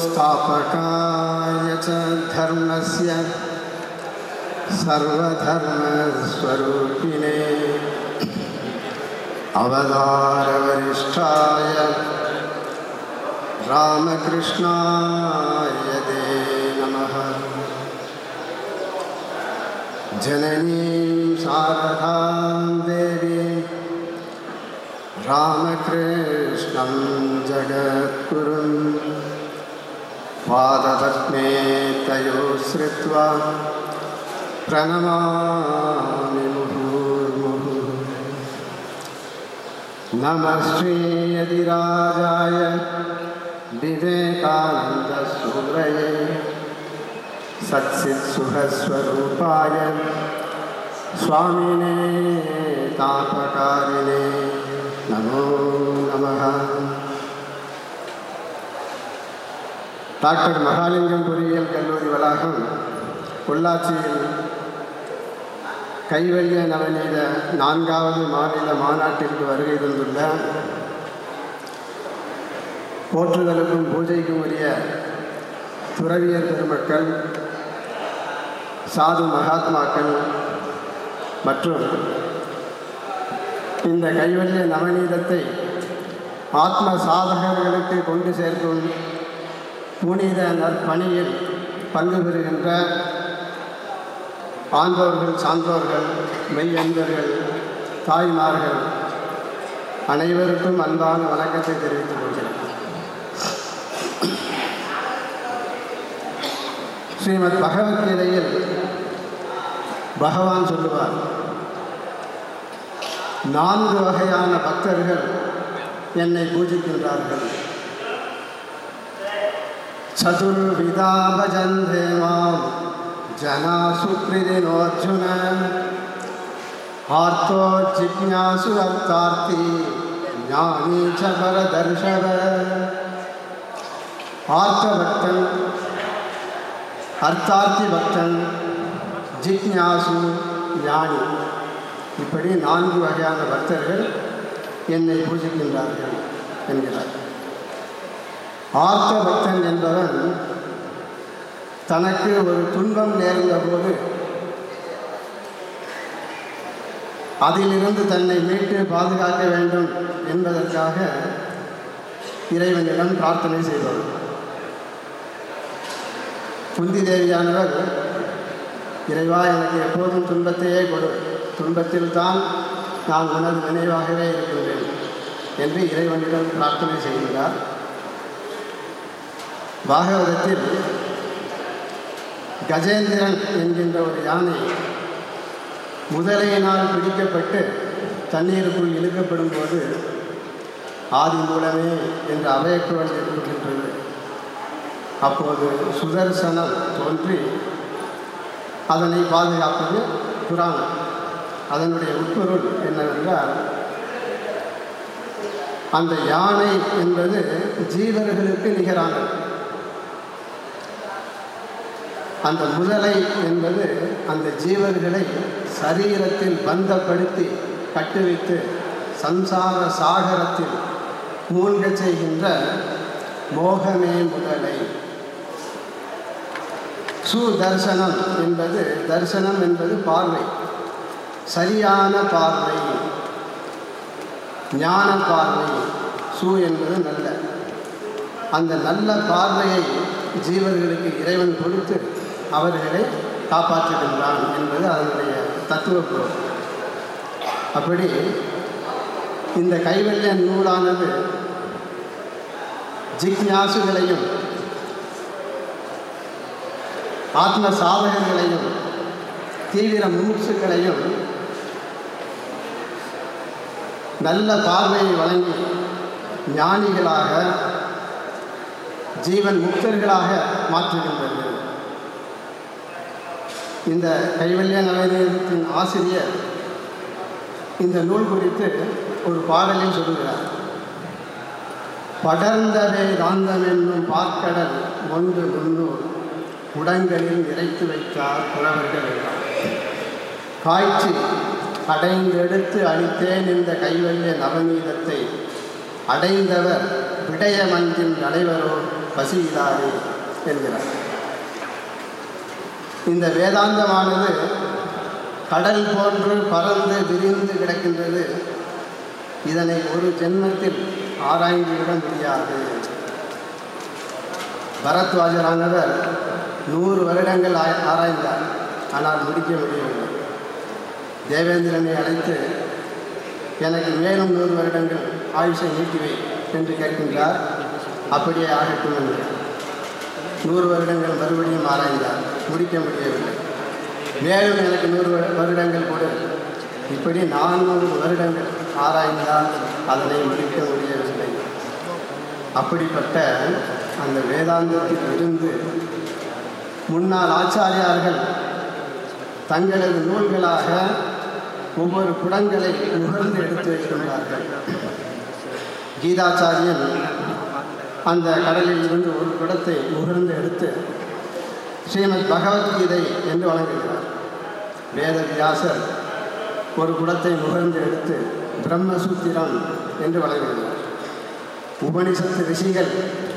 स्थापकाय च धर्मस्य सर्वधर्मस्वरूपिणे अवतारवरिष्ठाय रामकृष्णाय ते नमः। जननीं शारदां देवीं रामकृष्णं जगद्गुरुं पादपद्मे तयो श्रुत्वा प्रणमामि मुहुर्मुहुः नमः श्रीयतिराजाय विवेकानन्दसूरये सत्सित्सुखस्वरूपाय स्वामिने तापकारिणे नमो நமः டாக்டர் மகாலிங்கம் பொறியியல் கல்லூரி வளாகம் பொள்ளாச்சியில் கைவல்ய நவநீத நான்காவது மாநில மாநாட்டிற்கு வருகை தந்துள்ள போற்றுதலுக்கும் பூஜைக்கும் உரிய துறவியர் பெருமக்கள் சாது மகாத்மாக்கள் மற்றும் இந்த கைவல்ய நவநீதத்தை ஆத்ம சாதகர்களுக்கு கொண்டு சேர்க்கும் புனித நற்பணியில் பங்கு பெறுகின்ற ஆண்டோர்கள் சான்றோர்கள் மெய்யன்பர்கள் தாய்மார்கள் அனைவருக்கும் அன்பான வணக்கத்தை தெரிவித்துக் கொள்கிறேன். ஸ்ரீமத் பகவத்கீதையில் பகவான் சொல்லுவார் நான்கு வகையான பக்தர்கள் என்னை பூஜிக்கின்றார்கள். சதுர்விதா பஜந்தே மாம் ஜனா சுக்ரிதினோர்ஜுன ஆர்த்தோ ஜிக்ஞாசு அர்த்தார்த்தி. ஞானி சபர தர்ஷவ ஆர்த்த பக்தன் அர்த்தார்த்தி பக்தன் ஜிக்ஞாசு ஞானி. இப்படி நான்கு வகையான பக்தர்கள் என்னை பூஜிக்கின்றார்கள் என்கிறார். ஆர்த்த பக்தன் என்பவன் தனக்கு ஒரு துன்பம் நேர்ந்த போது அதிலிருந்து தன்னை மீட்டு பாதுகாக்க வேண்டும் என்பதற்காக இறைவனிடம் பிரார்த்தனை செய்வார் குந்தி தேவியானவர் இறைவா எனக்கு எப்போதும் துன்பத்தையே கொடு. துன்பத்தில் தான் நான் உனது நினைவாகவே இருக்கின்றேன். என்று இறைவனிடம் பிரார்த்தனை செய்கிறார். பாகவதத்தில் கஜேந்திரன் என்கின்ற ஒரு யானை முதலையினால் பிடிக்கப்பட்டு தண்ணீருக்குள் இழுக்கப்படும் போது ஆதி மூலமே என்ற அபயக்குரல் எழுப்புகின்றது அப்போது சுதர்சனம் தோன்றி அதனை பாதுகாப்பது புராணம். அதனுடைய உட்பொருள் என்னவென்றால் அந்த யானை என்பது ஜீவர்களுக்கு நிகரானது. அந்த முதலை என்பது அந்த ஜீவர்களை சரீரத்தில் பந்தப்படுத்தி கட்டுவித்து சம்சார சாகரத்தில் மூழ்கச் செய்கின்ற மோகமே முதலை. சுதர்சனம் என்பது தரிசனம் என்பது பார்வை. சரியான பார்வை. ஞான பார்வை சு என்பது நல்ல. அந்த நல்ல பார்வையை ஜீவர்களுக்கு இறைவன் கொடுத்து அவர்களை காப்பாற்றுகின்றான் என்பது அதனுடைய தத்துவ பொருள். அப்படி இந்த கைவல்ய நூலானது ஜிக்ஞாசுகளையும் ஆத்ம சாதகங்களையும் தீவிர முமுட்சுகளையும் நல்ல பார்வையை வழங்கி ஞானிகளாக ஜீவன் முக்தர்களாக மாற்றுகின்றது. இந்த கைவல்ய நவநீதத்தின் ஆசிரியர் இந்த நூல் குறித்து ஒரு பாடலையும் சொல்கிறார். படர்ந்தவே தாந்தம் என்னும் பார்க்கடல் ஒன்று முன்னூர் உடங்களில் நிறைத்து வைத்தார் புலவர்கள் காய்ச்சி அடைந்தெடுத்து அளித்தேன் இந்த கைவல்ய நவநீதத்தை. அடைந்தவர் விடயமன்றின் தலைவரோ பசியிலாரே என்கிறார். இந்த வேதாந்தமானது கடல் போன்று பறந்து விரிந்து கிடக்கின்றது. இதனை ஒரு ஜென்மத்தில் ஆராய்ந்து விட முடியாது. பரத்வாஜரானவர் நூறு வருடங்கள் ஆய்- ஆராய்ந்தார். ஆனால் முடிக்க முடியவில்லை. தேவேந்திரனை அழைத்து எனக்கு மேலும் நூறு வருடங்கள் ஆயுஷை நீட்டிவை என்று கேட்கின்றார். அப்படியே ஆகட்டும் என்று. நூறு வருடங்கள் மறுபடியும் ஆராய்ந்தார். முடிக்க முடியவில்லை. மேலும் எனக்கு நூறு வரு- வருடங்கள் கூட. இப்படி நானூறு வருடங்கள் ஆராய்ந்தால் அதனை முடிக்க முடியவில்லை. அப்படிப்பட்ட அந்த வேதாந்தத்தில் இருந்து முன்னாள் ஆச்சாரியார்கள் தங்களது நூல்களாக ஒவ்வொரு குடங்களை நுகர்ந்து எடுத்து வைத்துள்ளார்கள் கீதாச்சாரியன் அந்த கடலில் இருந்து ஒரு குடத்தை நுகர்ந்து எடுத்து ஸ்ரீமத் பகவத்கீதை என்று வழங்குகிறார். வேத வியாசர் ஒரு குடத்தை நுகர்ந்து எடுத்து பிரம்மசூத்திரம் என்று வழங்குகிறார். உபனிஷத்து ரிஷிகள்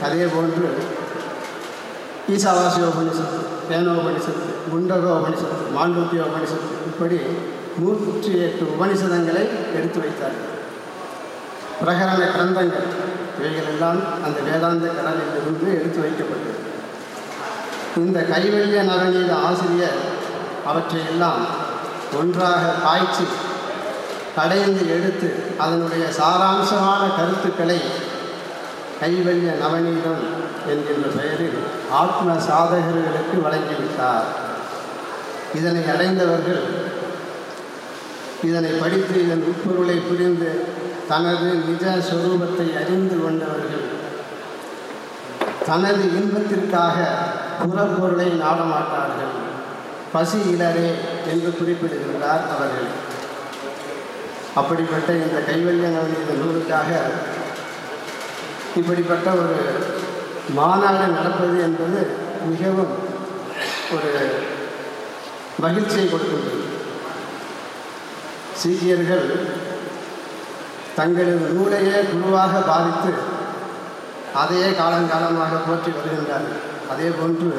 அதே போன்று ஈசாவாசிய உபனிஷத்து பேனோபனிஷத்து குண்டகோ உபனிஷத்து மாண்டூக்கிய உபனிஷத்து இப்படி நூற்றி எட்டு உபனிஷதங்களை எடுத்து வைத்தார்கள் பிரகரண கிரந்தங்கள் இவைகள் எல்லாம் அந்த வேதாந்த கடலிலிருந்து எடுத்து வைக்கப்பட்டது. இந்த கைவல்ய நவநீத ஆசிரியர் அவற்றையெல்லாம் ஒன்றாக காய்ச்சி கடைந்து எடுத்து அதனுடைய சாராம்சமான கருத்துக்களை கைவல்ய நவநீதம் என்கின்ற பெயரில் ஆத்ம சாதகர்களுக்கு வழங்கிவிட்டார். இதனை அடைந்தவர்கள் இதனை படித்து இதன் உட்பொருளை புரிந்து தனது நிஜ சொரூபத்தை அறிந்து கொண்டவர்கள். தனது இன்பத்திற்காக புறப்பொருளை நாடமாட்டார்கள். பசி இலரே என்று குறிப்பிடுகின்றார் அவர்கள். அப்படிப்பட்ட இந்த கைவல்யங்கள் இந்த நூலுக்காக இப்படிப்பட்ட ஒரு மாநாடு நடப்பது என்பது மிகவும் ஒரு மகிழ்ச்சியை கொடுக்கின்றது. சீக்கியர்கள் தங்களது நூலையே குருவாக பாதித்து அதையே காலங்காலமாக போற்றி வருகின்றார்கள். அதே போன்று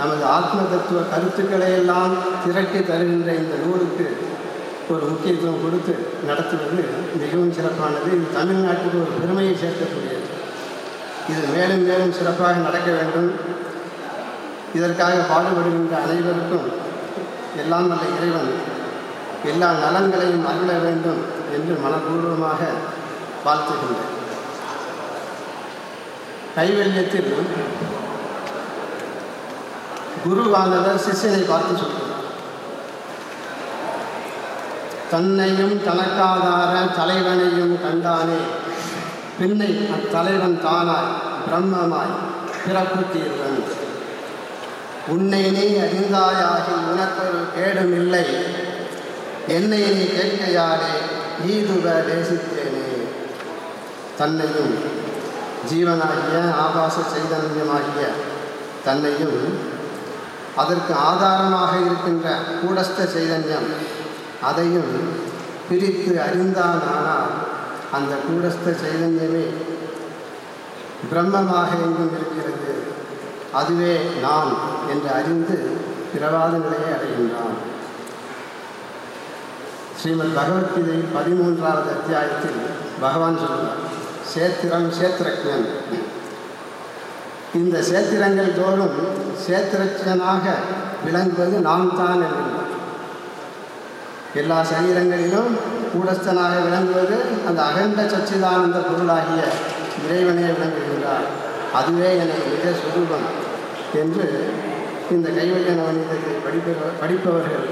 நமது ஆத்ம தத்துவ கருத்துக்களை எல்லாம் திரட்டி தருகின்ற இந்த நூலுக்கு ஒரு முக்கியத்துவம் கொடுத்து நடத்துவது மிகவும் சிறப்பானது. இது தமிழ்நாட்டுக்கு ஒரு பெருமையை சேர்க்கக்கூடியது. இது மேலும் மேலும் சிறப்பாக நடக்க வேண்டும். இதற்காக பாடுபடுகின்ற அனைவருக்கும் எல்லாம் நல்ல இறைவன் எல்லா நலன்களையும் அருள வேண்டும் என்று மனப்பூர்வமாக வாழ்த்துகின்றேன். கைவல்யத்தில் குருவானவர் சிஷ்யனை பார்த்து சொல்கிறார். தன்னையும் தனக்காதார தலைவனையும் கண்டானே பின்னை அத்தலைவன் தானாய் பிரம்மமாய் பிறப்பு தீர்வன். உன்னை நீ அறிந்தாயாகி உனக்கொரு கேடும் இல்லை. என்னை நீ கேட்கையாலே ஈதுவ தேசித்தேனே தன்னையும் ஜீவனாகிய ஆபாச சைதன்யமாகிய தன்னையும் அதற்கு ஆதாரமாக இருக்கின்ற கூடஸ்த சைதன்யம் அதையும் பிரித்து அறிந்தானானால் அந்த கூடஸ்த சைதன்யமே பிரம்மமாக எங்கும் இருக்கிறது. அதுவே நான் என்று அறிந்து பிறவாத நிலையை அடைகின்றான். ஸ்ரீமத் பகவத்கீதை பதிமூன்றாவது அத்தியாயத்தில் பகவான் சொல்கிறார் சேத்திரம் சேத்திரஜன் இந்த சேத்திரங்கள் தோறும் சேத்திரஜனாக விளங்குவது நாம் தான் என்கின்றார் எல்லா சரீரங்களிலும் கூடஸ்தனாக விளங்குவது அந்த அகண்ட சச்சிதானந்த பொருளாகிய இறைவனே விளங்குகின்றார். அதுவே எனக்கு மிக சுரூபம் என்று இந்த கைவல்ய நவநீதத்தை படிப்ப படிப்பவர்கள்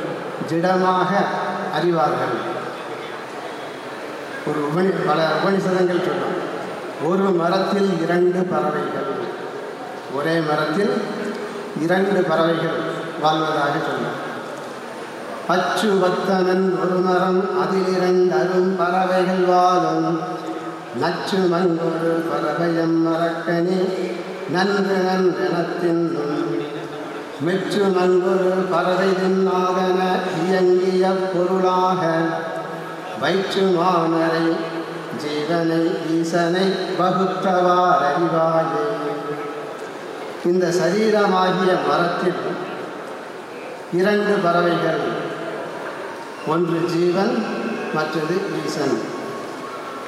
திடமாக அறிவார்கள். ஒரு உபனி பல உபனிஷதங்கள் சொல்லும். ஒரு மரத்தில் இரண்டு பறவைகள். ஒரே மரத்தில் இரண்டு பறவைகள் வாழ்வதாக சொன்னார் பச்சு பத்தனன் ஒரு மரம் அதில் இரண்டு அரும் பறவைகள் வாழும். நச்சு மங்கொரு பறவையம் மரக்கனி. நன்று நன்றெனத்தின் மெச்சு மங்கொரு பறவை தின்னாதன இயங்கிய பொருளாக. வைச்சு மானரை ஜீவனை ஈசனை வகுத்தவார் அறிவாயே. இந்த சரீரமாகிய மரத்தில் இரண்டு பறவைகள் ஒன்று ஜீவன் மற்றது ஈசன்.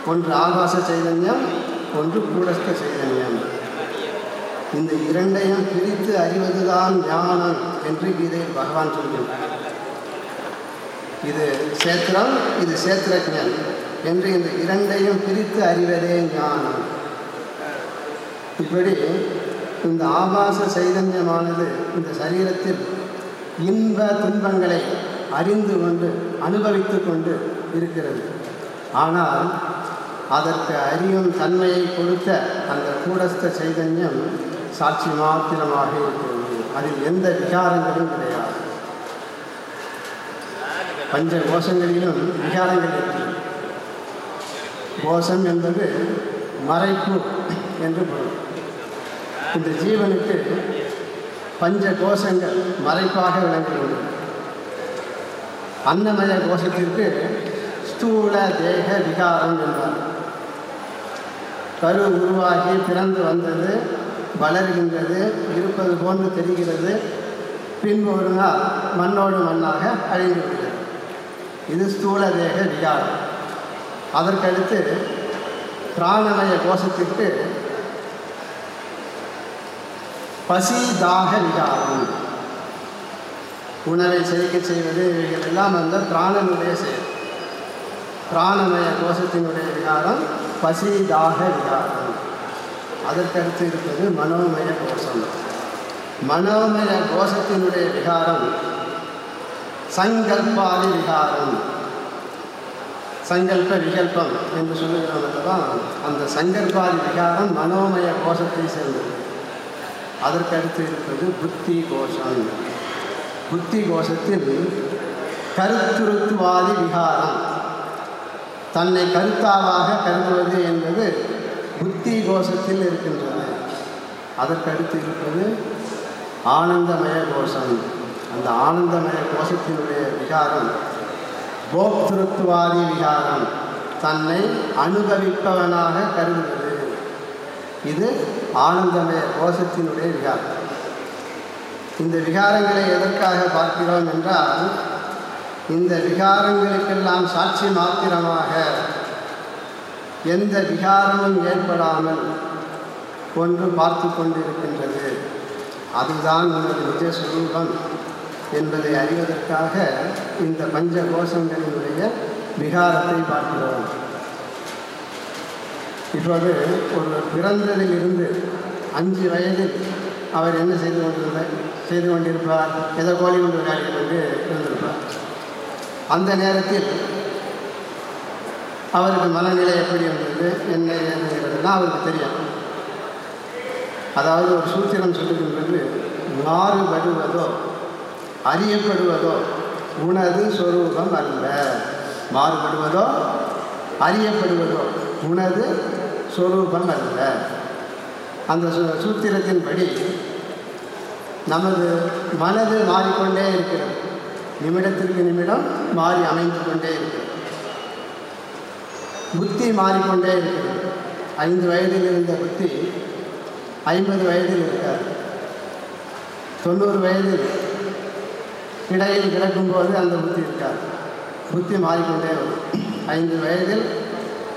ஒன்று ஆகாச சைதன்யம் ஒன்று கூடஸ்த சைதன்யம். இந்த இரண்டையும் பிரித்து அறிவதுதான் ஞானம் என்று கீதையில் பகவான் சொல்கின்றார். இது சேத்திரம் இது சேத்திரஜன் என்று இந்த இரண்டையும் பிரித்து அறிவதே ஞானம். இப்படி இந்த ஆபாச சைதன்யமானது இந்த சரீரத்தில் இன்ப துன்பங்களை அறிந்து கொண்டு அனுபவித்து கொண்டு இருக்கிறது. ஆனால் அதற்கு அறியும் தன்மையை கொடுத்த அந்த கூடஸ்த சைதன்யம் சாட்சி மாத்திரமாக இருக்கிறது. அதில் எந்த விகாரங்களும் கிடையாது. பஞ்ச கோஷங்களிலும் விகாரங்கள் இருக்கிறது கோஷம் என்பது மறைப்பு என்று பொருள். இந்த ஜீவனுக்கு பஞ்ச கோஷங்கள் மறைப்பாக விளங்குகிறது. அன்னமய கோஷத்திற்கு ஸ்தூல தேக விகாரம் என்றார் கரு உருவாகி பிறந்து வந்தது வளர்கின்றது இருப்பது போன்று தெரிகிறது. பின்பு ஒரு நாள் மண்ணோடு மண்ணாக அழிந்துவிடுகிறது இது ஸ்தூல தேக விகாரம் அதற்கடுத்து பிராணமய கோஷத்திற்கு பசி தாக விகாரம் உணவை செழிக்க செய்வது இவைகள் எல்லாம் அந்த பிராணனுடைய செயல். பிராணமய கோஷத்தினுடைய விகாரம் பசி தாக விகாரம் அதற்கடுத்து இருப்பது மனோமய கோஷம். மனோமய கோஷத்தினுடைய விகாரம் சங்கல்பாதி விகாரம். சங்கல்ப விகல்பம் என்று சொல்லுகிறோம் அல்லவா? அந்த சங்கல்பாதி விகாரம் மனோமய கோஷத்தை சேர்ந்தது. அதற்கடுத்து இருப்பது புத்தி கோஷம். புத்தி கோஷத்தில் கருத்துருத்துவாதி விகாரம். தன்னை கருத்தாவாக கருதுவது என்பது புத்தி கோஷத்தில் இருக்கின்றது அதற்கடுத்து இருப்பது ஆனந்தமய கோஷம் அந்த ஆனந்தமய கோஷத்தினுடைய விகாரம் போக்திருத்துவாதி விகாரம் தன்னை அனுபவிப்பவனாக கருதுவது இது ஆனந்தமய கோஷத்தினுடைய விகாரம். இந்த விகாரங்களை எதற்காக பார்க்கிறோம் என்றால் இந்த விகாரங்களுக்கெல்லாம் சாட்சி மாத்திரமாக எந்த விகாரமும் ஏற்படாமல் ஒன்று பார்த்து கொண்டிருக்கின்றது. அதுதான் உனது நிஜஸ்வரூபம் என்பதை அறிவதற்காக இந்த பஞ்ச கோஷங்களினுடைய விகாரத்தை பார்க்கிறோம். இப்போது ஒரு பிறந்ததிலிருந்து அஞ்சு வயதில் அவர் என்ன செய்து கொண்டிருந்தார் செய்து கொண்டிருப்பார்? எதை கோழி கொண்டு விளையாடி கொண்டு இருந்திருப்பார் அந்த நேரத்தில் அவருக்கு மனநிலை எப்படி இருந்தது என்ன ஏதுங்கிறதுலாம் அவருக்கு தெரியும். அதாவது ஒரு சூத்திரம் சொல்லுகின்றது மாறுபடுவதோ அறியப்படுவதோ உனது சொரூபம் அல்ல. மாறுபடுவதோ அறியப்படுவதோ உனது சொரூபம் அல்ல. அந்த சூ சூத்திரத்தின்படி நமது மனது மாறிக்கொண்டே இருக்கிறது. நிமிடத்திற்கு நிமிடம் மாறி அமைந்து கொண்டே இருக்கிறது. புத்தி மாறிக்கொண்டே இருக்கிறது ஐந்து வயதில் இருந்த புத்தி ஐம்பது வயதில் இருக்கார். தொண்ணூறு வயதில் இடையில் கிடக்கும்போது அந்த புத்தி இருக்காது புத்தி மாறிக்கொண்டே வரும். ஐந்து வயதில்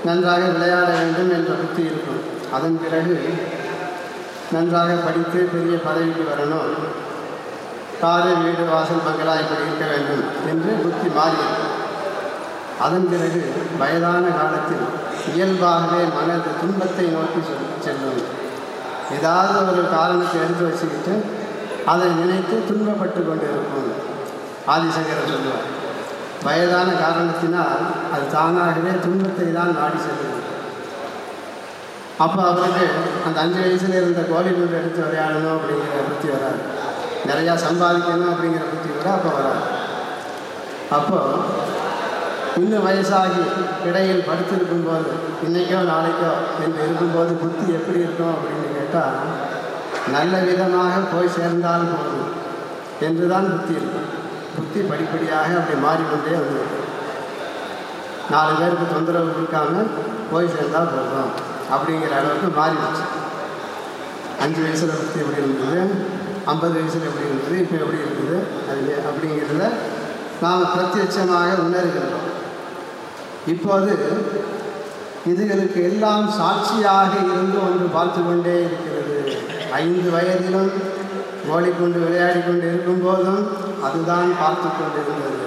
நன்றாக விளையாட வேண்டும் என்ற புத்தி இருக்கும். அதன் பிறகு நன்றாக படித்து பெரிய பதவிக்கு வரணும். காரு வீடு வாசல் பங்களா இப்படி இருக்க வேண்டும் என்று புத்தி மாறியிருக்கும் அதன் பிறகு வயதான காலத்தில் இயல்பாகவே மனது துன்பத்தை நோக்கி செல்லும். ஏதாவது ஒரு காரணத்தை எடுத்து வச்சுக்கிட்டு அதை நினைத்து துன்பப்பட்டு கொண்டிருக்கும். ஆதிசங்கரர் சொல்லுவார் வயதான காரணத்தினால் அது தானாகவே துன்பத்தை தான் நாடி செல்லும். அப்போ அவருக்கு அந்த அஞ்சு வயசில் இருந்த கோழி குண்டு எடுத்து விளையாடணும் அப்படிங்கிற புத்தி வராது. நிறையா சம்பாதிக்கணும் அப்படிங்கிற புத்தி கூட அப்போ வராது. அப்போது இன்னும் வயசாகி இடையில் படுத்திருக்கும் போது இன்றைக்கோ நாளைக்கோ என்று இருக்கும்போது புத்தி எப்படி இருக்கும் அப்படின்னு கேட்டால் நல்ல விதமாக போய் சேர்ந்தால் போதும் என்று தான் புத்தி இருக்கும். புத்தி படிப்படியாக அப்படி மாறிக்கொண்டே வந்திருக்கும் நாலு பேருக்கு தொந்தரவு கொடுக்காம போய் சேர்ந்தால் போதும் அப்படிங்கிற அளவுக்கு மாறிடுச்சு. அஞ்சு வயசில் புத்தி எப்படி இருந்தது? ஐம்பது வயசில் எப்படி இருந்தது? இப்போ எப்படி இருக்குது? அது அப்படிங்கிறத நாம் பிரத்யட்சமாக உணர்கின்றோம் இப்போது இதுகளுக்கு எல்லாம் சாட்சியாக இருந்து ஒன்று பார்த்து கொண்டே இருக்கிறது. ஐந்து வயதிலும் ஓடிக்கொண்டு விளையாடி கொண்டு இருக்கும்போதும் அதுதான் பார்த்து கொண்டிருந்தது.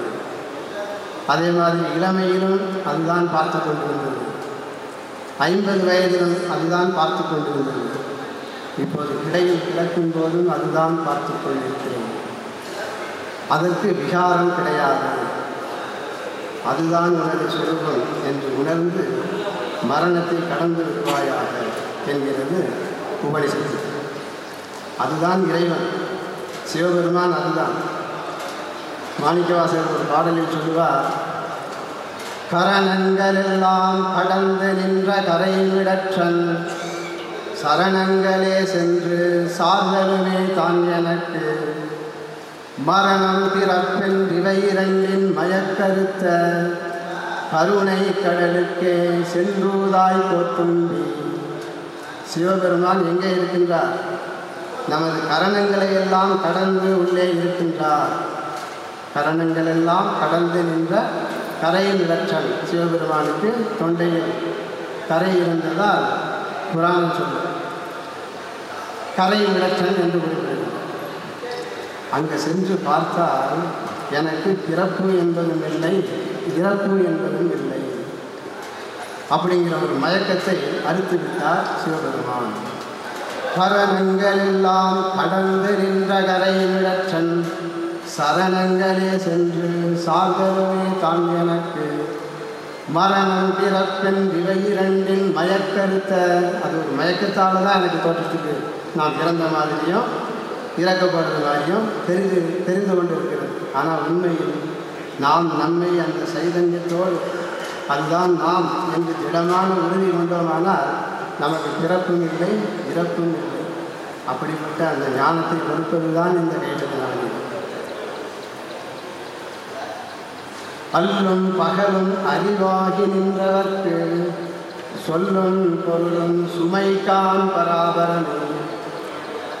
அதே மாதிரி இளமையிலும் அதுதான் பார்த்து கொண்டிருந்தது. ஐம்பது வயதிலும் அதுதான் பார்த்து கொண்டிருந்தது. இப்போது இடையில் கிடக்கும் போதும் அதுதான் பார்த்து கொண்டிருக்கிறேன். அதற்கு விகாரம் கிடையாது. அதுதான் உனது சுரூபம் என்று உணர்ந்து மரணத்தை கடந்து விடுவாயாக என்கிறது உபனிஷத்து. அதுதான் இறைவன். சிவபெருமான் அதுதான். மாணிக்கவாசகர் ஒரு பாடலில் சொல்லுவார் கரணங்களெல்லாம் கடந்து நின்ற கரைவிடற்றன் சரணங்களே சென்று சார்ந்தலுமே தான் எனக்கு. மரணம் பிறப்பின் இவையிரண்டின் மயக்கருத்த கருணை கடலுக்கே சென்றூதாய் போற்றும்பி. சிவபெருமான் எங்கே இருக்கின்றார்? நமது கரணங்களை எல்லாம் கடந்து உள்ளே இருக்கின்றார். கரணங்கள் எல்லாம் கடந்து நின்ற கரையின் இலற்றல் சிவபெருமானுக்கு தொண்டையில் கரை இருந்ததால் புராணம் சொல்லும் கரை இலற்றல் என்று குறிப்பிட்டார் அங்கே சென்று பார்த்தால் எனக்கு பிறப்பு என்பதும் இல்லை இறப்பு என்பதும் இல்லை. அப்படிங்கிற ஒரு மயக்கத்தை அறுத்து விட்டார் சிவபெருமான். பரணங்கள் எல்லாம் கடந்து நின்ற கரை விழற்றன் சரணங்களே சென்று சாகரமே தான் எனக்கு. மரணம் பிறப்பின் இவை இரண்டின் மயக்கருத்த அது ஒரு மயக்கத்தால் தான் எனக்கு தோற்றத்துக்கு நான் பிறந்த மாதிரியும் இறக்கப்படுறது மாதிரியும் தெரிந்து தெரிந்து கொண்டிருக்கிறது. ஆனால் உண்மையில் நாம் நன்மை அந்த சைதன்யத்தோடு அதுதான் நாம் என்று திடமான உறுதி கொண்டோமானால் நமக்கு பிறப்பும் இல்லை இறப்பும் இல்லை. அப்படிப்பட்ட அந்த ஞானத்தை கொடுப்பது தான் இந்த கைவினாடி அல்லும் பகலும் அறிவாகி நின்றவர்க்கு சொல்லும் பொருளும் சுமைக்கான் பராபரமே.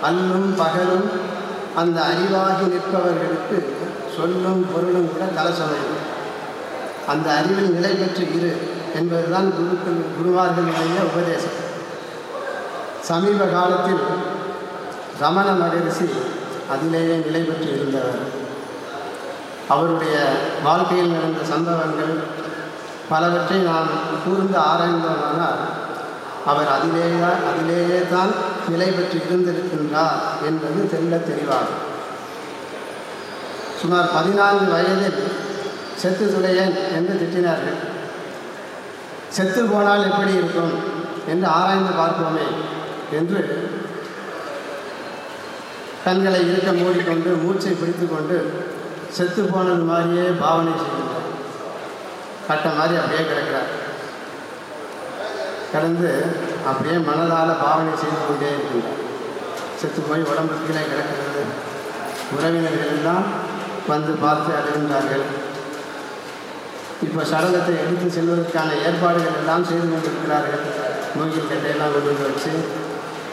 அல்லும் பகலும் அந்த அறிவாகி நிற்பவர்களுக்கு சொல்லும் பொருளும் கூட தலசமையும் அந்த அறிவில் நிலை பெற்று இரு என்பதுதான் குருக்கள் குருவார்களுடைய உபதேசம். சமீப காலத்தில் ரமண மகரிஷி அதிலேயே நிலை பெற்று இருந்தவர். அவருடைய வாழ்க்கையில் நடந்த சம்பவங்கள் பலவற்றை நாம் கூர்ந்து ஆராய்ந்தோமானால் அவர் அதிலேயே அதிலேயே தான் நிலை பெற்று இருந்திருக்கின்றார் என்பது தெல்ல தெளிவாகும் சுமார் பதினான்கு வயதில் செத்து துளையன் என்று திட்டினார்கள். செத்து போனால் எப்படி இருக்கும் என்று ஆராய்ந்து பார்ப்போமே என்று கண்களை இருக்க மூடிக்கொண்டு மூச்சை பிடித்து கொண்டு செத்து போனது மாதிரியே பாவனை செய்கின்றார். கட்ட மாதிரி அப்படியே கிடக்கிறார். கடந்து அப்படியே மனதால் பாவனை செய்து கொண்டே இருக்கின்றார். செத்து போய் உடம்பு கீழே கிடக்கிறது. உறவினர்கள் எல்லாம் வந்து பார்த்து அழுகின்றார்கள். இப்போ சடலத்தை எடுத்து செல்வதற்கான ஏற்பாடுகள் எல்லாம் செய்து கொண்டிருக்கிறார்கள். மூங்கில் கட்டையெல்லாம் கொண்டு வந்து வச்சு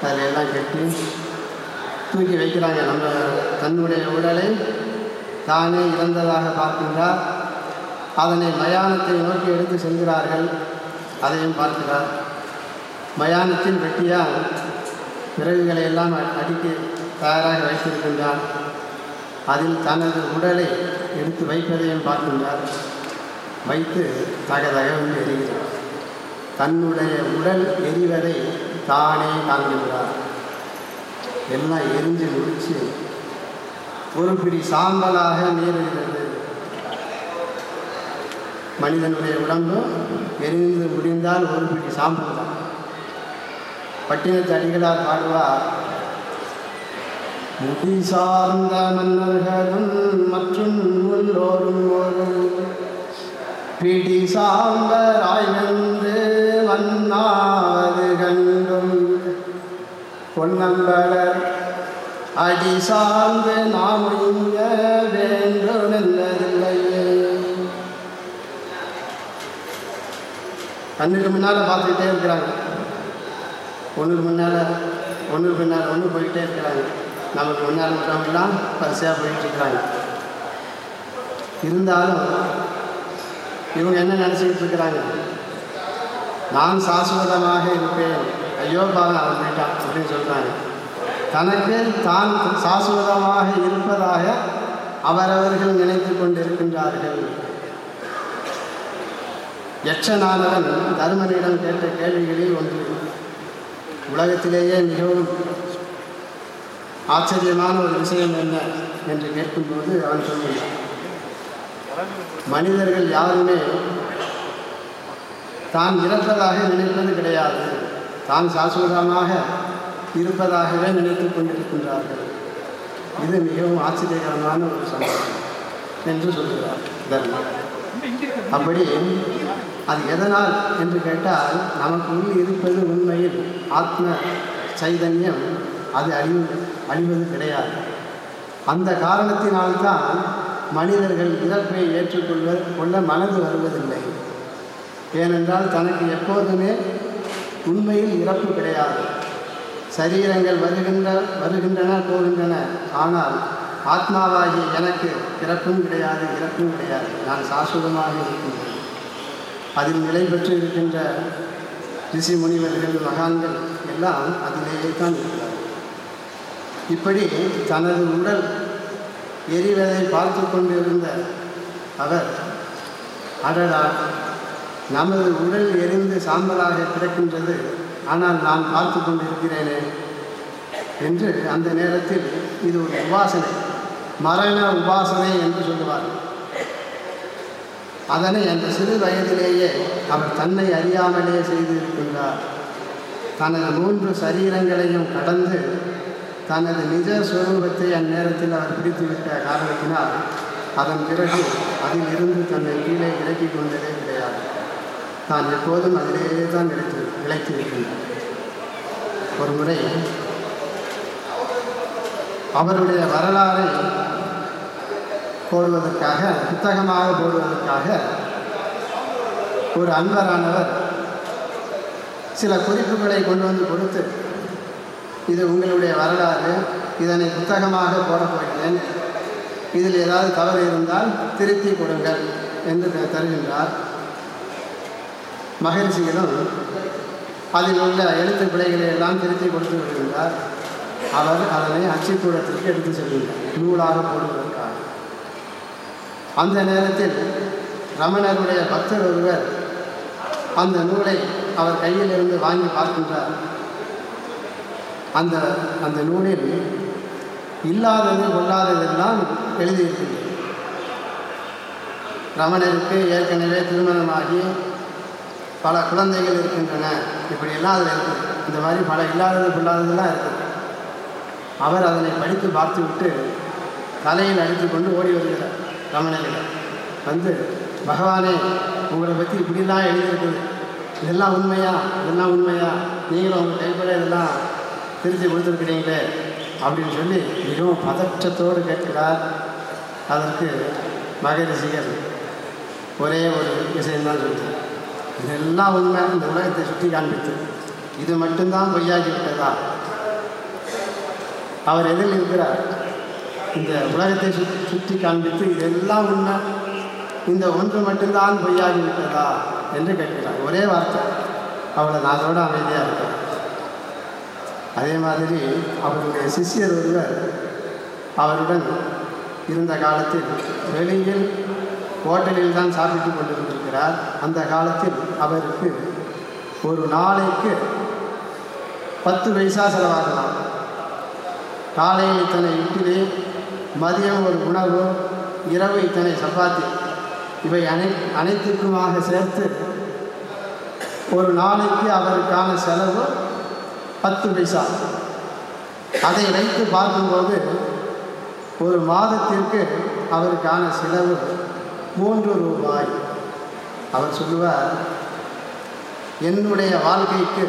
அதில் எல்லாம் கட்டி தூக்கி வைக்கிறாங்க நம்ம தன்னுடைய உடலை. தானே இறந்ததாக பார்க்கின்றார். அதனை மயானத்தை நோக்கி எடுத்து செல்கிறார்கள். அதையும் பார்க்கிறார். மயானத்தின் வெட்டியால் விறகுகளை எல்லாம் அடிக்க தயாராக வைத்திருக்கின்றார். அதில் தனது உடலை எடுத்து வைப்பதையும் பார்க்கின்றார். வைத்து தகதகவென்று எரிகிறார். தன்னுடைய உடல் எரிவதை தானே காண்கின்றார். எல்லாம் எரிஞ்சு முடித்து ஒரு பிடி சாம்பலாக நேருகிறது மனிதனுடைய உடம்பு எரிந்து முடிந்தால் ஒரு பிடி சாம்பல் தான். பட்டினத்து அடிகளார் பாடுவார் முடி சார்ந்த மன்னர்களும் மற்றும் உள்ளோரும் ஒரு. பிடி சாம்பராய் வந்து மன்னாவது கண்டும். பொன்னம்பலர் அடி சார்ந்து நாம் இங்க வேண்டும் நல்லதில்லையே கண்ணுக்கு முன்னால் பார்த்துக்கிட்டே இருக்கிறாங்க. ஒன்றுக்கு முன்னால் ஒன்றுக்கு பின்னால் ஒன்று போய்கிட்டே இருக்கிறாங்க. நமக்கு முன்னால் இருக்கிறவங்கலாம் வரிசையாக போயிட்டு இருக்கிறாங்க. இருந்தாலும் இவங்க என்ன நினச்சிக்கிட்டு இருக்கிறாங்க? நான் சாஸ்வதமாக இருப்பேன். ஐயோ பாவம் அவன் போயிட்டான் அப்படின்னு சொல்கிறாங்க தனக்கு தான் சாஸ்வதமாக இருப்பதாக அவரவர்கள் நினைத்து கொண்டிருக்கின்றார்கள். யட்சனானவன் தருமனிடம் கேட்ட கேள்விகளில் ஒன்று. உலகத்திலேயே மிகவும் ஆச்சரியமான ஒரு விஷயம் என்ன என்று கேட்கும்போது அவன் சொல்கிறான். மனிதர்கள் யாருமே தான் இறப்பதாக நினைப்பது கிடையாது. தான் சாஸ்வதமாக இருப்பதாகவே நினைத்து கொண்டிருக்கின்றார்கள். இது மிகவும் ஆச்சரியகரமான ஒரு சம்பவம் என்று சொல்கிறார் தர்மம் அப்படி அது எதனால் என்று கேட்டால் நமக்கு உள் இருப்பது உண்மையில் ஆத்ம சைதன்யம். அது அழிவு அழிவது கிடையாது. அந்த காரணத்தினால்தான் மனிதர்கள் இறப்பை ஏற்றுக்கொள்வது கொள்ள மனது வருவதில்லை. ஏனென்றால் தனக்கு எப்போதுமே உண்மையில் இறப்பு கிடையாது. சரீரங்கள் வருகின்ற வருகின்றன போகின்றன. ஆனால் ஆத்மாவாகி எனக்கு பிறப்பும் கிடையாது இறப்பும் கிடையாது. நான் சாஸ்வதமாக இருக்கின்றேன். அதில் நிலை பெற்று இருக்கின்ற ரிஷி முனிவர்கள் மகான்கள் எல்லாம் அதிலேயே தான் இருக்கிறார் இப்படி தனது உடல் எரிவதை பார்த்து கொண்டிருந்த அவர் அடடா நமது உடல் எரிந்து சாம்பலாக கிடக்கின்றது ஆனால் நான் பார்த்து கொண்டிருக்கிறேனே என்று அந்த நேரத்தில் இது ஒரு உபாசனை மரண உபாசனை என்று சொல்லுவார்கள். அதனை அந்த சிறு வயதிலேயே அவர் தன்னை அறியாமலே செய்திருக்கின்றார். தனது மூன்று சரீரங்களையும் கடந்து தனது நிஜ சுரூபத்தை அந்நேரத்தில் அவர் பிடித்துவிட்ட காரணத்தினால் அதன் பிறகு அதில் இருந்து தன்னை கீழே இறக்கி கொண்டதே கிடையாது. தான் எப்போதும் அதிலேயே தான் இழைத்து இழைத்திருக்கின்றார் ஒரு முறை அவருடைய வரலாறை போடுவதற்காக புத்தகமாக போடுவதற்காக ஒரு அன்பரானவர் சில குறிப்புகளை கொண்டு வந்து கொடுத்து இது உங்களுடைய வரலாறு இதனை புத்தகமாக போடப் போகிறேன். இதில் ஏதாவது தவறு இருந்தால் திருத்தி கொடுங்கள் என்று தருகின்றார். மகிழ்ச்சியிலும் அதில் உள்ள எழுத்து பிழைகளை எல்லாம் திருத்தி கொடுத்து விடுகின்றார். அவர் அதனை அச்சுக்கூடத்திற்கு எடுத்து செல்கின்றார். நூலாக போடுவதற்காக. அந்த நேரத்தில் ரமணருடைய பக்தர் ஒருவர் அந்த நூலை அவர் கையிலிருந்து வாங்கி பார்க்கின்றார். அந்த அந்த நூலில் இல்லாதது கொள்ளாததெல்லாம் எழுதியிருக்கின்றது ரமணருக்கு ஏற்கனவே திருமணமாகி பல குழந்தைகள் இருக்கின்றன. இப்படியெல்லாம் அதில் இருக்குது இந்த மாதிரி பல இல்லாதது கொள்ளாததெல்லாம் இருக்குது அவர் அதனை படித்து பார்த்துவிட்டு தலையில் அடித்து கொண்டு ஓடி வருகிறார். ரமணர்கள் வந்து பகவானே உங்களை பற்றி இப்படிலாம் எழுதியிருக்குது. இதெல்லாம் உண்மையா? இதெல்லாம் உண்மையா? நீங்களும் உங்கள் கைப்பட இதெல்லாம் திருத்தி கொடுத்துருக்கிறீங்களே அப்படின்னு சொல்லி மிகவும் பதற்றத்தோடு கேட்கிறார். அதற்கு மகரிஷிகள் ஒரே ஒரு விஷயம்தான் சொல்லுது இதெல்லாம் உண்மை இந்த உலகத்தை சுற்றி காண்பித்து. இது மட்டும்தான் பொய்யாகி விட்டதா அவர் எதில் இருக்கிறார்? இந்த உலகத்தை சுற்றி சுற்றி காண்பித்து இதெல்லாம் உண்மை இந்த ஒன்று மட்டும்தான் பொய்யாகி விட்டதா என்று கேட்கிறார். ஒரே வார்த்தை. அவளை அதோட அமைதியாக இருக்கிறார் அதே மாதிரி அவருடைய சிஷியர் ஒருவர் அவருடன் இருந்த காலத்தில் வெளியில் ஹோட்டலில் தான் சாப்பிட்டு கொண்டிருந்திருக்கிறார். அந்த காலத்தில் அவருக்கு ஒரு நாளைக்கு பத்து பைசா செலவாகலாம். காலையில் இத்தனை இட்லி மதியம் ஒரு உணவு இரவு இத்தனை சப்பாத்தி. இவை அனை அனைத்துக்குமாக சேர்த்து ஒரு நாளைக்கு அவருக்கான செலவு பத்து பைசா. அதை வைத்து பார்க்கும்போது ஒரு மாதத்திற்கு அவருக்கான செலவு மூன்று ரூபாய். அவர் சொல்லுவார் என்னுடைய வாழ்க்கைக்கு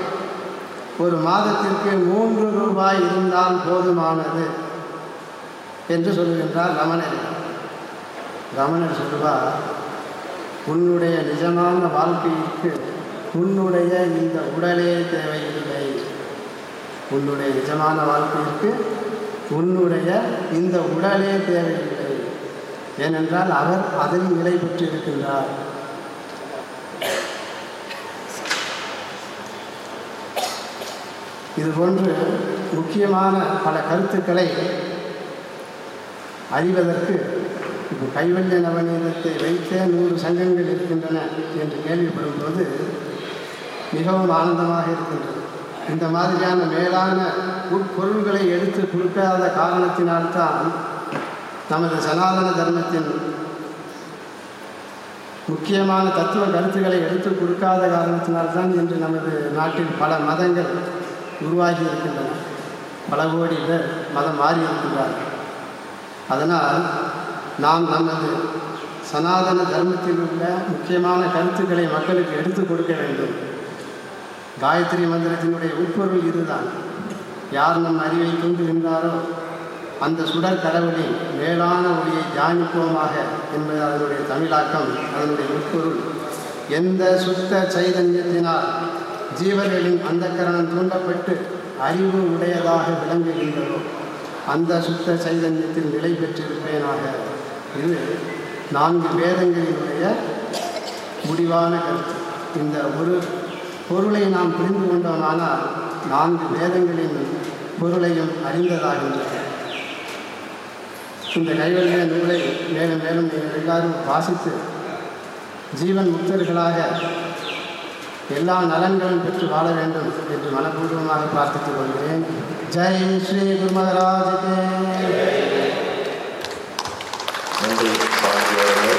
ஒரு மாதத்திற்கு மூன்று ரூபாய் இருந்தால் போதுமானது. என்று சொல்லுகின்றார் ரமணர். ரமணர் சொல்லுவார் உன்னுடைய நிஜமான வாழ்க்கைக்கு உன்னுடைய இந்த உடலே தேவையில்லை. உன்னுடைய நிஜமான வாழ்க்கைக்கு உன்னுடைய இந்த உடலே தேவையில்லை. ஏனென்றால் அவர் அதில் நிலை பெற்றிருக்கின்றார். இதுபோன்று முக்கியமான பல கருத்துக்களை அறிவதற்கு இப்போ கைவல்ய நவநீதத்தை வைத்தே நூறு சங்கங்கள் இருக்கின்றன என்று கேள்விப்படும் போது மிகவும் ஆனந்தமாக இருக்கின்றது. இந்த மாதிரியான மேலான உட்பொருள்களை எடுத்து கொடுக்காத காரணத்தினால்தான் நமது சனாதன தர்மத்தின் முக்கியமான தத்துவ கருத்துக்களை எடுத்து கொடுக்காத காரணத்தினால்தான் இன்று நமது நாட்டில் பல மதங்கள் உருவாகி இருக்கின்றன. பல கோடி பேர் மதம் மாறி இருக்கின்றார்கள் அதனால் நாம் நமது சனாதன தர்மத்தில் உள்ள முக்கியமான கருத்துக்களை மக்களுக்கு எடுத்து கொடுக்க வேண்டும். காயத்ரி மந்திரத்தினுடைய உட்பொருள் இதுதான். யார் நம் அறிவை தூண்டுகின்றாரோ அந்த சுடர் கடவுளின் மேலான ஒளியை தியானிப்போமாக என்பது அதனுடைய தமிழாக்கம் அதனுடைய உட்பொருள். எந்த சுத்த சைதன்யத்தினால் ஜீவர்களின் அந்த கரணம் தூண்டப்பட்டு அறிவு உடையதாக விளங்குகின்றதோ அந்த சுத்த சைதன்யத்தில் நிலை பெற்றிருப்பேனாக. இது நான்கு வேதங்களினுடைய முடிவான கருத்து. இந்த ஒரு பொருளை நாம் புரிந்து கொண்டோமானால் நான்கு வேதங்களின் பொருளையும் அறிந்ததாகின்றது இந்த கைவல்ய நூலை மேலும் மேலும் நீங்கள் எல்லாரும் வாசித்து ஜீவன் முக்தர்களாக எல்லா நலன்களும் பெற்று வாழ வேண்டும் என்று மனப்பூர்வமாக பிரார்த்தித்துக் கொள்கிறேன். ஜெய் ஸ்ரீ குரு மகாராஜுக்கு நன்றி சுவாமி அவர்களே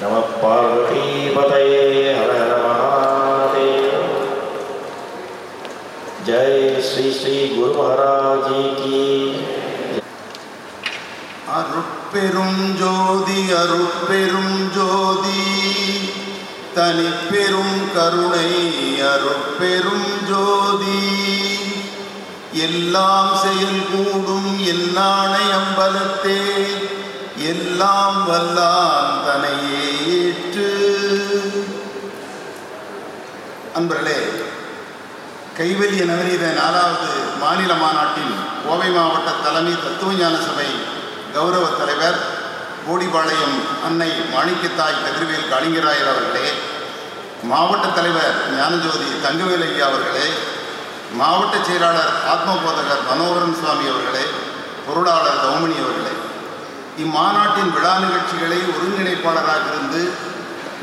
நம பார்வதீபதயே ஹர ஹர மகாதேவ ஜெய் ஸ்ரீ ஸ்ரீ குரு மகாராஜி கி பெரும் ஜோதி அருட்பெரும் ஜோதி. தனிப்பெரும் கருணை அருட்பெரும் ஜோதி. எல்லாம் செயல் கூடும் என்னானை அம்பலத்தே. எல்லாம் வல்லான் தனையே ஏற்று. அன்பர்களே கைவல்ய நவநீத நாலாவது மாநில மாநாட்டின் கோவை மாவட்ட தலைமை தத்துவஞான சபை கௌரவ தலைவர் கோடிபாளையம் அன்னை மாணிக்கத்தாய் கதிர்வேல் காளிங்கராயர் அவர்களே மாவட்ட தலைவர் ஞானஜோதி தங்கவேல் ஐயா அவர்களே மாவட்ட செயலாளர் ஆத்மபோதகர் மனோகரன் சுவாமி அவர்களே பொருளாளர் தௌமணி அவர்களே இம்மாநாட்டின் விழா நிகழ்ச்சிகளை ஒருங்கிணைப்பாளராக இருந்து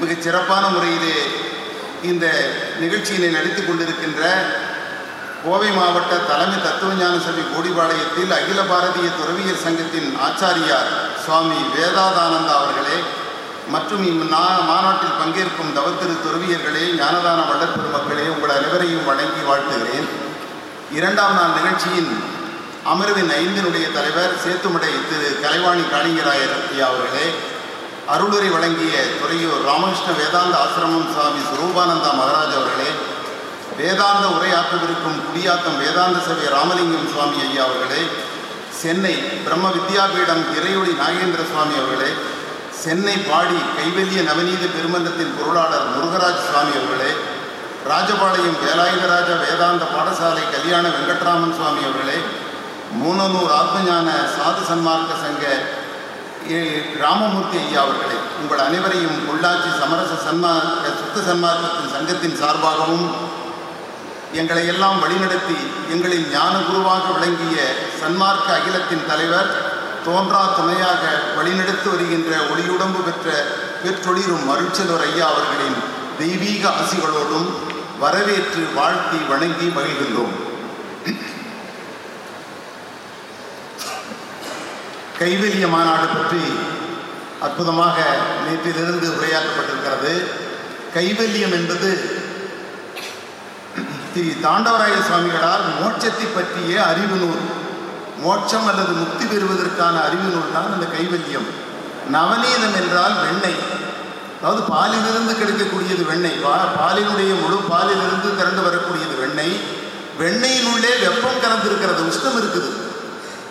மிகச் சிறப்பான முறையிலே இந்த நிகழ்ச்சியினை நடித்து கொண்டிருக்கின்ற கோவை மாவட்ட தலைமை தத்துவஞான சபை கோடிபாளையத்தில் அகில பாரதிய துறவியர் சங்கத்தின் ஆச்சாரியார் சுவாமி வேதாதானந்தா அவர்களே மற்றும் மாநாட்டில் பங்கேற்கும் தவத்திரு துறவியர்களே ஞானதான வளர்ப்பு மக்களே உங்கள் அனைவரையும் வழங்கி வாழ்த்துகிறேன். இரண்டாம் நாள் நிகழ்ச்சியின் அமர்வின் ஐந்தினுடைய தலைவர் சேத்துமடை திரு கலைவாணி காளிங்கராயர் அவர்களே அருளுரை வழங்கிய துறையூர் ராமகிருஷ்ண வேதாந்த ஆசிரமம் சுவாமி சுரூபானந்தா மகராஜ் அவர்களே வேதாந்த உரையாற்றவிருக்கும் குடியாத்தம் வேதாந்த சபை ராமலிங்கம் சுவாமி ஐயா அவர்களே சென்னை பிரம்ம வித்யாபீடம் இறையொளி நாகேந்திர சுவாமி அவர்களே சென்னை பாடி கைவல்ய நவநீத பெருமன்றத்தின் பொருளாளர் முருகராஜ் சுவாமி அவர்களே ராஜபாளையம் வேலாயுதராஜ வேதாந்த பாடசாலை கல்யாண வெங்கட்ராமன் சுவாமி அவர்களே மூனனூர் ஆத்மஞான சாது சன்மார்க்க சங்க ஏ. ராமமூர்த்தி ஐயா அவர்களே உங்கள் அனைவரையும் பொள்ளாச்சி சமரச சன்மார்க்க சுத்த சன்மார்க்கத்தின் சங்கத்தின் சார்பாகவும் எங்களை எல்லாம் வழிநடத்தி எங்களின் ஞான குருவாக விளங்கிய சன்மார்க்க அகிலத்தின் தலைவர் தோன்றா துணையாக வழிநடத்தி வருகின்ற ஒளியுடம்பு பெற்ற பெற்றொளிரும் அருட்செல்வர் ஐயா அவர்களின் தெய்வீக ஆசிகளோடும் வரவேற்று வாழ்த்தி வணங்கி மகிழ்கின்றோம். கைவெளிய மாநாடு பற்றி அற்புதமாக நேற்றிலிருந்து உரையாற்றப்பட்டிருக்கிறது. கைவல்யம் என்பது திரு தாண்டவராய சுவாமிகளால் மோட்சத்தை பற்றிய அறிவு நூல். மோட்சம் அல்லது முக்தி பெறுவதற்கான அறிவு நூல் தான் அந்த கைவல்யம். நவநீதம் என்றால் வெண்ணெய். அதாவது பாலிலிருந்து கிடைக்கக்கூடியது வெண்ணெய். பா பாலினுடைய முழு பாலிலிருந்து திரண்டு வரக்கூடியது வெண்ணெய். வெண்ணெயினுள்ளே வெப்பம் கலந்திருக்கிறது உஷ்ணம் இருக்குது.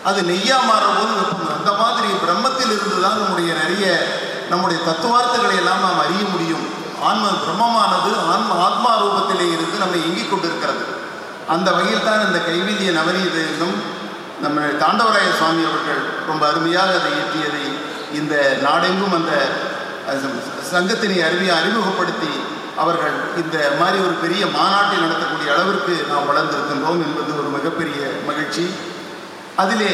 அது நெய்யா மாறுற போது வெப்பம். அந்த மாதிரி பிரம்மத்தில் இருந்து தான் நம்முடைய நிறைய நம்முடைய தத்துவார்த்தங்களை எல்லாம் நாம் அறிய முடியும். ஆன்ம பிரம்மமானது ஆன்ம ஆத்மா ரூபத்திலே இருந்து நம்மை இயங்கிக் கொண்டிருக்கிறது. அந்த வகையில் தான் இந்த கைவில்ய நவநீதம் நம்ம தாண்டவராய சுவாமி அவர்கள் ரொம்ப அருமையாக அதை இயற்றியதை இந்த நாடெங்கும் அந்த சங்கத்தினை அறிவி அறிமுகப்படுத்தி அவர்கள் இந்த மாதிரி ஒரு பெரிய மாநாட்டை நடத்தக்கூடிய அளவிற்கு நாம் வளர்ந்திருக்கின்றோம் என்பது ஒரு மிகப்பெரிய மகிழ்ச்சி. அதிலே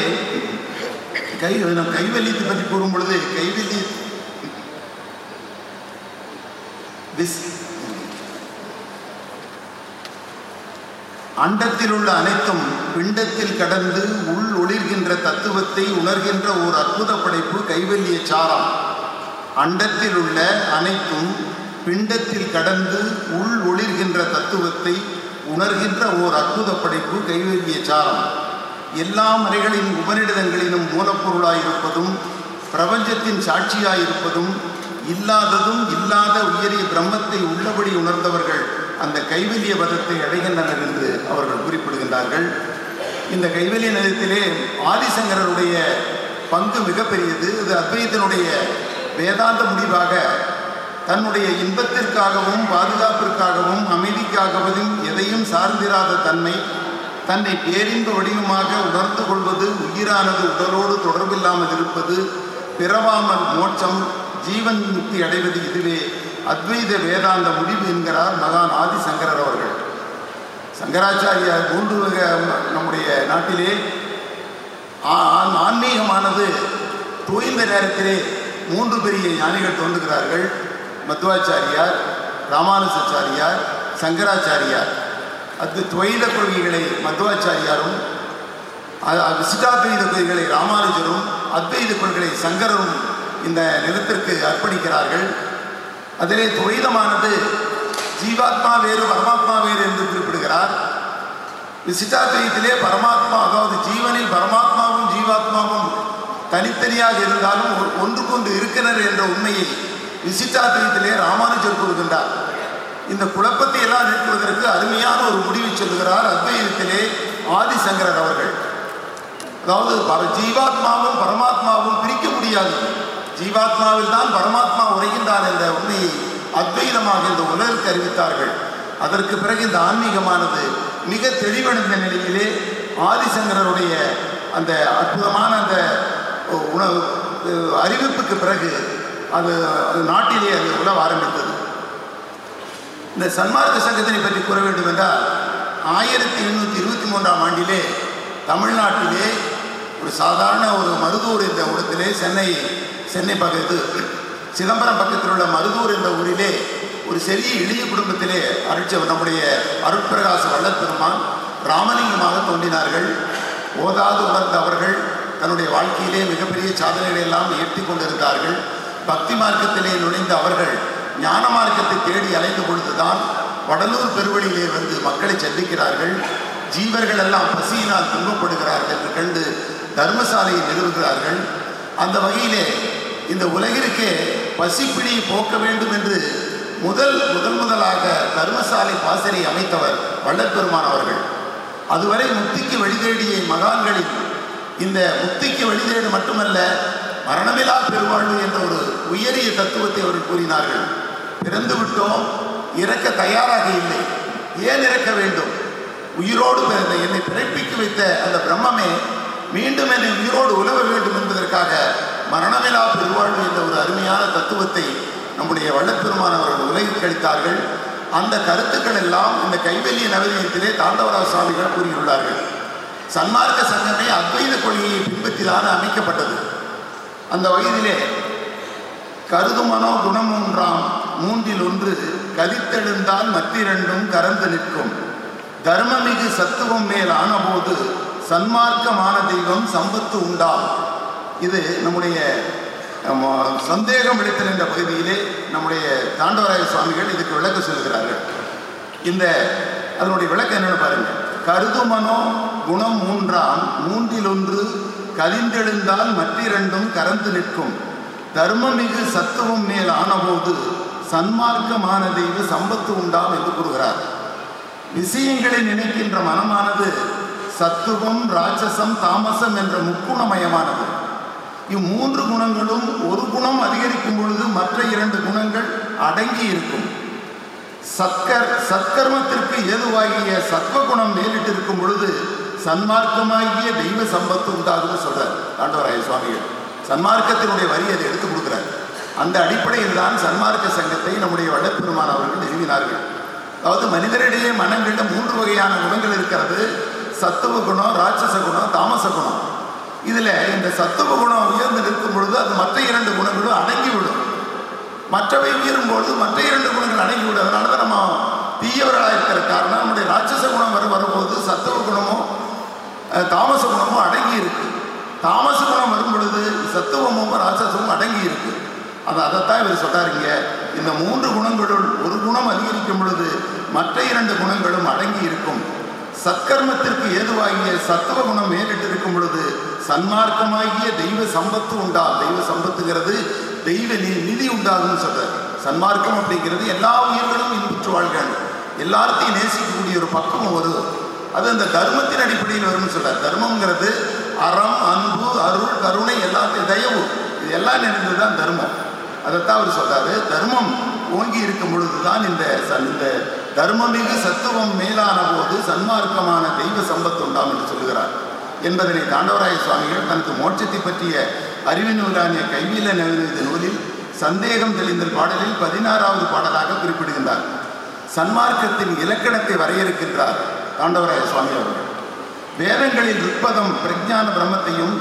கை நம் கைவல்யத்தை பற்றி கூறும் பொழுது கைவல்ய விஸ் அண்டத்தில் உள்ள அனைத்தும் பிண்டத்தில் கடந்து உள் ஒளிர்கின்ற தத்துவத்தை உணர்கின்ற ஓர் அற்புத படைப்பு கைவல்லிய சாரம். அண்டத்தில் உள்ள அனைத்தும் பிண்டத்தில் கடந்து உள் ஒளிர்கின்ற தத்துவத்தை உணர்கின்ற ஓர் அற்புத படைப்பு கைவல்லிய சாரம். எல்லா மறைகளின் உபநிடதங்களிலும் மூலப்பொருளாயிருப்பதும் பிரபஞ்சத்தின் சாட்சியாயிருப்பதும் இல்லாததும் இல்லாத உயரிய பிரம்மத்தை உள்ளபடி உணர்ந்தவர்கள் அந்த கைவல்ய பதத்தை அடைகின்றனர் என்று அவர்கள் குறிப்பிடுகின்றார்கள். இந்த கைவல்ய நிலையத்திலே ஆதிசங்கரருடைய பங்கு மிகப்பெரியது. இது அத்வைத்தினுடைய வேதாந்த முடிவாக தன்னுடைய இன்பத்திற்காகவும் பாதுகாப்பிற்காகவும் அமைதிக்காகவும் எதையும் சார்ந்திராத தன்மை தன்னை பேரின்ப வடிவமாக உணர்ந்து கொள்வது உயிரானது உடலோடு தொடர்பில்லாமல் இருப்பது பிறவாமல் மோட்சம் ஜீவன் முக்தி அடைவது இதுவே அத்வைத வேதாந்த முடிவு என்கிறார் மகான் ஆதிசங்கரர் அவர்கள். சங்கராச்சாரியார் மூன்று வகை நம்முடைய நாட்டிலே ஆ- ஆன்மீகமானது தோய்ந்த நேரத்திலே மூன்று பெரிய ஞானிகள் தோன்றுகிறார்கள். மத்துவாச்சாரியார் ராமானுஜாச்சாரியார் சங்கராச்சாரியார். அது துவைத கொள்கைகளை மத்வாச்சாரியாரும் அ- கொள்கைகளை ராமானுஜரும் அத்வைத கொள்கைகளை சங்கரரும் இந்த நிலத்திற்கு அர்ப்பணிக்கிறார்கள். அதிலே துவைதமானது ஜீவாத்மா வேறு பரமாத்மா வேறு என்று குறிப்பிடுகிறார். விசிட்டாத்வைத்திலே பரமாத்மா அதாவது ஜீவனில் பரமாத்மாவும் ஜீவாத்மாவும் தனித்தனியாக இருந்தாலும் ஒன்று ஒன்றுக்கொன்று இருக்கிறனர் என்ற உண்மையை விசிட்டாத்வைத்திலே ராமானுஜர் கூறுகின்றார். இந்த குழப்பத்தை எல்லாம் நீக்குவதற்கு அருமையான ஒரு முடிவை சொல்லுகிறார் அத்வைதத்திலே ஆதிசங்கரர் அவர்கள். அதாவது ஜீவாத்மாவும் பரமாத்மாவும் பிரிக்க முடியாது. ஜீவாத்மாவில் தான் பரமாத்மா உரைகின்றார் என்ற உண்மையை அத்வைதமாக இந்த உலகிற்கு அறிவித்தார்கள். அதற்கு பிறகு இந்த ஆன்மீகமானது மிக தெளிவடைந்த நிலையிலே ஆதிசங்கரருடைய அந்த அற்புதமான அந்த உணவு அறிவிப்புக்கு பிறகு அது அது நாட்டிலே அது உலவ ஆரம்பித்தது. இந்த சன்மார்க்க சங்கத்தினை பற்றி கூற வேண்டும் என்றால் ஆயிரத்தி எழுநூற்றி இருபத்தி மூன்றாம் ஆண்டிலே தமிழ்நாட்டிலே ஒரு சாதாரண ஒரு மருதூர் என்ற இடத்திலே சென்னை சென்னை பக்கத்து சிதம்பரம் பக்கத்தில் உள்ள மருதூர் என்ற ஊரிலே ஒரு சிறிய எளிய குடும்பத்திலே அருட்ச நம்முடைய அருட்பிரகாச வல்லப்பெருமான் பெருமான் ராமலிங்கமாக தோன்றினார்கள். ஓதாது உணர்ந்த அவர்கள் தன்னுடைய வாழ்க்கையிலே மிகப்பெரிய சாதனைகளை எல்லாம் ஏற்றி கொண்டிருந்தார்கள். பக்தி மார்க்கத்திலே நுழைந்த அவர்கள் ஞான மார்க்கத்தை தேடி அலைந்த பொழுதுதான் வடலூர் பெருவழியிலே வந்து மக்களை சந்திக்கிறார்கள். ஜீவர்கள் எல்லாம் பசியினால் துன்பப்படுகிறார்கள் என்று கண்டு தர்மசாலையை நிறுவுகிறார்கள். அந்த வகையிலே இந்த உலகிற்கே பசிப்பிடி போக்க வேண்டும் என்று முதல் முதல் முதலாக தர்மசாலை பாசனை அமைத்தவர் வள்ளற்பெருமான் அவர்கள். அதுவரை முக்திக்கு வழிதேடிய மகான்களில் இந்த முக்திக்கு வழிதேடு மட்டுமல்ல மரணமிலா பெருவாழ்வு என்ற ஒரு உயரிய தத்துவத்தை அவர்கள் கூறினார்கள். பிறந்து விட்டோம் இறக்க தயாராக இல்லை ஏன் இறக்க வேண்டும்? உயிரோடு பிறந்த என்னை பிறப்பிக்கு வைத்த அந்த பிரம்மமே மீண்டும் என்னை உயிரோடு உலவ வேண்டும் என்பதற்காக மரணமிலா பெருவாழ்வு என்ற ஒரு அருமையான தத்துவத்தை நம்முடைய வள்ளப்பெருமான் அவர்கள் உலகிற்கு அளித்தார்கள். அந்த கருத்துக்கள் எல்லாம் இந்த கைவல்லிய நவீனத்திலே தாண்டவராஜ சுவாமிகள் கூறியுள்ளார்கள். சன்மார்க்க சங்கமே அத்வைத கொள்கையை பின்பற்றிதான் அமைக்கப்பட்டது. அந்த வயதிலே கருதுமனோ குணம் ஒன்றாம் மூன்றில் ஒன்று கதித்தெழுந்தால் மத்திரண்டும் கறந்து நிற்கும். தர்மமிகு சத்துவம் மேல் ஆனபோது சன்மார்க்கமான தெய்வம் சம்பத்து உண்டா? இது நம்முடைய சந்தேகம் விடுத்தல் என்ற பகுதியிலே நம்முடைய தாண்டவராய சுவாமிகள் இதுக்கு விளக்க சொல்கிறார்கள். இந்த அதனுடைய விளக்கம் என்னென்னு பாருங்க. கருதுமனோ குணம் மூன்றாம் மூன்றில் ஒன்று கலிந்தெழுந்தால் மற்றிரண்டும் கரந்து நிற்கும். தர்மமிகு சத்துவம் மேல் ஆனபோது சன்மார்க்கமான தெய்வ சம்பத்து உண்டாம் என்று கூறுகிறார். விஷயங்களை நினைக்கின்ற மனமானது சத்துவம் ராட்சசம் தாமசம் என்ற முக்குணமயமானது. இம்மூன்று குணங்களும் ஒரு குணம் அதிகரிக்கும் பொழுது மற்ற இரண்டு குணங்கள் அடங்கி இருக்கும். சத்கர் சத்கர்மத்திற்கு ஏதுவாகிய சத்வகுணம் மேலிட்டு இருக்கும் பொழுது சன்மார்க்கமாகிய தெய்வ சம்பத்து உண்டாகும்னு சொல்றார் ஆண்டவராய சுவாமிகள். சன்மார்க்கத்தினுடைய வரி அதை எடுத்து கொடுக்குறார். அந்த அடிப்படையில் தான் சன்மார்க்க சங்கத்தை நம்முடைய வடப்பெருமான் அவர்கள் நிறுவினார்கள். அதாவது மனிதரிடையே மனங்களிடம் மூன்று வகையான குணங்கள் இருக்கிறது. சத்துவ குணம் ராட்சச குணம் தாமச குணம். இதில் இந்த சத்துவ குணம் உயர்ந்து நிற்கும் பொழுது அது மற்ற இரண்டு குணங்களும் அடங்கிவிடும். மற்றவை உயரும் பொழுது மற்ற இரண்டு குணங்கள் அடங்கிவிடும். அதனால தான் நம்ம தீயவர்களாக இருக்கிற காரணம் நம்முடைய ராட்சச குணம் வர வரும்போது சத்துவ குணமும் தாமச குணமும் அடங்கி இருக்கு தாமச குணம் வரும் பொழுது சத்துவமும் ராட்சசமும் அடங்கி இருக்கு அதை அதைத்தான் இவர் சொல்கிறாருங்க இந்த மூன்று குணங்களுள் ஒரு குணம் அதிகரிக்கும் பொழுது மற்ற இரண்டு குணங்களும் அடங்கி இருக்கும் சத்கர்மத்திற்கு ஏதுவாகிய சத்துவ குணம் மேலிட்டு இருக்கும் பொழுது சன்மார்க்கமாகிய தெய்வ சம்பத்து உண்டா? தெய்வ சம்பத்துங்கிறது தெய்வ நிதி உண்டாகும்னு சொல்றாரு. சன்மார்க்கம் அப்படிங்கிறது எல்லா உயிர்களும் இன்புற்று வாழ்கிறாங்க. எல்லாத்தையும் நேசிக்கக்கூடிய ஒரு பக்குவம் வருது அது அந்த தர்மத்தின் அடிப்படையில் வரும்னு சொல்றார். தர்மம்ங்கிறது அறம் அன்பு அருள் கருணை எல்லாத்தையும் தயவு. இது எல்லாம் நிறைந்தது தான் தர்மம். அதைத்தான் அவர் சொல்றாரு. தர்மம் ஓங்கி இருக்கும் பொழுதுதான் இந்த இந்த தர்மமிகு சத்துவம் மேலான போது சன்மார்க்கமான தெய்வ சம்பத்து உண்டாம் என்று சொல்லுகிறார். என்பதனை தாண்டவராய சுவாமிகள் தனக்கு மோட்சத்தை பற்றிய அறிவு நூலானிய கைவில நவீன நூலில் சந்தேகம் தெளிந்தல் பாடலில் பதினாறாவது பாடலாக குறிப்பிடுகின்றார். சன்மார்க்கத்தின் இலக்கணத்தை வரையறுக்கின்றார் தாண்டவராய சுவாமி அவர்கள். வேதங்களில் ருட்பதம் பிரஜான பிரம்மத்தையும்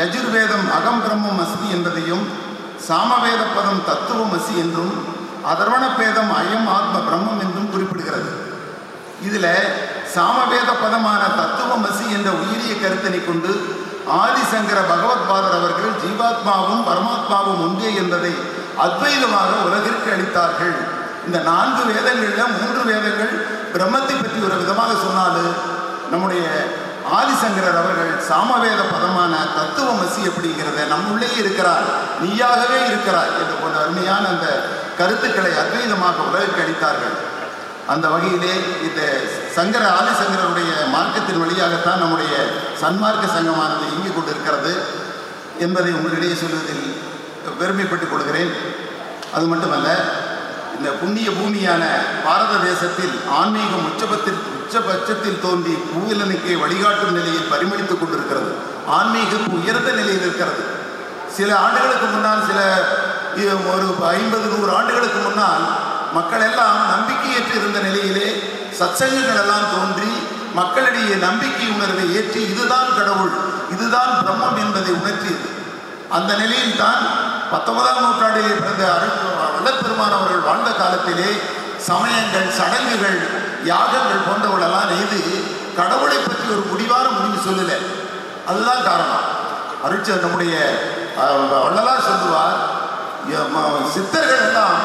யஜுர்வேதம் அகம் பிரம்மம் அஸ்மி என்பதையும் சாமவேத பதம் தத்துவம் அசி என்றும் அதர்வண பேதம் அயம் ஆத்ம பிரம்மம் என்றும் குறிப்பிடுகிறது. இதில் சாமவேத பதமான தத்துவமசி என்ற உயிரிய கருத்தினை கொண்டு ஆதிசங்கர பகவத்பாதர் அவர்கள் ஜீவாத்மாவும் பரமாத்மாவும் ஒன்றே என்பதை அத்வைதமாக உலகிற்கு அளித்தார்கள். இந்த நான்கு வேதங்களில் மூன்று வேதங்கள் பிரம்மத்தை பற்றி ஒரு விதமாக சொன்னாலும் நம்முடைய ஆதிசங்கரர் அவர்கள் சாமவேத பதமான தத்துவமசி அப்படிங்கிறத நம்முள்ளே இருக்கிறார் நீயாகவே இருக்கிறார் என்று போன்ற அருமையான அந்த கருத்துக்களை அத்வைதமாக உலகிற்கு அளித்தார்கள் அந்த வகையிலே இந்த சங்கர ஆதிசங்கரனுடைய மார்க்கத்தின் வழியாகத்தான் நம்முடைய சன்மார்க்க சங்கமானது இயங்கிக் கொண்டிருக்கிறது என்பதை உங்களிடையே சொல்வதில் பெருமைப்பட்டுக் கொள்கிறேன். அது மட்டுமல்ல இந்த புண்ணிய பூமியான பாரத தேசத்தில் ஆன்மீகம் உச்சபத்தில் உச்சபட்சத்தில் தோன்றி பூவிலனுக்கே வழிகாட்டும் நிலையில் பரிமளித்துக் கொண்டிருக்கிறது. ஆன்மீகம் உயர்ந்த நிலையில் இருக்கிறது. சில ஆண்டுகளுக்கு முன்னால் சில ஒரு ஐம்பது நூறு ஆண்டுகளுக்கு முன்னால் மக்கள் எல்லாம் நம்பிக்கையற்று இருந்த நிலையிலே சச்சங்கங்கள் எல்லாம் தோன்றி மக்களிடையே நம்பிக்கை உணர்வை ஏற்றி இதுதான் கடவுள் இதுதான் பிரம்மம் என்பதை உணர்த்தியது அந்த நிலையில் தான் பத்தொன்பதாம் நூற்றாண்டிலே பிறந்த அருள் வல்லப்பெருமான் அவர்கள் வாழ்ந்த காலத்திலே சமயங்கள் சடங்குகள் யாகங்கள் போன்றவர்களெல்லாம் நெய்து கடவுளை பற்றி ஒரு முடிவான முடிவு சொல்லலை. அதுதான் காரணம். அருட்ச நம்முடைய வள்ளலார் சொல்லுவார் சித்தர்கள் எல்லாம்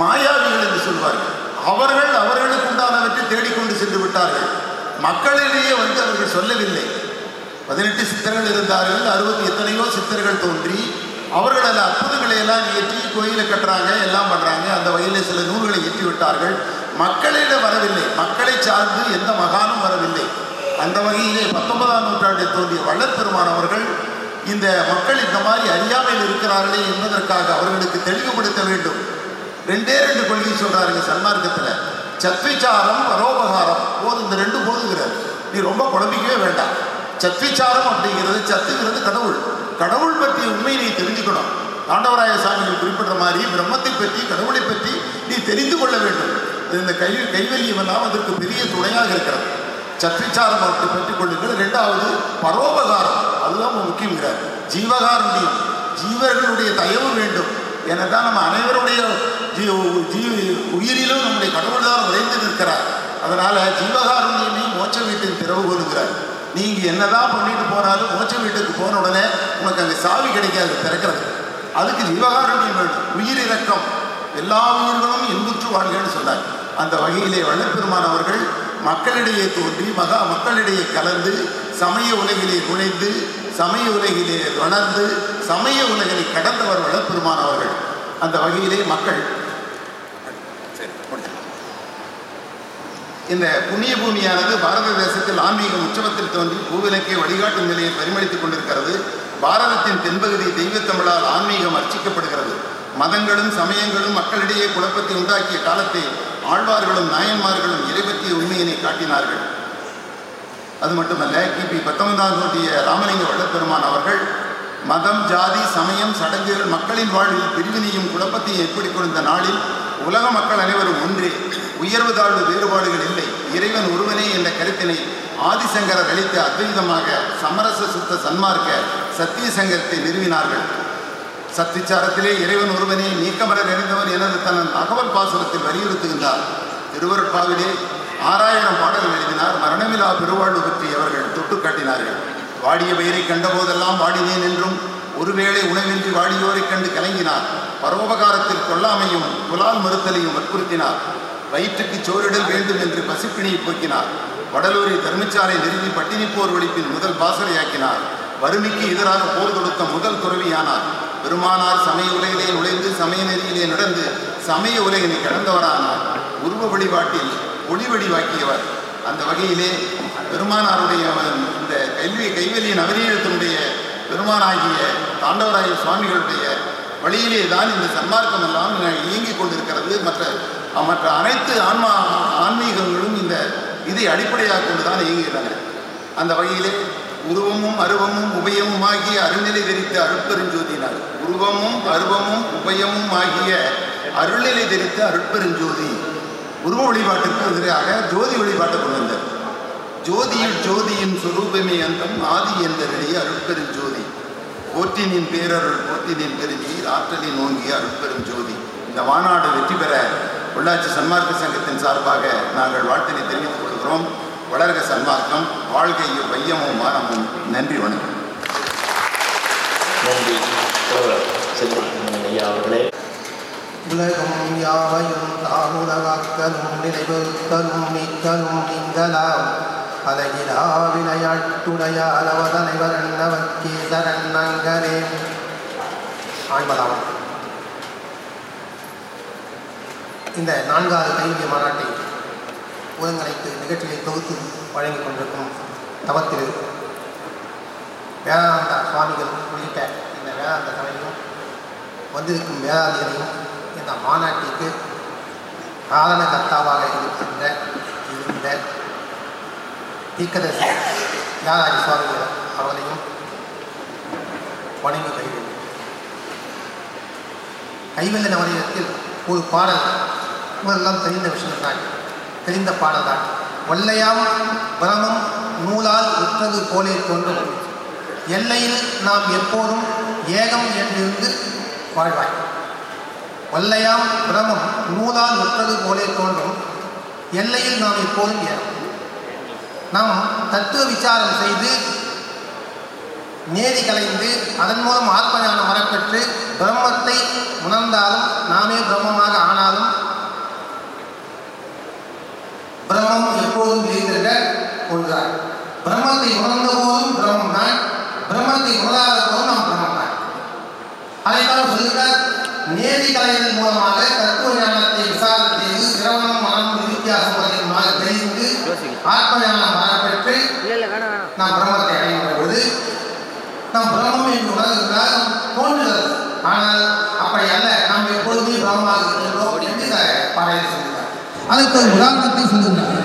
மாயாவிகள் என்று சொல்வார்கள். அவர்கள் அவர்களுக்கு உண்டானவற்றை தேடிக்கொண்டு சென்று விட்டார்கள். மக்களிடையே வந்து அவர்கள் சொல்லவில்லை. பதினெட்டு சித்தர்கள் இருந்தார்கள் அறுபத்தி எத்தனையோ சித்தர்கள் தோன்றி அவர்கள் அதில் அற்புதங்களை எல்லாம் இயற்றி கோயிலை கட்டுறாங்க எல்லாம் பண்ணுறாங்க அந்த வகையில் சில நூல்களை இயற்றி விட்டார்கள் மக்களிடம் வரவில்லை. மக்களை சார்ந்து எந்த மகானும் வரவில்லை. அந்த வகையிலே பத்தொன்பதாம் நூற்றாண்டில் தோன்றிய வள்ளற்பெருமான் அவர்கள் இந்த மக்கள் இந்த மாதிரி அறியாமையில் இருக்கிறார்களே என்பதற்காக அவர்களுக்கு தெளிவுபடுத்த வேண்டும். ரெண்டே ரெண்டு கொள்கை சொல்றாருங்க சன்மார்க்கத்தில். சத்விச்சாரம் பரோபகாரம் போது இந்த ரெண்டு போதுங்கிறார். நீ ரொம்ப குழம்பிக்கவே வேண்டாம். சத்விச்சாரம் அப்படிங்கிறது சத்துங்கிறது கடவுள். கடவுள் பற்றிய உண்மையை நீ தெரிஞ்சுக்கணும். தாண்டவராய சாமிகள் குறிப்பிட்ட மாதிரி பிரம்மத்தை பற்றி கடவுளை பற்றி நீ தெரிந்து கொள்ள வேண்டும். இந்த கை கைவல்யம் எல்லாம் அதற்கு பெரிய துணையாக இருக்கிறது. சத்விச்சாரம் அப்படி பெற்றுக் கொள்ளுங்கள் ரெண்டாவது பரோபகாரம் அதுதான் முக்கியங்கிறார் ஜீவகாரண்டியம் ஜீவர்களுடைய தயவு வேண்டும். எனதான் நம்ம அனைவருடைய ஜீ உயிரிலும் நம்முடைய கடவுள் தான் உழைந்து நிற்கிறார். அதனால ஜீவகாருண்யமே மோட்ச வீட்டின் திறவுகோலுங்கிறார் நீங்க என்னதான் பண்ணிட்டு போனாலும் மோட்ச வீட்டுக்கு போன உடனே உனக்கு அங்கே சாவி கிடைக்காது திறக்கிறது. அதுக்கு ஜீவகாருண்யம் வேண்டும். உயிர் இறக்கம் எல்லா உயிர்களும் இன்புற்று வாழ்கன்னு சொன்னார். அந்த வகையிலே வல்லப்பெருமான் அவர்கள் மக்களிடையே தோன்றி மகா மக்களிடையே கலந்து சமய உலகிலே நுழைந்து சமய உலகிலே வளர்ந்து சமய உலகிலே கடந்தவர் வள்ளப்பெருமான் அவர்கள். அந்த வகையிலே மக்கள். சரி, இந்த புண்ணிய பூமியானது பாரத தேசத்தில் ஆன்மீக உற்சவத்தில் தோன்றி பூவிலக்கே வழிகாட்டும் நிலையை பரிமளித்துக் கொண்டிருக்கிறது. பாரதத்தின் தென்பகுதி தெய்வத்தமிழால் ஆன்மீகம் அர்ச்சிக்கப்படுகிறது. மதங்களும் சமயங்களும் மக்களிடையே குழப்பத்தை உண்டாக்கிய காலத்தை ஆழ்வார்களும் நாயன்மார்களும் இறைபற்றிய உண்மையினை காட்டினார்கள். அது மட்டுமல்ல கிபி பத்தொன்பதாம் நூற்றிய ராமலிங்க வல்லப்பெருமான் அவர்கள் மதம் ஜாதி சமயம் சடங்குகள் மக்களின் வாழ்வில் பிரிவினையும் குழப்பத்தையும் எப்படி கொண்ட நாளில் உலக மக்கள் அனைவரும் ஒன்றே உயர்வு தாழ்வு வேறுபாடுகள் இல்லை இறைவன் ஒருவனே என்ற கருத்தினை ஆதிசங்கரர் அளித்த அத்வைதமாக சமரச சுத்த சன்மார்க்க சத்தியசங்கரத்தை நிறுவினார்கள். சத்திச்சாரத்திலே இறைவன் ஒருவனே நீக்கமர நிறைந்தவன் எனது தன் அகவல் பாசுரத்தில் வலியுறுத்துகின்றார். திருவருட்பாவிலே ஆறாயிரம் பாடல்கள் எழுதினார். மரணமிலா பெருவாழ்வு பற்றி அவர்கள் தொட்டு காட்டினார்கள். வாடிய பெயரை கண்டபோதெல்லாம் வாடினேன் என்றும் ஒருவேளை உணவின்றி வாடியோரைக் கண்டு கலங்கினார். பரோபகாரத்தில் கொல்லாமையும் புலால் மறுத்தலையும் வற்புறுத்தினார். வயிற்றுக்கு சோறிடல் வேண்டும் என்று பசிப்பிணியை போக்கினார். வடலூரில் தர்மச்சாலை நிறுவி பட்டினி போர் ஒழிப்பின் முதல் பாசறையாக்கினார். வறுமைக்கு எதிராக போர் தொடுத்த முதல் துறவியானார். பெருமானார் சமய உலகிலே நுழைந்து சமய நெறியிலே நடந்து சமய உலகினை கடந்தவரானார். உருவ வழிபாட்டில் ஒளி வழிவாக்கியவர் அந்த வகையிலே பெருமானாருடைய இந்த கல்வி கைவெளியின் நவநீதத்தினுடைய பெருமானாகிய தாண்டவராய சுவாமிகளுடைய வழியிலே தான் இந்த சன்மார்க்கம் எல்லாம் இயங்கிக் கொண்டிருக்கிறது. மற்ற மற்ற அனைத்து ஆன்மா ஆன்மீகங்களும் இந்த இதை அடிப்படையாக கொண்டு தான் இயங்குகிறாங்க அந்த வகையிலே உருவமும் அருவமும் உபயமும் ஆகிய அருள்நிலை தெரித்த அருட்பெருஞ்சோதினார் உருவமும் அருவமும் உபயமும் ஆகிய அருள்நிலை தெரித்த அருட்பெருஞ்சோதி. உருவ வழிபாட்டிற்கு எதிராக ஜோதி வழிபாட்டை கொண்டு வந்தார். ஜோதியில் ஜோதியின் சுரூபமே அந்தம் ஆதி என்பதிலேயே அருட்பெருஞ்சோதி. போற்றினின் பேரருள் போற்றினின் பெருநீர் ஆற்றலின் ஓங்கிய அருட்பெரும் ஜோதி இந்த மாநாடு வெற்றி பெற உள்ளாட்சி சன்மார்க்க சங்கத்தின் சார்பாக நாங்கள் வாழ்த்தினை தெரிவித்துக் கொள்கிறோம். வளர்க சன்மார்க்கம் வாழ்க வையமும் மானமும் நன்றி வணக்கம். நன்றி. ஐயா அவர்களே. உலகம் யாவையும் தாமுலகாக்கலும் நிலைபெறுத்தலும் நீக்கலும் நீங்களாம். அழகிலா விளையாட்டுடையால் அவதனைவர் அன்னவர்க்கே சரணங்களே ஆய்மதாம் இந்த நான்காவது கைவிய மாநாட்டை ஒருங்கிணைத்து நிகழ்ச்சிகளை தொகுத்து வழங்கிக் கொண்டிருக்கும் தவத்திரு வேதாந்தா சுவாமிகள் உள்ளிட்ட இந்த வேதாந்த சபையும் வந்திருக்கும் வேதாந்திகளையும் இந்த மாநாட்டிற்கு காரணகர்த்தாவாக இருக்கின்ற இருந்த தீக்கதர்சி யாராஜி சுவாமிகள் அவர்களையும் வணங்கி வருகிறேன் கைவல்ல நவநீதத்தில் ஒரு பாடல் உங்களெல்லாம் தெரிந்த விஷயம் தான் தெரிந்த பாடல்தான். வல்லையாம் பிரமம் நூலால் உற்றது போலே தோன்றும். எல்லையில் நாம் எப்போதும் ஏகம் என்றிருந்து வாழ்வாய். வல்லையாம் பிரமம் நூலால் உற்றது போலே தோன்றும். எல்லையில் நாம் எப்போதும் ஏகம். நாம் தத்துவ விசாரம் செய்து நேரி கலைந்து அதன் மூலம் ஆத்ம ஞானம் வரப்பெற்று பிரம்மத்தை உணர்ந்தாலும் நாமே பிரம்மமாக ஆனாலும் பிரம்மம் எப்போதும் இருக்கிற ஒன்றார் பிரம்மத்தை உணர்ந்த போதும் பிரம்மம் தான். பிரம்மத்தை உணராத போதும் நாம் பிரம்மம் தான். அதைத்தான் சொல்கிறார் நேதி கலையின் மூலமாக தத்துவ ஞானத்தை விசாரம் செய்து சிரவணம் மனம் வித்தியாசம் அதிகமாக தெரிந்து ஆத்ம ஞானம் வரப்பெற்று நாம் பிரம்மத்தை அடைகின்ற பொழுது நாம் பிரம்மம் என்று உணர்கிறால் தோன்றுகிறது ஆனால் அப்படி அல்ல நாம் எப்பொழுதுமே பிரம்மமாக இருக்கின்றோம் என்று இந்த பாடலில் சொல்கிறார் அதுக்கு ஒரு உதாரணத்தை சொல்லுகிறார்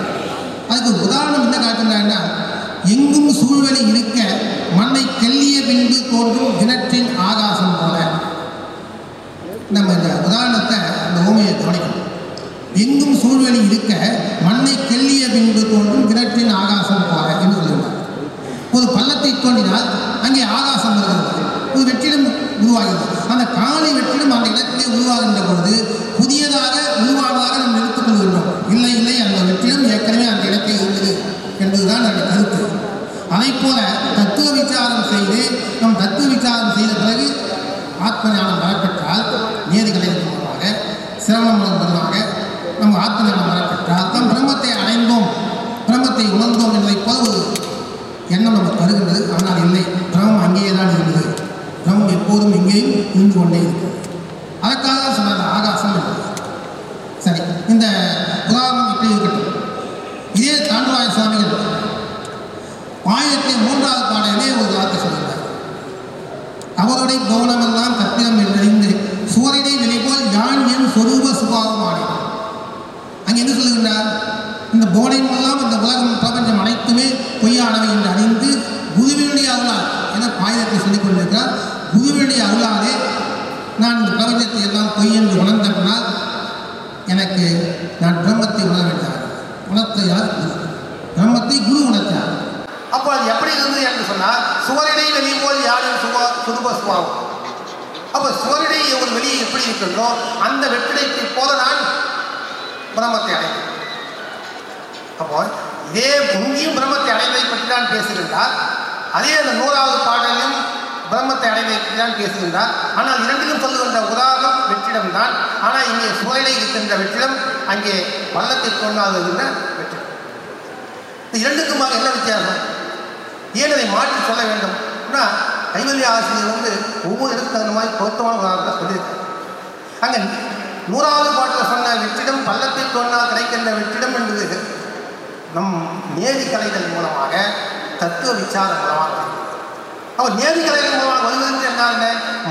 அதுக்கு உதாரணம் என்ன காட்டுகிறார்னா எங்கும் சூழ்வெளி இருக்க மண்ணை கெல்லிய பின்பு தோன்றும் கிணற்றின் ஆகாசம் போல. நம்ம இந்த உதாரணத்தை இந்த ஓமையை கவனிக்கணும். எங்கும் சூழ்வெளி இருக்க மண்ணை கெல்லிய பின்பு தோன்றும் கிணற்றின் ஆகாசம் போல என்று சொல்லுகிறார் ஒரு பள்ளத்தை தோண்டினால் அங்கே ஆகாசம் வருகிறது. ஒரு வெற்றிடம் உருவாகிறது. அந்த காலை வெற்றிடம் அந்த இடத்திலே உருவாகின்ற பொழுது புதியதாக இல்லை இல்லை அந்த வெற்றிடம் ஏற்கனவே அந்த இடத்தில் இருந்தது என்பதுதான் அந்த கருத்து. அதை போல தத்துவ விசாரம் செய்து நம் தத்துவ விசாரம் செய்த பிறகு ஆத்ம ஞானம் வரப்பெற்றால் நேதிகளை மூலமாக சிரவணம் மூலமாக நம் ஆத்ம ஞானம் வரப்பெற்றால் நம் பிரம்மத்தை அடைந்தோம் பிரம்மத்தை உணர்ந்தோம் என்பதை போல ஒரு எண்ணம் நமக்கு வருகின்றது ஆனால் இல்லை பிரமம் அங்கேயே தான் இருந்தது. பிரமம் எப்போதும் எங்கேயும் இருந்து கொண்டே இருக்கிறது அதற்காக தான் சொன்னார் ஆகாசம் என்பது சரி இந்த உதாரணம் இப்படி இருக்கட்டும் அருளாலே நான் இந்த பிரபஞ்சத்தை எல்லாம் பொய் என்று உணர்ந்தனால் எனக்கு நான் பிரம்மத்தை உணர வேண்டாம் உணர்த்த யார் குரு பிரம்மத்தை குரு உணர்த்தார் அப்போ அது எப்படி இருந்தது என்று சொன்னால் சுவரிடை வெளி போல் யாரும் சுப சுதுப சுபாவம் அப்போ சுவரிடை ஒரு வெளியே எப்படி இருக்கின்றோ அந்த வெற்றிடைக்கு போல நான் பிரம்மத்தை அடைந்தேன் அப்போ இதே இங்கேயும் பிரம்மத்தை அடைவதை பற்றி தான் பேசுகின்றார் அதே அந்த நூறாவது பாடலிலும் பிரம்மத்தை பேசுகின்றார் ஆனால் இரண்டிலும் சொல்லுகின்ற உதாரணம் வெற்றிடம் தான் ஆனால் இங்கே சுவரிடை இருக்கின்ற வெற்றிடம் அங்கே பள்ளத்தை கொண்டாடுகின்ற வெற்றிடம். இந்த இரண்டுக்குமாக என்ன வித்தியாசம்? ஏன் அதை மாற்றி சொல்ல வேண்டும்? கைவல்லி ஆசிரியர் வந்து ஒவ்வொரு இடத்துக்கு தகுந்த மாதிரி பொருத்தமான உதாரணத்தை சொல்லியிருக்காங்க அங்கே நூறாவது பாட்டில் சொன்ன வெற்றிடம் பள்ளத்தை கொண்டால் கிடைக்கின்ற வெற்றிடம் என்பது நம் நேதி கலைகள் மூலமாக தத்துவ விசாரம் மூலமாக அவர் நேதி கலைகள் மூலமாக வருவது என்ன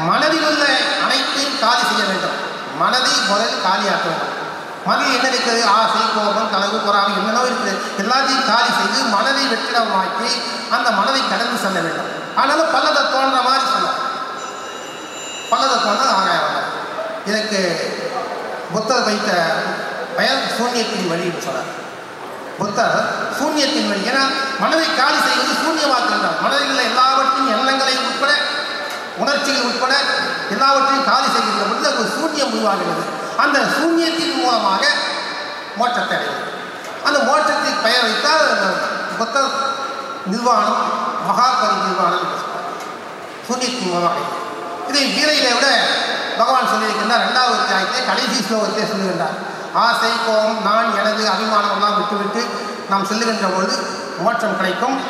மனதில் உள்ள அனைத்தையும் காலி செய்ய வேண்டும். மனதை முதல் காலியாக்க வேண்டும். மனதில் என்ன இருக்கிறது? ஆசை கோபம் கலவு பொறாமை என்னென்னோ இருக்குது. எல்லாத்தையும் காலி செய்து மனதை வெற்றிடமாக்கி அந்த மனதை கடந்து செல்ல வேண்டும். ஆனாலும் பல்லதை தோன்ற மாதிரி சொல்லலாம் பல்லதை தோன்ற ஆகாயம் இதற்கு புத்தர் வைத்த பயன் சூன்யத்தின் வழி சொன்னார். புத்தர் சூன்யத்தின் வழி. ஏன்னா மனதை காலி செய்வது சூன்யமாக்குகின்றார் மனதில் உள்ள எல்லாவற்றையும் எண்ணங்களையும் உட்பட உணர்ச்சிகள் உட்பட எல்லாவற்றையும் காலி செய்கின்ற பொழுது அது ஒரு சூன்யம் உருவாகிறது அந்த சூன்யத்தின் மூலமாக மோட்சத்தை அடைகிறது. அந்த மோட்சத்தை பெயர் வைத்தால் புத்தர் நிர்வாணம் மகாபரி நிர்வாணம் என்று சூன்யத்தின் மூலமாக இதை வீரையில விட பகவான் சொல்லியிருக்கின்றார் ரெண்டாவது தியாகத்தை கடைசி ஸ்லோகத்தை சொல்லுகின்றார். ஆசை கோபம் நான் எனது அபிமானமெல்லாம் விட்டுவிட்டு நாம் செல்லுகின்ற பொழுது மோட்சம் கிடைக்கும்.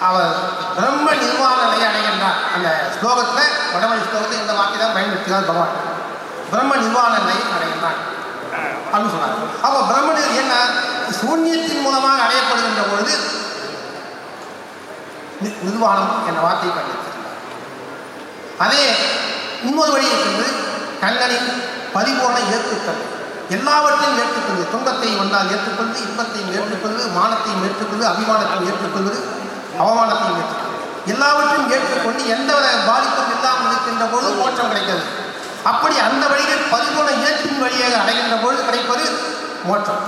அவர் பிரம்ம நிர்வாண நிலையை அடைகின்றார். அந்த ஸ்லோகத்தில் வடமொழி ஸ்லோகத்தில் இந்த வார்த்தை தான் பயன்படுத்துகிறார் பகவான். பிரம்ம நிர்வாண நிலையை அடைகின்றான் அப்படின்னு சொன்னார். அப்போ பிரம்ம என்ன? சூன்யத்தின் மூலமாக அடையப்படுகின்ற பொழுது நி- நிர்வாணம் என்ற வார்த்தையை பயன்படுத்தினார். அதே இன்னொரு வழி சென்று கண்ணனின் பரிபூர்ண ஏற்புத்தன்மை எல்லாவற்றையும் ஏற்றுக்கொள்வது துன்பத்தை வந்தால் ஏற்றுக்கொள்வது இன்பத்தையும் ஏற்றுக்கொள்வது மானத்தையும் ஏற்றுக்கொள்வது அபிமானத்தையும் ஏற்றுக்கொள்வது அவமானத்தையும் ஏற்றுக்கொள்வது எல்லாவற்றையும் ஏற்றுக்கொண்டு எந்த பாதிப்பும் இல்லாமல் இருக்கின்ற பொழுது மோட்சம் கிடைக்கிறது. அப்படி அந்த வழியில் பதிமூணு இயற்கின் வழியாக அடைகின்ற பொழுது கிடைப்பது மோட்சம்.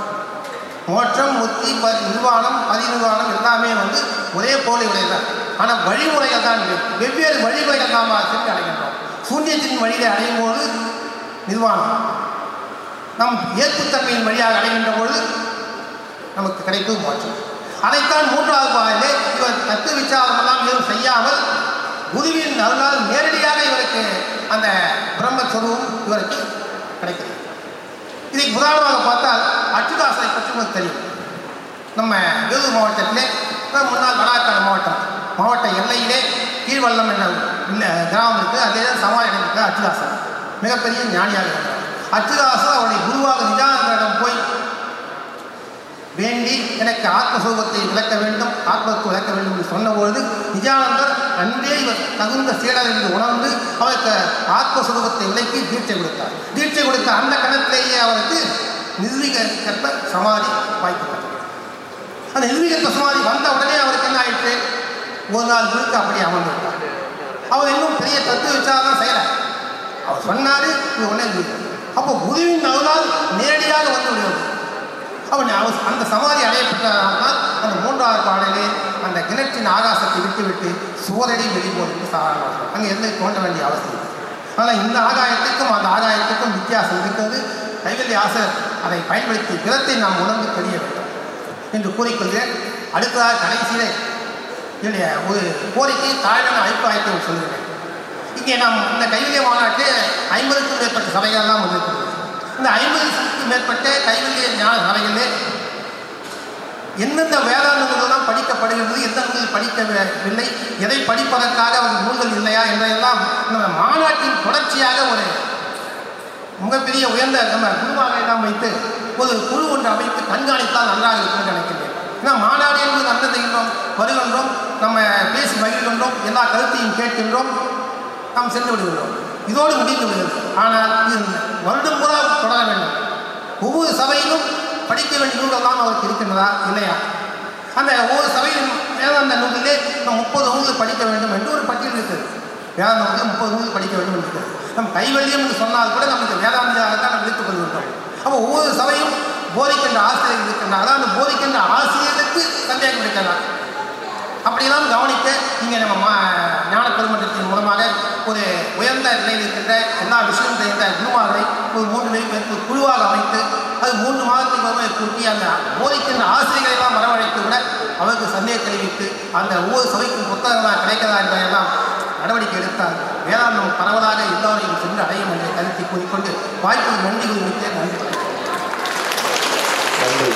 மோட்சம் முத்தி ப நிர்வாணம் பதிநிர்வாணம் எல்லாமே வந்து ஒரே போல உடையதான் ஆனால் வழிமுறைகள் தான் வெவ்வேறு வழிமுறைகள் நாம் சென்று அடைகின்றோம். சூன்யத்தின் வழியில் அடையும் போது நிர்வாணம். நம் ஏற்புத்தன்மையின் வழியாக அடைகின்ற பொழுது நமக்கு கிடைக்கும் மோட்சம் அதைத்தான் மூன்றாவது பாதையிலே இவர் தத்து விசாரமெல்லாம் எதுவும் செய்யாமல் குருவின் அருளால் நேரடியாக இவருக்கு அந்த பிரம்மஸ்வரூபம் இவருக்கு கிடைக்கிறது. இதை உதாரணமாக பார்த்தால் அச்சுதாசனை பற்றி உங்களுக்கு தெரியும். நம்ம வேலூர் மாவட்டத்திலே முன்னாள் வடாக்காடு மாவட்டம் மாவட்ட எல்லையிலே கீழ்வள்ளம் என்ற கிராமம் இருக்குது அதே தான் சமாளம் இருக்குது அச்சுதாசன். மிகப்பெரிய ஞானியாக இருக்கிறார் அச்சுதாசன் அவருடைய குருவாக நிஜானந்தரிடம் போய் வேண்டி எனக்கு ஆத்மசோகத்தை விளக்க வேண்டும் ஆத்மத்தை விளக்க வேண்டும் என்று சொன்னபொழுது நிஜானந்தர் அன்றே இவர் தகுந்த சீடர் என்று உணர்ந்து அவருக்கு ஆத்மஸ்வரூபத்தை விளக்கி தீட்சை கொடுத்தார். தீட்சை கொடுத்த அந்த கணத்திலேயே அவருக்கு நிர்வீகற்ப சமாதி வாய்க்கப்பட்டது. அந்த நிர்வீகற்ப சமாதி வந்த உடனே அவருக்கு என்ன ஆயிற்று? ஒரு நாள் முழுக்க அப்படி அமர்ந்திருக்கார் அவர் இன்னும் பெரிய தத்துவ விசாரணை செய்யலை. அவர் சொன்னார் இது உடனே அப்போ குருவின் அருளால் நேரடியாக வந்து விடுவது அவன் அவன் அந்த சமாதி அடையப்பட்டதால் அந்த மூன்றாவது பாடலே அந்த கிணற்றின் ஆகாசத்தை விட்டுவிட்டு சுவரடி வெளிப்போருக்கு சாராங்க அங்கே எந்த தோன்ற வேண்டிய அவசியம் இல்லை. ஆனால் இந்த ஆகாயத்துக்கும் அந்த ஆகாயத்துக்கும் வித்தியாசம் இருக்கிறது. கைவல்லி ஆசர் அதை பயன்படுத்தி விதத்தை நாம் உணர்ந்து தெரிய வேண்டும் என்று கூறிக்கொள்கிறேன். அடுத்ததாக கடைசியிலே என்னுடைய ஒரு கோரிக்கை தாழ்வான அபிப்பிராயத்தை சொல்கிறேன் இங்கே நாம் இந்த கைவிலிய மாநாட்டு ஐம்பதுக்கும் மேற்பட்ட சபைகள்லாம் வந்திருக்கிறது இந்த ஐம்பதுக்கும் மேற்பட்ட கைவிலிய ஞான சபைகளிலே எந்தெந்த வேதாந்த நூல்களெல்லாம் படிக்கப்படுகிறது எந்த நூல்கள் படிக்கவில்லை எதை படிப்பதற்காக அவர் நூல்கள் இல்லையா என்றெல்லாம் நம்ம மாநாட்டின் தொடர்ச்சியாக ஒரு மிகப்பெரிய உயர்ந்த நம்ம குழுவாக எல்லாம் வைத்து ஒரு குழு ஒன்று அமைத்து கண்காணித்தால் நன்றாக இருக்கும் என்று ஏன்னா மாநாடு என்பது நல்ல செய்கின்றோம் வருகின்றோம் நம்ம பேசி மகிழ்கின்றோம் எல்லா கருத்தையும் கேட்கின்றோம் நாம் சென்று விடுகிறோம் இதோடு முடிந்து விடுகிறது. ஆனால் இது வருடம் பூரா தொடர வேண்டும். ஒவ்வொரு சபையிலும் படிக்க வேண்டிய நூல்கள்லாம் அவருக்கு இருக்கின்றதா? இல்லையா? அந்த ஒவ்வொரு சபையிலும் வேதாந்த நூலிலே நம்ம முப்பது நூல்கள் படிக்க வேண்டும் என்று ஒரு பட்டியல் இருக்குது. வேதாந்தம் முப்பது நூல்கள் படிக்க வேண்டும் என்று நம் கைவல்யம் என்று சொன்னால் கூட நமக்கு வேதாந்தியாகத்தான் நாம் எடுத்துக் கொள்கின்றோம். அப்போ ஒவ்வொரு சபையும் போதிக்கின்ற ஆசிரியர் இருக்கின்றார் அதாவது போதிக்கின்ற ஆசிரியருக்கு சந்தேகம் இருக்கலாம் அப்படியெல்லாம் கவனித்து இங்கே நம்ம மா ஞான பெருமன்றத்தின் மூலமாக ஒரு உயர்ந்த நிலையில் இருக்கின்ற எல்லா விஷயம் தெரிந்த குருமார்களை ஒரு மூன்று பேர் ஒரு குழுவாக அமைத்து அது மூன்று மாதத்துக்கு ஒருமுறை கூட்டி அந்த போதிக்கின்ற ஆசிரியர்களை எல்லாம் வரவழைத்து விட அவருக்கு சந்தேகம் தெரிவித்து அந்த ஒவ்வொரு சபைக்கும் புத்தகங்களாக கிடைக்கிறதா என்பதையெல்லாம் நடவடிக்கை எடுத்தார். வேளாண்மை பரவலாக எல்லோரையும் சென்று அடையும் என்ற கருத்தை கூறிக்கொண்டு வாய்ப்பு நன்றி குறித்து நன்றி. நன்றி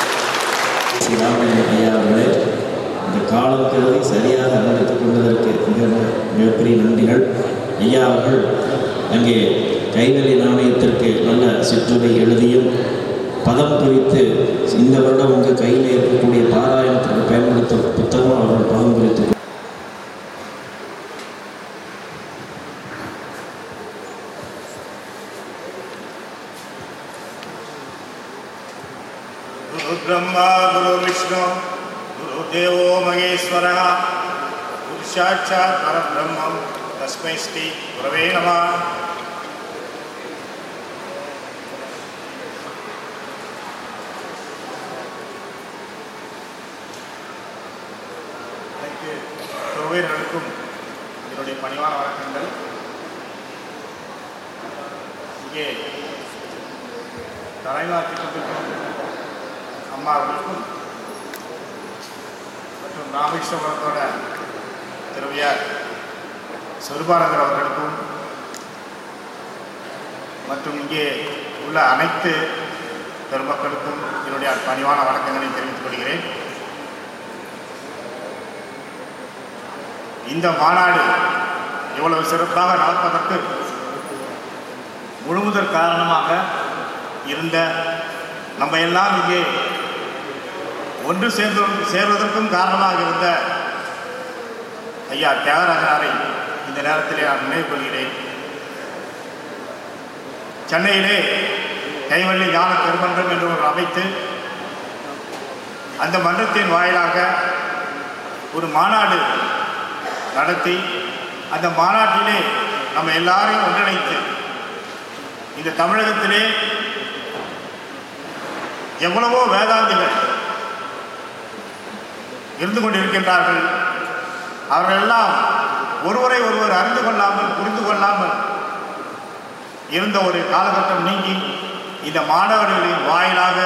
ஸ்ரீராமன் ஐயா அவர்களே இந்த காலம் கருதி சரியாக அழைத்துக் கொண்டதற்கு மிக மிகப்பெரிய நன்றிகள். ஐயா அவர்கள் அங்கே கைவெளி நாணயத்திற்கு நல்ல சிற்றுரை எழுதியும் பதம் குறித்து இந்த வருடம் உங்கள் கையில் இருக்கக்கூடிய பாராயணத்திற்கு பயன்படுத்தும் புத்தகம் அவர்கள் பதம் குறித்து Brahma, Guru Vishnu, विष्णु गुरुदेवो महेश्वरः गुरु साक्षात् परब्रह्मं तस्मै श्री गुरवे नमः அனைத்து கோவில்களுக்கும் என்னுடைய பணிவான வணக்கங்கள் இங்கே தலைநாட்டிக் கொண்டிருக்கும் அம்மா அவர்களுக்கும் மற்றும் ராமேஸ்வரத்தோட திருவியார் சொருபானந்தர் அவர்களுக்கும் மற்றும் இங்கே உள்ள அனைத்து பெருமக்களுக்கும் என்னுடைய பணிவான வணக்கங்களை தெரிவித்துக் கொள்கிறேன். இந்த மாநாடு இவ்வளவு சிறப்பாக நடப்பதற்கு முழுமுதற் காரணமாக இருந்த நம்ம எல்லாம் இங்கே ஒன்று சேர்ந்து சேர்வதற்கும் காரணமாக இருந்த ஐயா தியாகராஜனாரை இந்த நேரத்திலே நான் நினைவு கொள்கிறேன். சென்னையிலே கைவள்ளி ஞான பெருமன்றம் என்று ஒரு அமைத்து அந்த மன்றத்தின் வாயிலாக ஒரு மாநாடு நடத்தி அந்த மாநாட்டிலே நம்ம எல்லாரையும் ஒன்றிணைத்து இந்த தமிழகத்திலே எவ்வளவோ வேதாந்திகள் இருந்து கொண்டிருக்கின்றார்கள். அவர்களெல்லாம் ஒருவரை ஒருவர் அறிந்து கொள்ளாமல் புரிந்து கொள்ளாமல் இருந்த ஒரு காலகட்டம் நீங்கி இந்த மாணவர்களின் வாயிலாக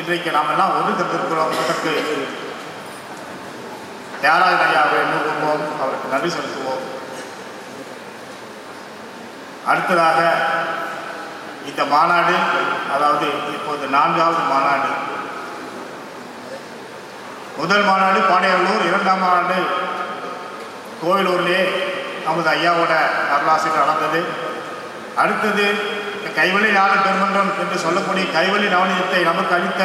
இன்றைக்கு நாம் எல்லாம் ஒன்று தந்திருக்கிறோம். அதற்கு தியாகராஜ ஐயாவை எண்ணுவோம் அவருக்கு நன்றி செலுத்துவோம். அடுத்ததாக இந்த மாநாடு அதாவது இப்போது நான்காவது மாநாடு முதல் மாநாடு பாண்டியல்லூர் இரண்டாம் மாநாடு கோவிலூரிலே நமது ஐயாவோட அருளாசிரியர் நடந்தது. அடுத்தது இந்த கைவழி ஞான பெருமன்றம் என்று சொல்லக்கூடிய கைவழி நவநீதத்தை நமக்கு அளித்த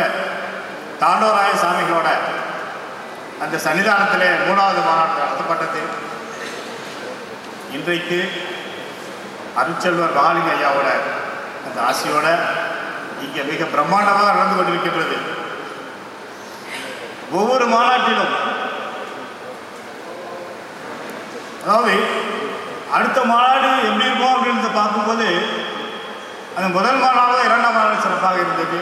தாண்டவராய சாமிகளோட அந்த சன்னிதானத்திலே மூணாவது மாநாடு நடத்தப்பட்டது. இன்றைக்கு அருட்செல்வர் மகாலிங்க ஐயாவோட அந்த ஆசையோட இங்கே மிக பிரம்மாண்டமாக நடந்து கொண்டிருக்கின்றது. ஒவ்வொரு மாநாட்டிலும். அதாவது அடுத்த மாநாடு எப்படி இருக்கும் அப்படின்றத பார்க்கும்போது அந்த முதல் மாநாடு இரண்டாம் மாநாடு சிறப்பாக இருந்தது.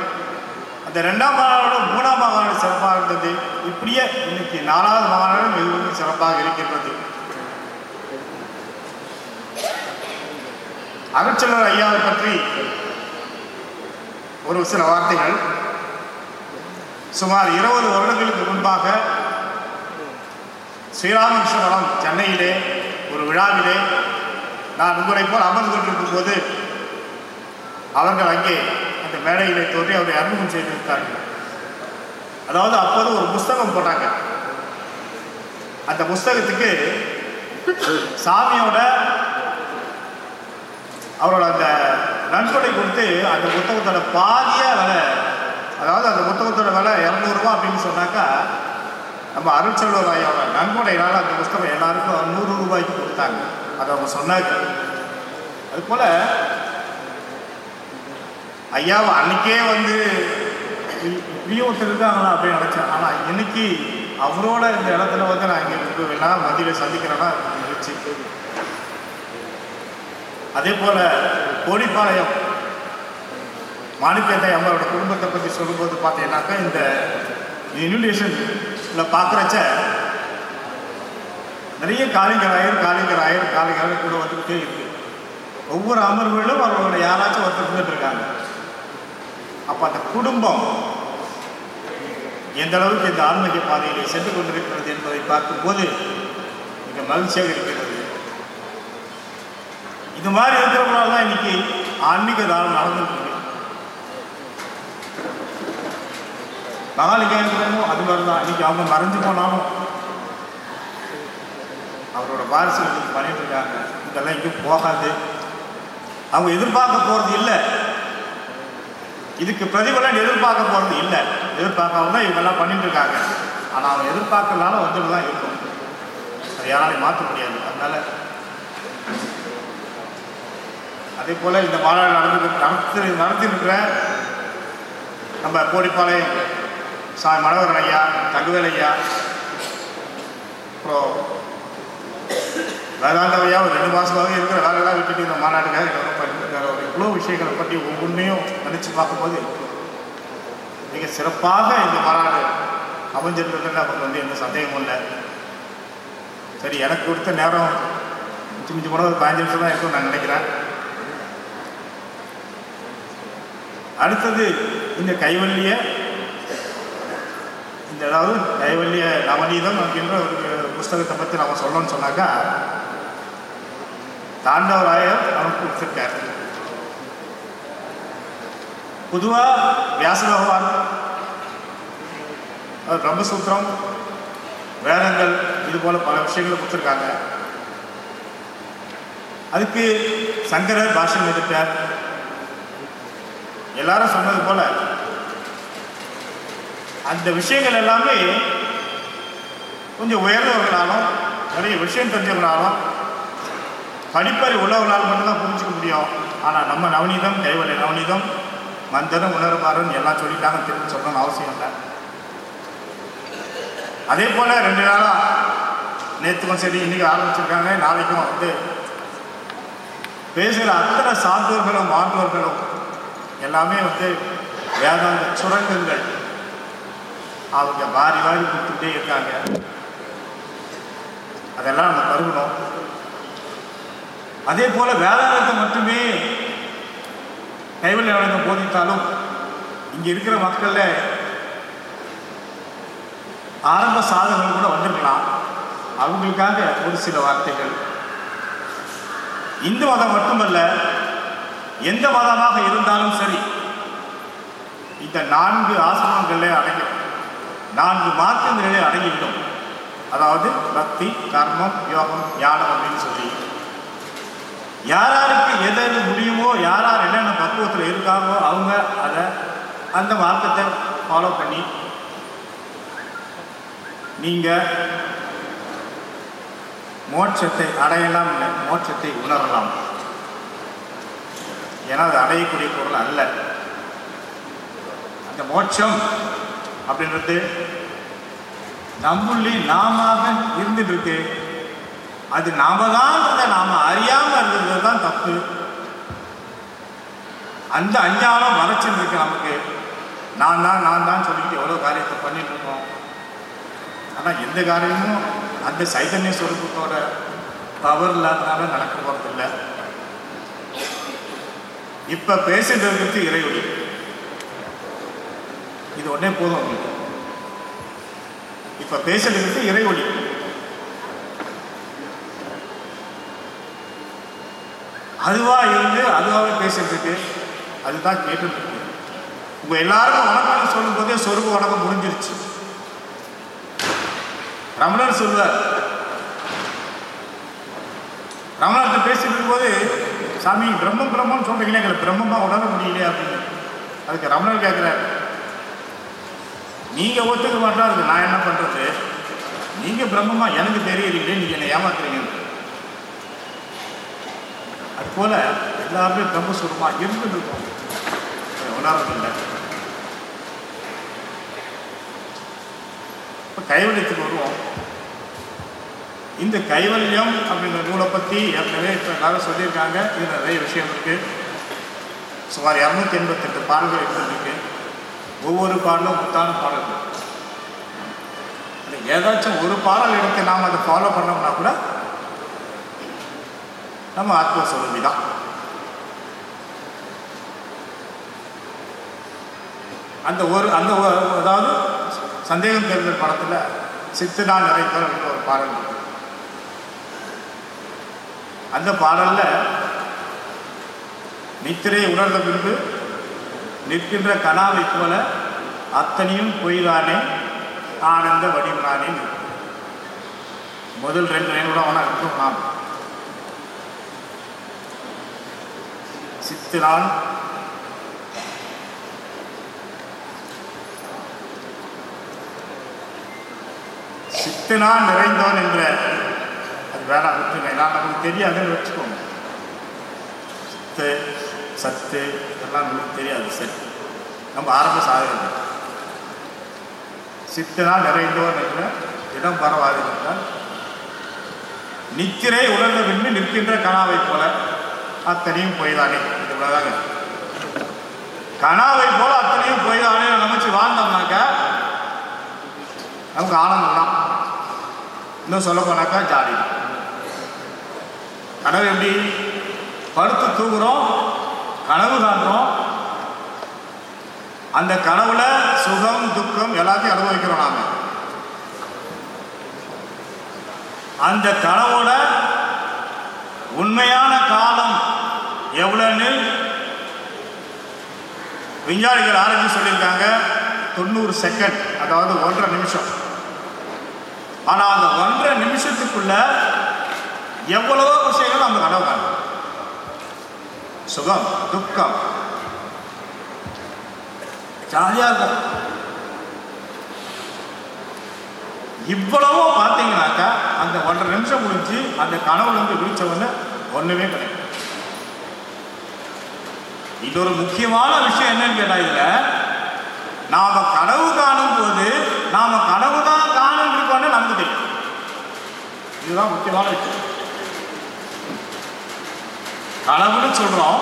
அந்த ரெண்டாம் மாநாடு மூணாம் மாநாடு சிறப்பாக இருந்தது. இப்படியே இன்னைக்கு நாலாவது மாநாடு மிகவும் சிறப்பாக இருக்கின்றது. அகச்சலர் ஐயாவை பற்றி ஒரு சில வார்த்தைகள். சுமார் இருபது வருடங்களுக்கு முன்பாக ஸ்ரீராமகிருஷ்ணபுரம் சென்னையிலே ஒரு விழாவிலே நான் உங்களை போல் அமர்ந்து கொண்டிருக்கும் போது அவர்கள் அங்கே அந்த மேடையிலே தோன்றி அவரை அறிமுகம் செய்திருந்தார்கள். அதாவது அப்போது ஒரு புஸ்தகம் போட்டாங்க. அந்த புஸ்தகத்துக்கு சாமியோட அவரோட அந்த நன்கொடை கொடுத்து அந்த புத்தகத்தோட பாதியாக விலை அதாவது அந்த புத்தகத்தோட விலை இரநூறுவா அப்படின்னு சொன்னாக்கா நம்ம அருட்செல்வர் ஐயாவோட நன்கொடையினால் அந்த புஸ்தகம் எல்லாருக்கும் நூறு ரூபாய்க்கு கொடுத்தாங்க. அதை அவங்க சொன்னாங்க. அதுபோல் ஐயாவை அன்னைக்கே வந்து இப்படியும் ஒருத்தர் இருக்காங்களா அப்படின்னு நினச்சேன். ஆனால் இன்னைக்கு அவரோட இந்த இடத்துல வந்து நான் இங்கே எல்லாம் மதியில் சந்திக்கிறேன்னா நிகழ்ச்சி அதே போல் கோடிப்பாளையம் மாணிக்கத்தை அம்மாவோட குடும்பத்தை பற்றி சொல்லும்போது பார்த்தீங்கன்னாக்கா இந்த இன்விடேஷனில் பார்க்குறச்ச நிறைய காலிங்கர் ஆயர் காலிங்கர் ஆயர் காலிங்கர் கூட வந்துக்கிட்டே இருக்கு. ஒவ்வொரு அமர்வுகளும் அவர்களோட யாராச்சும் ஒருத்தர் இருந்துட்டு இருக்காங்க அப்போ அந்த குடும்பம் எந்த அளவுக்கு இந்த ஆன்மீக பாதையிலே சென்று கொண்டிருக்கிறது என்பதை பார்க்கும்போது மிக மகிழ்ச்சியாக இருக்கிறது இது மாதிரி இருக்கிறவங்களால தான் இன்னைக்கு ஆன்மீக தானம் நடந்துட்டு நாளைக்கு மகாலிங்கம் அது மாதிரி தான் இன்னைக்கு அவங்க மறைஞ்சு போனாலும் அவரோட வாரிசுகள் இன்னைக்கு பண்ணிட்டு இருக்காங்க. இதெல்லாம் எங்கேயும் போகாது. அவங்க எதிர்பார்க்க போகிறது இல்லை. இதுக்கு பிரதிபலன் எதிர்பார்க்க போகிறது இல்லை. எதிர்பார்க்காம தான் இவங்கெல்லாம் பண்ணிட்டு இருக்காங்க. ஆனால் அவங்க எதிர்பார்க்கறதுனால வந்துட்டு தான் இருக்கும். அது யாராலையும் மாற்ற முடியாது. அதனால அதே போல் இந்த மாநாடு நடந்து நடத்தி நடத்திருக்கிற நம்ம கோடிப்பாளையம் சா மனோகரன் ஐயா தங்குதல் ஐயா அப்புறம் வேதாந்தவையா ஒரு ரெண்டு மாதமாகவே இருக்கிற வேலையெல்லாம் விட்டுட்டு இந்த மாநாட்டுக்காக இங்க பண்ணிட்டு பண்ணிருக்காரு அவர் இவ்வளோ விஷயங்களை பற்றி ஒவ்வொன்றையும் நினச்சி பார்க்கும்போது மிக சிறப்பாக இந்த மாநாடு அமைஞ்சிருந்ததுன்னு அவருக்கு வந்து எந்த சந்தேகமும் இல்லை. சரி எனக்கு கொடுத்த நேரம் மிஞ்சி மிஞ்சி போனால் ஒரு பதினஞ்சு நிமிஷம் தான் இருக்கும்னு நான் நினைக்கிறேன். அடுத்தது இந்த கைவல்லியை இந்த அதாவது கைவல்லிய நவநீதம் அப்படின்ற ஒரு புஸ்தகத்தை பற்றி நம்ம சொல்லணும்னு சொன்னாக்கா தாண்டவராயர் நமக்கு கொடுத்துருக்கார். பொதுவாக வியாச பகவான் பிரம்மசூத்திரம் வேதங்கள் இது போல் பல விஷயங்களை கொடுத்துருக்காங்க. அதுக்கு சங்கரர் பாஷ்யம் எதிர்த்தார் எல்லாரும் சொன்னது போல அந்த விஷயங்கள் எல்லாமே கொஞ்சம் உயர்ந்தவர்களாலும் நிறைய விஷயம் தெரிஞ்சவங்களாலும் படிப்பறி உள்ளவர்களால் மட்டும்தான் புரிஞ்சிக்க முடியும். ஆனால் நம்ம நவநீதம் கைவலை நவநீதம் மந்தனம் உணர்வாரன் எல்லாம் சொல்லிட்டாங்க திரும்ப சொல்லணும்னு அவசியம் இல்லை. அதே போல் ரெண்டு நாளாக நேற்றுக்கும் சரி இன்றைக்கி ஆரம்பிச்சிருக்காங்க. நாளைக்கும் வந்து பேசுகிற அத்தனை சார்ந்தவர்களும் மாணவர்களும் எல்லாமே வந்து வேதாந்த சுரங்கங்கள். அவங்க வாரி வாரி கொடுத்துட்டே இருக்காங்க. அதெல்லாம் நம்ம கருகணும் அதே போல வேதாந்தத்தை மட்டுமே கைவல் வழக்கம் போதித்தாலும் இங்கே இருக்கிற மக்களில் ஆரம்ப சாதகங்கள் கூட வந்திருக்கலாம். அவங்களுக்காக ஒரு சில வார்த்தைகள். இந்து மதம் மட்டுமல்ல எந்த மதமாக இருந்தாலும் சரி இந்த நான்கு ஆசிரமங்களே அடங்கும் நான்கு மார்க்கங்களிலே அடங்கிவிடும். அதாவது பக்தி கர்மம் யோகம் ஞானம் அப்படின்னு சொல்லி. யார் யாருக்கு எது எது முடியுமோ யார் யார் என்னென்ன பக்குவத்தில் இருக்காங்களோ அவங்க அதை அந்த மார்க்கத்தை ஃபாலோ பண்ணி நீங்கள் மோட்சத்தை அடையலாம் இல்லை மோட்சத்தை உணரலாம். ஏன்னா அது அடையக்கூடிய பொருள் அல்ல. அந்த மோட்சம் அப்படின்றது நம்முள்ளே நாம இருந்துட்டு இருக்கு அது நாம தான் நாம அறியாம இருந்தது தான் தப்பு. அந்த அஞ்ஞானம் மறைச்சுட்டு இருக்கு நமக்கு. நான் தான் நான் தான் சொல்லிட்டு எவ்வளோ காரியத்தை பண்ணிட்டு இருக்கோம் ஆனால் எந்த காரியமும் அந்த சைதன்ய சொரூபத்தோட பவர் இல்லாதனால நடக்க போகிறதில்ல இப்போ பேசிட்டு இருக்கிறது இறைவழி. இது உடனே போதும் உங்களுக்கு இப்போ பேசலிருந்து இருக்கிறது இறைவழி. அதுவா இருந்து அதுவாகவே பேசிட்டுருக்கு அதுதான் கேட்டுட்டு இருக்கு உங்க எல்லாருக்கும் வணக்கம் சொல்லும் போதே சொருப்பு வணக்கம் முடிஞ்சிருச்சு. ரமணர் சொல்வார் ரமணத்தை பேசிட்டு இருக்கும்போது சாமி பிரம்மம் பிரம்மம்னு சொல்றீங்களே எங்களை பிரம்மமா உணர முடியலையே அப்படின்னு? அதுக்கு ரமணர் கேட்குறாரு நீங்க ஒத்துக்க மாட்டாரு நான் என்ன பண்றது? நீங்க பிரம்மமா எனக்கு தெரியறீங்களே நீங்க என்னை ஏமாத்துறீங்க. அது போல எல்லாருமே பிரம்மஸ்வரமா இருந்துட்டு இருக்கோம். உணர்றதில்லை இப்போ கைவல்யத்துக்கு வருவோம். இந்த கைவல்யம் அப்படின்ற நூலை பற்றி ஏற்கனவே இப்போ எல்லாரும் சொல்லியிருக்காங்க. இது நிறைய விஷயம் இருக்குது சுமார் இரநூத்தி எண்பத்தெட்டு பாடல்கள் இருந்திருக்கு ஒவ்வொரு பாடலும் முத்தான பாடல்கள் ஏதாச்சும் ஒரு பாடல் எடுத்து நாம் அதை ஃபாலோ பண்ணோம்னா கூட நம்ம ஆத்ம சுரபி தான். அந்த ஒரு அந்த ஒரு அதாவது சந்தேகம் தேர்தல் படத்தில் சித்து நான் நிறைத்தல் ஒரு பாடல் இருக்கு. அந்த பாடலில் நித்திரையை உணர்ந்த பின்பு நிற்கின்ற கலாவை போல அத்தனையும் பொய்தானே? ஆனந்த வடிவானே முதல் ரெண்டு லைனோட அவனா இருக்கும் நாம் சித்திரான் சித்தினான் நிறைந்தவன் என்ற அது வேணாம் விட்டுங்க நான் நமக்கு தெரியாதுன்னு வச்சுக்கோங்க. சித்து சத்து இதெல்லாம் நமக்கு தெரியாது. சரி. நம்ம ஆரம்ப சாதகம் சித்தனால் நிறைந்தோர் என்ற இடம் பரவாதிருந்தால் நித்திரை உணர்ந்த பின்பு நிற்கின்ற கனாவை போல அத்தனையும் பொய்தானே. இது இவ்வளவுதாங்க கனாவை போல அத்தனையும் போய்தானே நினைச்சு வாழ்ந்தோம்னாக்கா நமக்கு ஆனந்தம் தான். இன்னும் சொல்ல போனாக்கா ஜாடி கனவு எப்படி? படுத்து தூங்குறோம் கனவு காண்றோம். அந்த கனவுல சுகம் துக்கம் எல்லாத்தையும் அனுபவிக்கிறோம் நாம. அந்த கனவோட உண்மையான காலம் எவ்வளோன்னு விஞ்ஞானிகள் ஆராய்ச்சி சொல்லியிருக்காங்க. தொண்ணூறு செகண்ட் அதாவது ஒன்றரை நிமிஷம். ஆனால் அந்த ஒன்றரை நிமிஷத்துக்குள்ள எவ்வளவோ விஷயங்கள் நம்ம கனவு காணும் சுகம் துக்கம் ஜாலியாக இருக்கும் இவ்வளவும் பார்த்தீங்கன்னாக்கா அந்த ஒன்றரை நிமிஷம் முடிஞ்சு அந்த கனவுல இருந்து விழிச்சவொன்னு ஒண்ணுமே கிடையாது. இது ஒரு முக்கியமான விஷயம் என்னன்னு கேட்டா இதுல நாம கனவு காணும் போது நாம கனவு தான் காணும் இருக்கோம்னு நமக்கு தெரியும். இதுதான் முக்கியமான விஷயம். கனவுன்னு சொல்றோம்.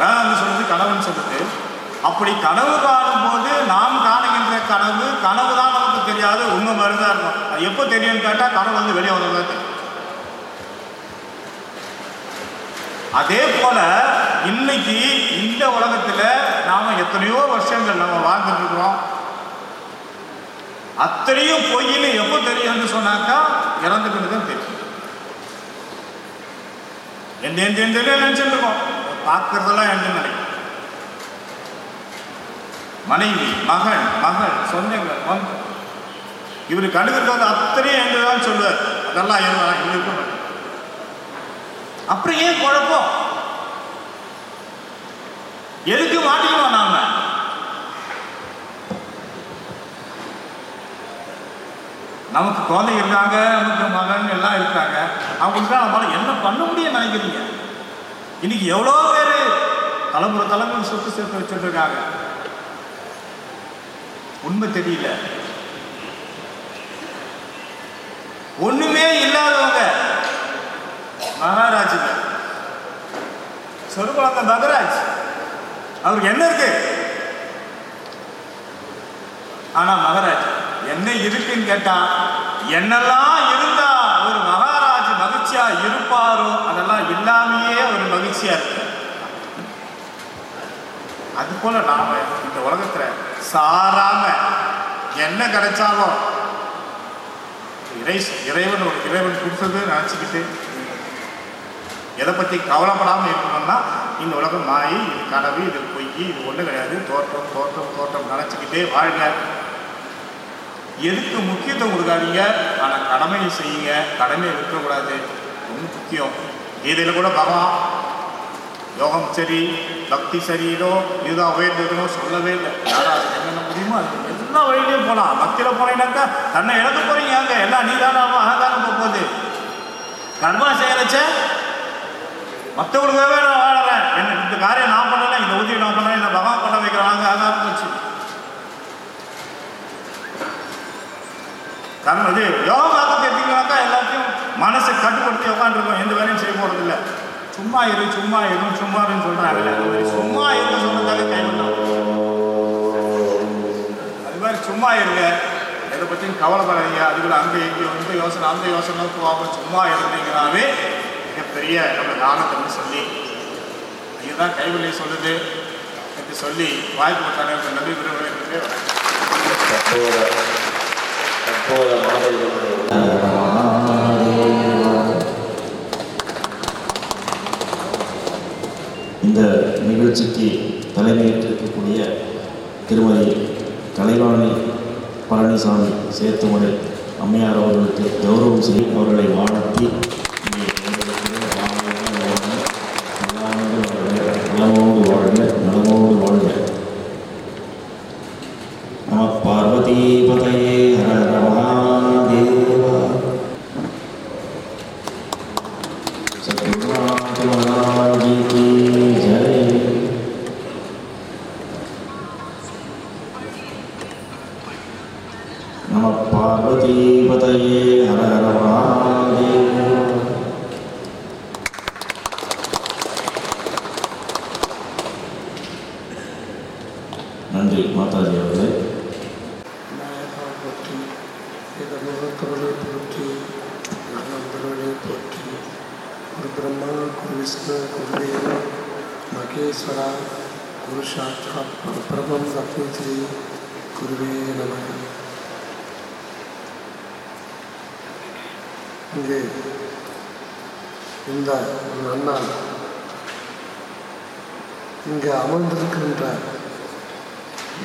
வேதாந்தம் சொல்றது கனவுன்னு சொல்றது. அப்படி கனவு காணும் போது நாம் காணுகின்ற கனவு கனவு தான் நமக்கு தெரியாது உண்மை மருந்தாக இருக்கும். அது எப்போ தெரியும்னு கேட்டால் கனவு வந்து வெளியே வந்ததாக தெரியும். அதே போல இன்னைக்கு இந்த உலகத்தில் நாம் எத்தனையோ வருஷங்கள் நம்ம வாழ்ந்துட்டு இருக்கிறோம். அத்தனையும் பொய்ன்னு எப்போ தெரியும்னு சொன்னாக்கா இறந்துக்கிட்டு தான் தெரியும். எந்த எந்த எந்த நினைச்சிட்டு இருக்கோம் பார்க்கறதெல்லாம் எந்த நிலை மனைவி மகன் மகள் சொந்தங்கள் வந்து இவர் வந்து அத்தனையும் என்றுதான் சொல்லுவார். அதெல்லாம் இருந்தாலும் இவருக்கும் அப்புறம் ஏன் குழப்பம்? எதுக்கு மாட்டிக்கணும் நாம நமக்கு குழந்தை இருக்காங்க நமக்கு மகன் எல்லாம் இருக்காங்க. அவங்களுக்கு நம்மளால என்ன பண்ண முடியும் நினைக்கிறீங்க? இன்னைக்கு எவ்வளோ பேர் தலைமுறை தலைமுறை சொத்து சேர்த்து வச்சுருக்காங்க இருக்காங்க உண்மை தெரியல. ஒண்ணுமே இல்லாதவங்க மகாராஜுங்க. சொல்லுவாங்க மகராஜ் அவருக்கு என்ன இருக்கு? ஆனா மகாராஜ் என்ன இருக்குன்னு கேட்டால் என்னெல்லாம் இருந்தா ஒரு மகாராஜ் மகிழ்ச்சியா இருப்பாரோ அதெல்லாம் இல்லாமையே ஒரு மகிழ்ச்சியா இருக்கு. அது போல நாம இந்த உலகத்துல சாராம என்ன கிடைச்சாலும் இறை இறைவன் ஒரு இறைவன் கொடுத்தது நினச்சிக்கிட்டு எதை பற்றி கவலைப்படாமல் இருக்கணும்னா இந்த உலகம் மாயி இது கனவு இது பொய் இது ஒன்றும் கிடையாது. தோற்றம் தோற்றம் தோற்றம் நினச்சிக்கிட்டே வாழ்க. எதுக்கு முக்கியத்துவம் கொடுக்காதீங்க? ஆனால் கடமையை செய்யுங்க. கடமையை விட்டுறக்கூடாது ரொம்ப முக்கியம். கீதையில் கூட பகவான் யோகம் சரி பக்தி சரியிலோ இதுதான் உயர்ந்ததுனோ சொல்லவே இல்லை. யாராவது என்னென்ன முடியுமோ அது எல்லா வழியிலையும் போகலாம் பக்தியில் போனீங்கன்னாக்கா தன்னை இழந்து போறீங்க. அங்கே எல்லாம் நீ அகங்காரம் போக போகுது. கர்மா செய்யறச்ச மற்றவங்களுக்காகவே நான் வாழறேன். என்ன இந்த காரியம் நான் பண்ணலை இந்த உதவி நான் பண்ணல என்ன பகவான் பண்ண வைக்கிறாங்க அதான் போச்சு. கர்மம் இது யோகாவுக்கு எடுத்தீங்கன்னாக்கா எல்லாத்தையும் மனசை கட்டுப்படுத்தி உட்காந்துருக்கோம் எந்த வேலையும் செய்ய போகிறது இல்லை சும்மா இரு சும்மா இரு சும்மா இருன்னு சொல்கிறாங்கல்ல அது மாதிரி சும்மா இருக்க சொன்னதாலே கைவிட்டோம் அது மாதிரி சும்மா இருங்க. எதை பற்றியும் கவலைப்படாதீங்க. அதுக்குள்ள அங்கே இங்கே இந்த யோசனை அந்த யோசனை போகாமல் சும்மா இருந்தீங்கனாவே மிகப்பெரிய நம்ம தானத்தை சொல்லி இதுதான் கைவலியை சொல்லுது. என்று சொல்லி வாய்ப்பு கொடுத்தாங்க நன்றி விரும்புகிறேன் இந்த நிகழ்ச்சிக்கு தலைமையேற்றிருக்கக்கூடிய திருமதி கலைவாணி பழனிசாமி சேத்துமலை அம்மையார் அவர்களுக்கு கௌரவம் செய்யும் அவர்களை வாழ்த்தி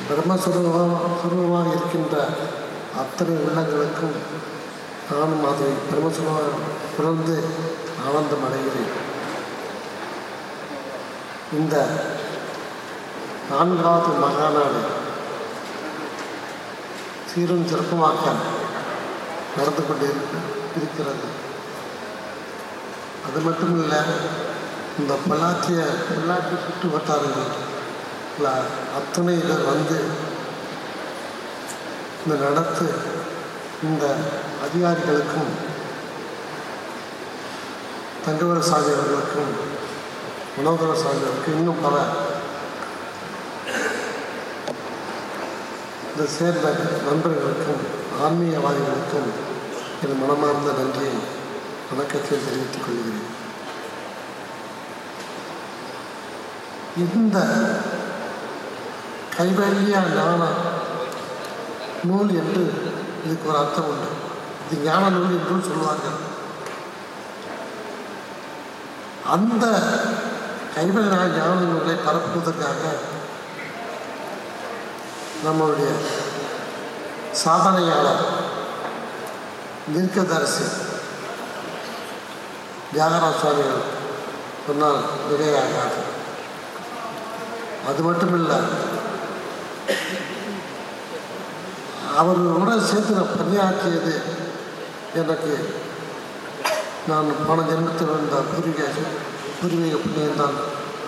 பிரம்மஸ்வரூபமாக இருக்கின்ற அத்தனை உள்ளங்களுக்கும் நானும் அதை பிரம்மஸ்வரமாக புலர்ந்து ஆனந்தம் அடைகிறேன். இந்த நான்காவது மகாநாடு சீரும் சிறப்புமாக நடந்து கொண்டு இருக்கிறது. அது மட்டும் இல்லை இந்த பொள்ளாச்சிய பொள்ளாச்சி சுற்று வட்டாரங்கள் இல்லை இதில் வந்து இந்த நடத்து இந்த அதிகாரிகளுக்கும் தங்கவர சாமி அவர்களுக்கும் மனோதர சாமி அவர்களுக்கும் இன்னும் பல இந்த சேர்ந்த நண்பர்களுக்கும் ஆன்மீகவாதிகளுக்கும் என் மனமார்ந்த நன்றியை வணக்கத்தை தெரிவித்துக் கொள்கிறேன். இந்த கைவல்ய ஞான நூல் என்று இதுக்கு ஒரு அர்த்தம் உண்டு. இது ஞான நூல் என்றும் சொல்லுவார்கள். அந்த கைவல்ய ஞான நூலை பரப்புவதற்காக நம்மளுடைய சாதனையாளர் தீர்க்கதரிசி தியாகராஜ சுவாமிகள் சொன்னால் மிகையாகாது. அது மட்டும் இல்லை அவர்களோட சேர்த்து நான் பணியாற்றியது எனக்கு நான் பல ஜென்மத்தில் இருந்த பூர்வீக பூர்வீக புண்ணியந்தான்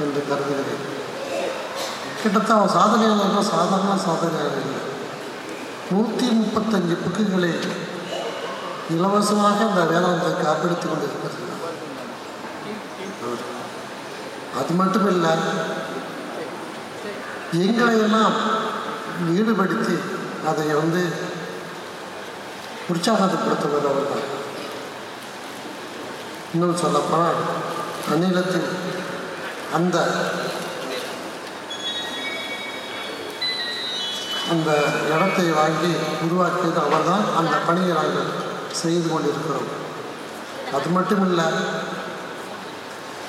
என்று கருதுகிறேன். கிட்டத்தட்ட அவன் சாதனையாளர்கள் சாதாரண சாதனையாக இல்லை. நூற்றி முப்பத்தஞ்சு புக்குகளை இலவசமாக அந்த வேதாந்தத்தை காப்பிடித்துக் கொண்டிருக்கிறது. அது மட்டும் இல்லை எங்களையெல்லாம் ஈடுபடுத்தி அதை வந்து உற்சாகப்படுத்துவது அவர்கள் இன்னும் சொல்லப்போனால் அந்நிலத்தில் அந்த அந்த இடத்தை வாங்கி உருவாக்கியது அவர்தான். அந்த பணியை நாங்கள் செய்து கொண்டிருக்கிறோம். அது மட்டும் இல்லை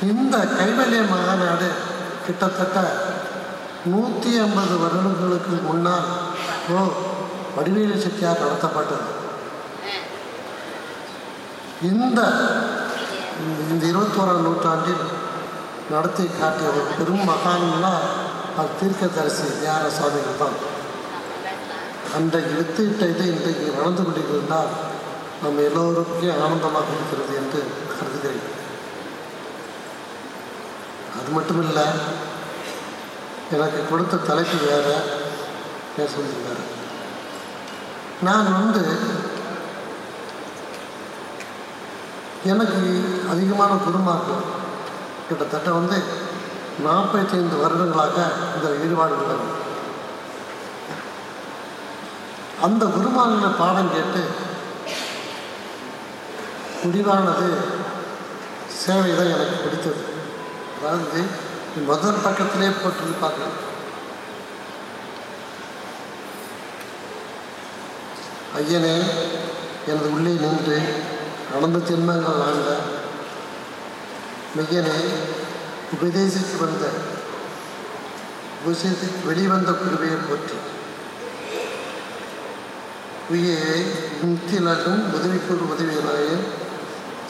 இந்த கைவல்ய மாநாடு கிட்டத்தட்ட நூற்றி ஐம்பது வருடங்களுக்கு முன்னால் ஓ வடிவேலு செட்டியார் நடத்தப்பட்டது இந்த இந்த இருபத்தோராம் நூற்றாண்டில் நடத்தி காட்டிய ஒரு பெரும் மகான்னா அது தீர்க்கதரிசி தியான சுவாமிகள் தான். அன்றைக்கு வித்துவிட்ட இது இன்றைக்கு வளர்ந்து கொண்டிருந்தால் நம்ம எல்லோருக்கும் ஆனந்தமாக இருக்கிறது என்று கருதுகிறேன். அது மட்டும் இல்லை எனக்கு கொடுத்த தலைப்பு வேறு. பேச சொல்லியிருந்தார் நான் வந்து எனக்கு அதிகமான குருமார்கள் கிட்டத்தட்ட வந்து நாற்பத்தைந்து வருடங்களாக இந்த ஈடுபாடு உள்ளது அந்த குருமார்களை பாடம் கேட்டு முடிவானது சேவை தான் எனக்கு பிடித்தது. அதாவது முதல் பக்கத்திலே போட்டிருப்பாங்க ஐயனே எனது உள்ளே நின்று நடந்த ஜென்மங்கள் வாழ்ந்த மெய்யனே உபதேசித்து வந்த உபதேசித்து வெளிவந்த குருவையை போற்றி. உயிரை முத்திலும் உதவிக்கு ஒரு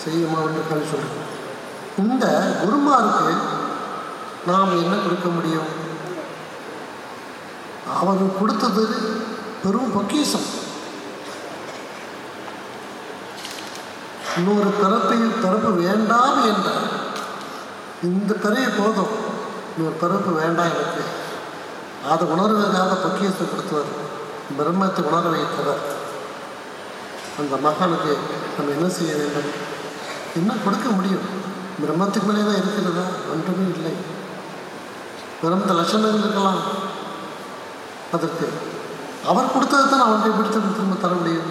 செய்யுமா என்று கண் சொல்கிறோம் இந்த குருமாருக்கு நாம் என்ன கொடுக்க முடியும்? அவர்கள் கொடுத்தது பெரும் பொக்கிசம் இன்னொரு தரப்பையும் தரப்பு வேண்டாம் என்ற இந்த பிறவி போதும். இன்னொரு தரப்பு வேண்டாம் எனக்கு அதை உணர்வதற்காக பொக்கியத்தை கொடுத்தவர் பிரம்மத்தை உணர வைத்தவர். அந்த மகனுக்கு நம்ம என்ன செய்ய வேண்டும்? என்ன கொடுக்க முடியும்? பிரம்மத்துக்கு மேலே தான் இருக்கிறதா ஒன்றுமே இல்லை. பிரம்ம லட்சணம் இருக்கலாம். அதற்கு அவர் கொடுத்தது தான் அவனுடைய பிடித்தது திரும்ப தர முடியும்.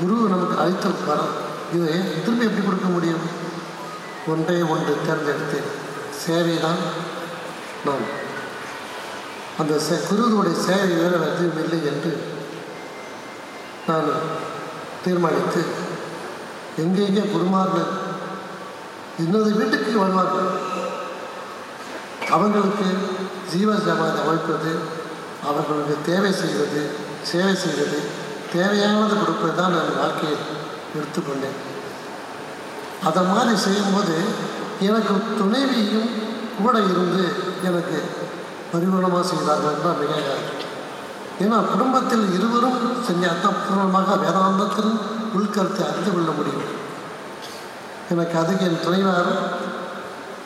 குரு நமக்கு அளித்த வரம். இதை திரும்ப எப்படி கொடுக்க முடியும்? ஒன்றே ஒன்று தேர்ந்தெடுத்து சேவை தான் நான் அந்த சே குருவுடைய சேவை வேறு எதுவும் இல்லை என்று நான் தீர்மானித்து எங்கெங்கே குருமார்கள் இன்னொரு வீட்டுக்கு வருவார்கள். அவங்களுக்கு ஜீவ சமாதி அமைப்பது அவர்களுக்கு தேவை செய்வது சேவை செய்வது தேவையானது கொடுப்பது தான் நான் வாழ்க்கையை எடுத்துக்கொண்டேன் அதை மாதிரி செய்யும்போது எனக்கு துணைவியும் கூட இருந்து எனக்கு பரிமாணமாக செய்தார்கள் தான் மிக ஏன்னா குடும்பத்தில் இருவரும் செஞ்சால் பூர்ணமாக வேதாந்தத்தில் உள்கருத்தை அறிந்து கொள்ள முடியும். எனக்கு அதுக்கு என் துணைவார்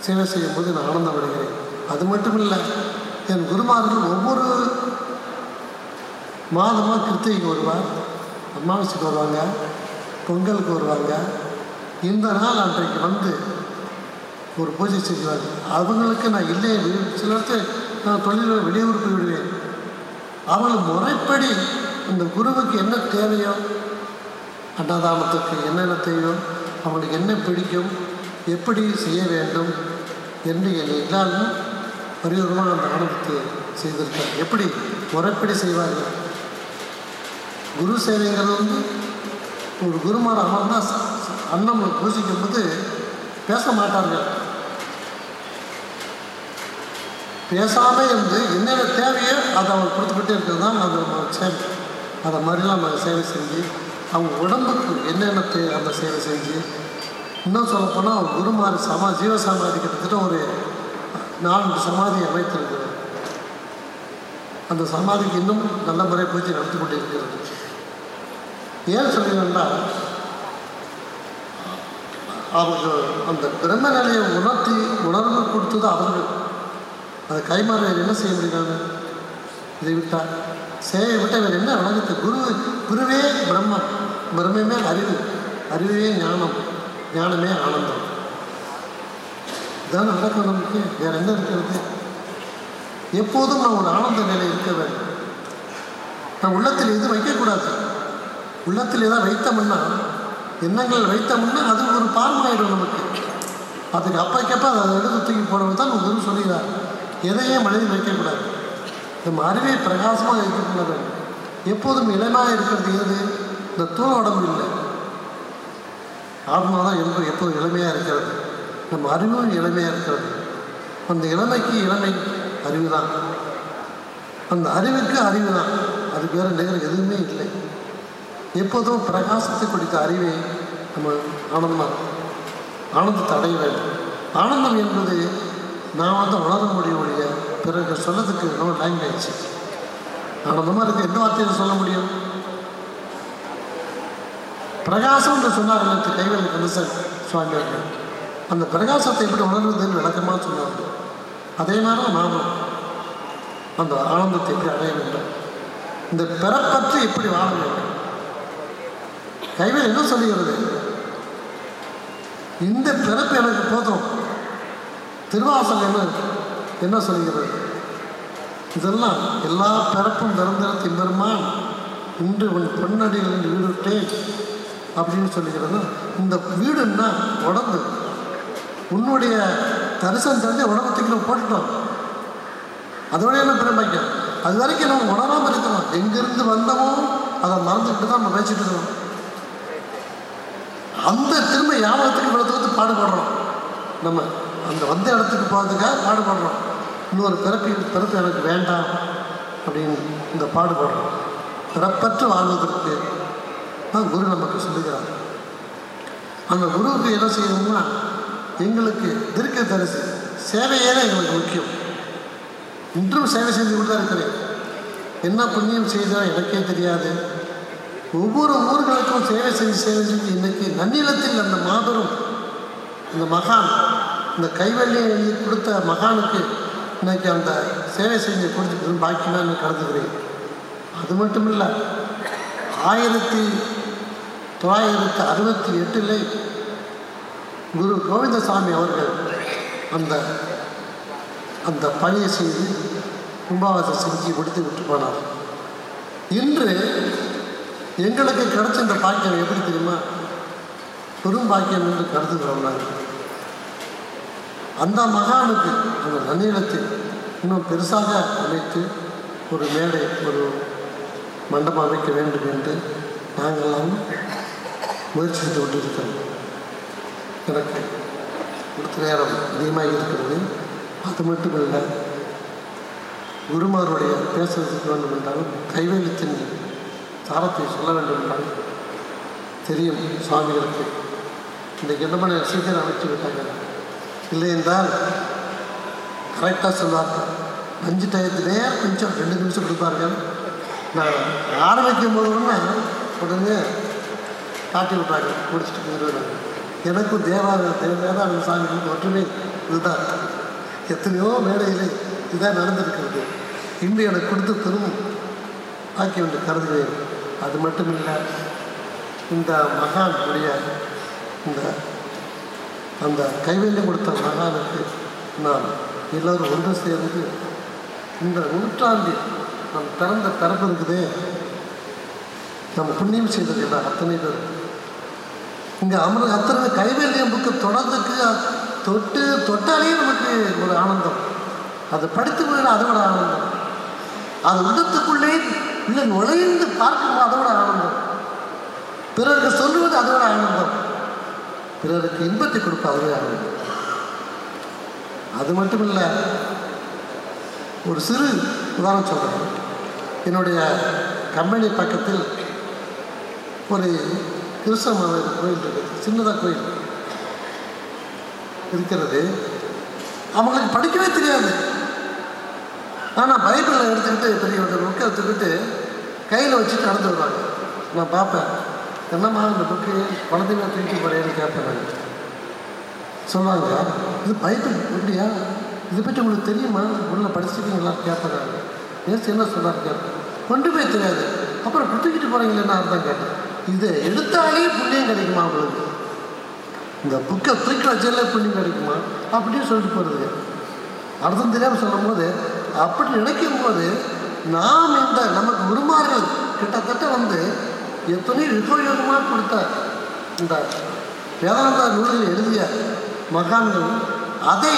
சேவை செய்யும்போது நான் ஆனந்தம் அடைகிறேன் அது மட்டும் இல்லை என் குருமார்கள் ஒவ்வொரு மாதமாக கிருத்திகைக்கு வருவார் அமாவாசைக்கு வருவாங்க பொங்கலுக்கு வருவாங்க. இந்த நாள் அன்றைக்கு வந்து ஒரு பூஜை செய்வார் அவங்களுக்கு நான் இல்லை சில நான் தொழிலில் வெளியூர் போய் விடுவேன் அவள் முறைப்படி இந்த குருவுக்கு என்ன தேவையோ அன்னதானத்துக்கு என்னென்ன தேவையோ அவனுக்கு என்ன பிடிக்கும் எப்படி செய்ய வேண்டும் என்று என்னை எல்லாரும் பரிதமாக அந்த ஆனந்தத்தை செய்திருக்கார். எப்படி? முறைப்படி செய்வார்கள். குரு சேவைங்கிறது வந்து ஒரு குருமார் அமர்ந்தா அன்னம் பூஜிக்கும் போது பேச மாட்டார்கள். பேசாமல் இருந்து என்னென்ன தேவையோ அதை அவங்க கொடுத்துக்கிட்டே இருக்கிறது தான் அது நம்ம சேவை. அதை மாதிரிலாம் நம்ம சேவை செஞ்சு அவங்க உடம்புக்கு என்னென்ன தே அந்த சேவை செஞ்சு இன்னும் சொல்லப்போனால் அவங்க குருமாரி சமா ஜீவ சமாதி கிட்டத்தட்ட ஒரு நான்கு சமாதி அமைத்திருக்கிறது அந்த சமாதிக்கு இன்னும் நல்ல முறை பூஜை நடத்தி கொண்டிருக்கிறது. ஏன் சொல்லுங்கன்னா அவங்க அந்த பிரம்ம நிலையை உணர்த்தி உணர்வு கொடுத்தது அவர்கள். அதை கைமாற என்ன செய்ய முடியாது இதை விட்டால் சேவை விட்டால் வேறு என்ன வழங்கத்து குரு குருவே பிரம்மம். பிரம்மே அறிவு. அறிவே ஞானம். ஞானமே ஆனந்தம். இதான் நடக்கும் நமக்கு வேறு என்ன இருக்கிறது? எப்போதும் நான் ஒரு ஆனந்த நிலை இருக்க வேண்டும். நான் உள்ளத்தில் எதுவும் வைக்கக்கூடாது? உள்ளத்தில் எதாவது வைத்தோம்னா எண்ணங்கள் வைத்தோம்னா அது ஒரு பாரமாயிடும் நமக்கு. அதுக்கு அப்பைக்கப்ப அதை எடுத்து தூக்கி போனவங்க தான் குரு சொல்கிறார் எதையே மனதில் வைக்கக்கூடாது. நம்ம அறிவை பிரகாசமாக வைத்துக்கொள்ள வேண்டும். எப்போதும் இளமாக இருக்கிறது எது? இந்த தூள் உடம்பு இல்லை. ஆத்மா தான் எப்போ எப்போதும் இளமையாக இருக்கிறது. நம்ம அறிவும் இளமையாக இருக்கிறது. அந்த இளமைக்கு இளமை அறிவு தான் அந்த அறிவுக்கு அறிவு தான் அது வேறு நிகர் எதுவுமே இல்லை. எப்போதும் பிரகாசத்தை குடித்த அறிவை நம்ம ஆனந்தமாக ஆனந்தத்தை அடைய வேண்டும். ஆனந்தம் என்பது நான் வந்து உணர முடியக்கூடிய பிறகு சொல்லதுக்கு நம்ம லாங்குவேஜ் ஆனந்தமாக இருக்க. எந்த வார்த்தையில் சொல்ல முடியும்? பிரகாசம் என்று சொன்னார்கள் நேற்று கைவேலி கந்தசன் சுவாமி அவர்கள் அந்த பிரகாசத்தை எப்படி உணர்வதுன்னு விளக்கமாக சொன்னார்கள் அதே மாதிரி நாமும். அந்த ஆனந்தத்தை எப்படி அடைய வேண்டும்? இந்த பிறப்பற்று எப்படி வாழ வேண்டும்? கைவேல் என்ன சொல்லுகிறது? இந்த பிறப்பு எனக்கு போதும். திருவாசல் என்ன? என்ன சொல்கிறது இதெல்லாம் எல்லா பிறப்பும் நிரந்தர பெருமான் இன்று உன் பொன்னடிகளில் வீடுட்டேன் அப்படின்னு சொல்லுகிறது. இந்த வீடுன்னா உடம்பு. உன்னுடைய தரிசனம் தெரிஞ்சு உணவத்துக்கு நம்ம போட்டுட்டோம். அதோடய என்ன பெருமைக்கம் அது வரைக்கும் நம்ம உணராமல் இருக்கணும். எங்கிருந்து வந்தோமோ அதை மறந்துக்கிட்டு தான் நம்ம பேசிட்டு இருக்கோம். அந்த திரும்ப யாபகத்துக்கு இவ்வளோ தூரத்து பாடுபடுறோம். நம்ம அந்த வந்த இடத்துக்கு போகிறதுக்காக பாடுபடுறோம். இன்னொரு பிறப்பு பிறப்பு எனக்கு வேண்டாம் அப்படின்னு இந்த பாடுபடுறோம். பிறப்பற்று வாழ்வதற்கு தான் குரு நமக்கு சொல்லுகிறார். அந்த குருவுக்கு என்ன செய்யணும்னா எங்களுக்கு தீர்க்க தரிசி சேவையே தான் எங்களுக்கு முக்கியம். இன்றும் சேவை செஞ்சு கொண்டு தான் இருக்கிறேன். என்ன புண்ணியம் செய்தால் எனக்கே தெரியாது. ஒவ்வொரு ஊர்களுக்கும் சேவை செஞ்சு சேவை செஞ்சு இன்னைக்கு நன்னிலத்தில் அந்த மாபெரும் அந்த மகான் இந்த கைவல்லியம் எழுதி கொடுத்த மகானுக்கு இன்னைக்கு அந்த சேவை செஞ்சு கொடுத்துட்டு பாக்கியமாக நான் கருதுகிறேன். அது மட்டும் இல்லை ஆயிரத்தி தொள்ளாயிரத்தி அறுபத்தி எட்டில் குரு கோவிந்தசாமி அவர்கள் அந்த அந்த பணியை செய்து கும்பாவாசை செஞ்சு கொடுத்து விட்டு போனார். இன்று எங்களுக்கு கிடைச்ச இந்த பாக்கியம் எப்படி தெரியுமா? பெரும் பாக்கியம் என்று கருதுகிறோம் நாங்கள். அந்த மகானுக்கு அந்த நன்னிலத்தில் இன்னும் பெருசாக அமைத்து ஒரு மேடை ஒரு மண்டபம் அமைக்க வேண்டும் என்று நாங்கள்லாம் முயற்சி செய்து கொண்டிருக்கிறோம். எனக்கு கொடுத்த நேரம் அதிகமாக இருக்கிறது அது மட்டும் இல்லை குருமாருடைய பேசுவதற்கு வேண்டும் என்றாலும் கைவேலித்தின் சாரத்தை சொல்ல வேண்டும் என்றால் தெரியும் சுவாமிகளுக்கு. இந்த என்ன பண்ண சீக்கிரம் அமைச்சு விட்டாங்க. இல்லை என்றால் கரெக்டாக சொல்லுவார்கள் அஞ்சு டயத்திலே கொஞ்சம் ரெண்டு நிமிஷம் கொடுப்பார்கள். நான் ஆரம்பிக்கும் போது உடனே உடனே காட்டி விட்டாங்க முடிச்சுட்டு போயிடுவாங்க எனக்கும் தேவா தேவாத சாமிகளுக்கு ஒற்றுமை இதுதான். எத்தனையோ மேடையிலே இதான் நடந்திருக்கிறது. இன்று எனக்கு கொடுத்து பெரும் ஆக்கி என்று கருதுகிறேன். அது மட்டும் இல்லை இந்த மகானுடைய இந்த அந்த கைவேலி கொடுத்த மகானுக்கு நான் எல்லோரும் ஒன்று சேர்ந்து இந்த நூற்றாண்டில் நம் பிறந்த பிறப்பு இருக்குதே. நம்ம புண்ணியம் செய்தது இல்லை அத்தனை பேர். இங்கே அமர அத்தனை கைவேலியம் புக்கு தொடர்ந்துக்கு தொட்டு தொட்டாலே நமக்கு ஒரு ஆனந்தம். அதை படித்து போயிட அதோட ஆனந்தம். அது உள்ளத்துக்குள்ளே இல்லை நுழைந்து பார்க்கும்போது அதோட ஆனந்தம். பிறருக்கு சொல்லுவது அதோட ஆனந்தம். பிறருக்கு இன்பத்தை கொடுப்பது ஆனந்தம். அது மட்டும் இல்லை ஒரு சிறு உதாரணம் சொல்கிறேன் என்னுடைய கம்பெனி பக்கத்தில் ஒரு திருசா மகாவீர் கோயில் இருக்குது சின்னதாக கோயில். இருக்கிறது. அவங்களுக்கு படிக்கவே தெரியாது. ஆனால் பைபிளில் எடுத்துக்கிட்டு பெரிய ஒரு புக்கை எடுத்துக்கிட்டு கையில் வச்சுட்டு நடந்து வருவாங்க. நான் பார்ப்பேன். என்னம்மா இந்த புக்கு குழந்தைங்க தூக்கிட்டு போகிறேன்னு கேட்பேன் சொல்லுவாங்க இது பைபிள்? எப்படியா? இதை பற்றி உங்களுக்கு தெரியுமா? உள்ள படிச்சிருக்கீங்களா? கேட்பேன் நான். ஏசு என்ன சொன்னார் கேட்பேன். கொண்டு போய் தெரியாது அப்புறம் குத்திக்கிட்டு போகிறீங்களே நான் அர்த்தம் கேட்டேன். இது எடுத்தாலே புண்ணியம் கிடைக்குமா உங்களுக்கு? இந்த புக்கை தூக்கி வச்சாலே புண்ணியம் கிடைக்குமா? அப்படின்னு சொல்லிட்டு போகிறது அர்த்தம் தெரியாமல் சொல்லும்போது அப்படி நினைக்கும் போது நாம் இந்த நமக்கு உருமாறுகள் கிட்டத்தட்ட வந்து எத்தனையோ யுகயுகமாக கொடுத்த இந்த வேதாந்த நூலில் எழுதிய மகான்கள் அதை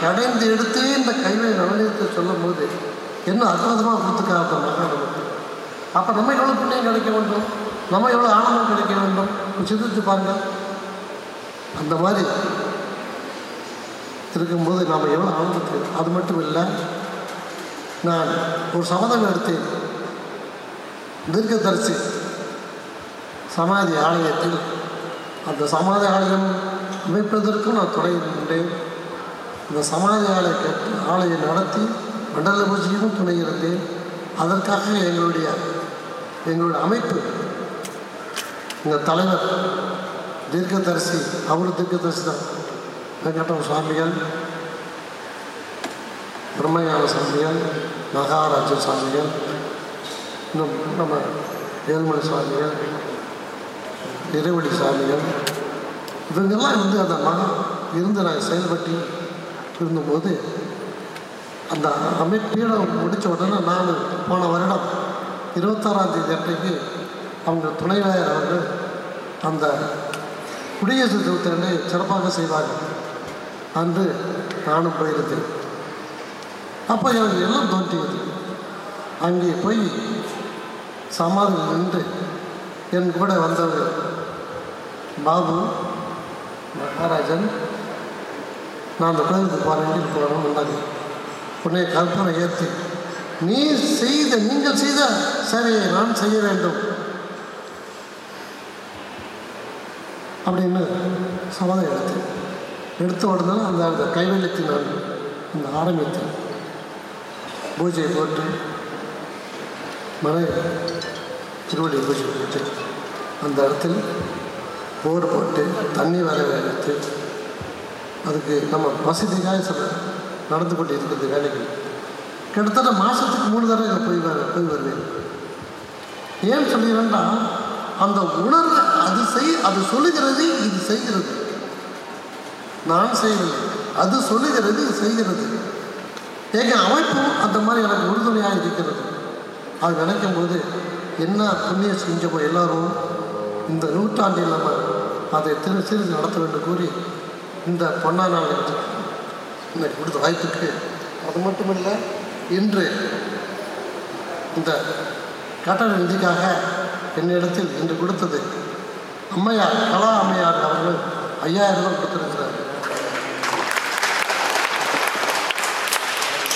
கடைந்து எடுத்து இந்த கைவை நவனியத்தை சொல்லும் போது என்ன அற்புதமாக கொடுத்துக்காத மகான் நமக்கு அப்போ நம்ம எவ்வளோ புண்ணியம் கிடைக்க வேண்டும்? நம்ம எவ்வளோ ஆனந்தம் கிடைக்க வேண்டும்? சிந்தித்து பாருங்க. அந்த மாதிரி இருக்கும்போது நாம் எவ்வளோ ஆனந்தத்தை அது மட்டும் இல்லை நான் ஒரு சபதம் எடுத்தேன். தீர்க்கதரிசி சமாதி ஆலயத்தில். அந்த சமாதி ஆலயம் அமைப்பதற்கும் நான் துணை இருந்தேன் இந்த சமாதி ஆலய கட்டு ஆலயம் நடத்தி மண்டல பூஜைக்கும் துணை இருந்தேன். அதற்காக எங்களுடைய எங்களுடைய அமைப்பு எங்கள் தலைவர் தீர்க்கதரிசி அவர் தீர்க்கதரிசி தான். வெங்கடம் சுவாமிகள். பிரம்மஞான சுவாமிகள் மகாராஜ சுவாமிகள் இன்னும் நம்ம ஏழுமலை சுவாமிகள் இறைவழி சுவாமிகள் இவங்கெல்லாம் வந்து அந்த மகா இருந்து நான் செயல்பட்டு இருந்தபோது அந்த அமைப்பீடம் முடித்த உடனே நான் போன வருடம் இருபத்தாறாம் தேதி அன்றைக்கு அவங்க துணைவேயர் அவர்கள் அந்த குடியரசு தினத்தினை சிறப்பாக செய்வார்கள் அன்று நானும் போயிருந்தேன். அப்போ எனக்கு எல்லாம் தோன்றியது. அங்கே போய் சமாதி நின்று என் கூட வந்தவர் பாபு மகாராஜன் நான் அந்த கோயிலுக்கு போகிறேன் இங்கிட்டு போகிறேன் உன்னை கற்பனை ஏற்றி நீ செய்த நீங்கள் செய்த சேவையை நான் செய்ய வேண்டும். அப்படின்னு சபதம் எடுத்தேன் எடுத்த உடனே அந்த அந்த கைவெளித்து நான் அந்த ஆரம்பித்தேன் பூஜையை போட்டு மனை திருவடி பூஜை போட்டு அந்த இடத்துல போர் போட்டு தண்ணி வர எடுத்து அதுக்கு நம்ம வசதிக்காக சில நடந்து கொண்டு இருக்கிறது வேலைகள். கிட்டத்தட்ட மாதத்துக்கு மூணு தடவை இங்கே போய் வர போய் வருவேன். ஏன் சொல்லிடுறேன்னா அந்த உணர்வு அது செய் அது சொல்லுகிறது இது செய்கிறது. நான் செய்யவில்லை. அது சொல்லுகிறது இது செய்கிறது. ஏக அமைப்பும் அந்த மாதிரி எனக்கு உறுதுணையாக இருக்கிறது. அது நினைக்கும் போது என்ன புண்ணிய செஞ்சமோ எல்லாரும் இந்த நூற்றாண்டில் நம்ம அதை திரு சிறிது நடத்த வேண்டும் கூறி இந்த பொன்னா நாள் இன்னைக்கு கொடுத்த வாய்ப்புக்கு அது மட்டுமில்லை இன்று இந்த கட்டண நிதிக்காக என்னிடத்தில் என்று கொடுத்தது. அம்மையார் கலா அம்மையார் அவர்கள் ஐயாயிரம் ரூபாய் கொடுத்திருக்கிறார்.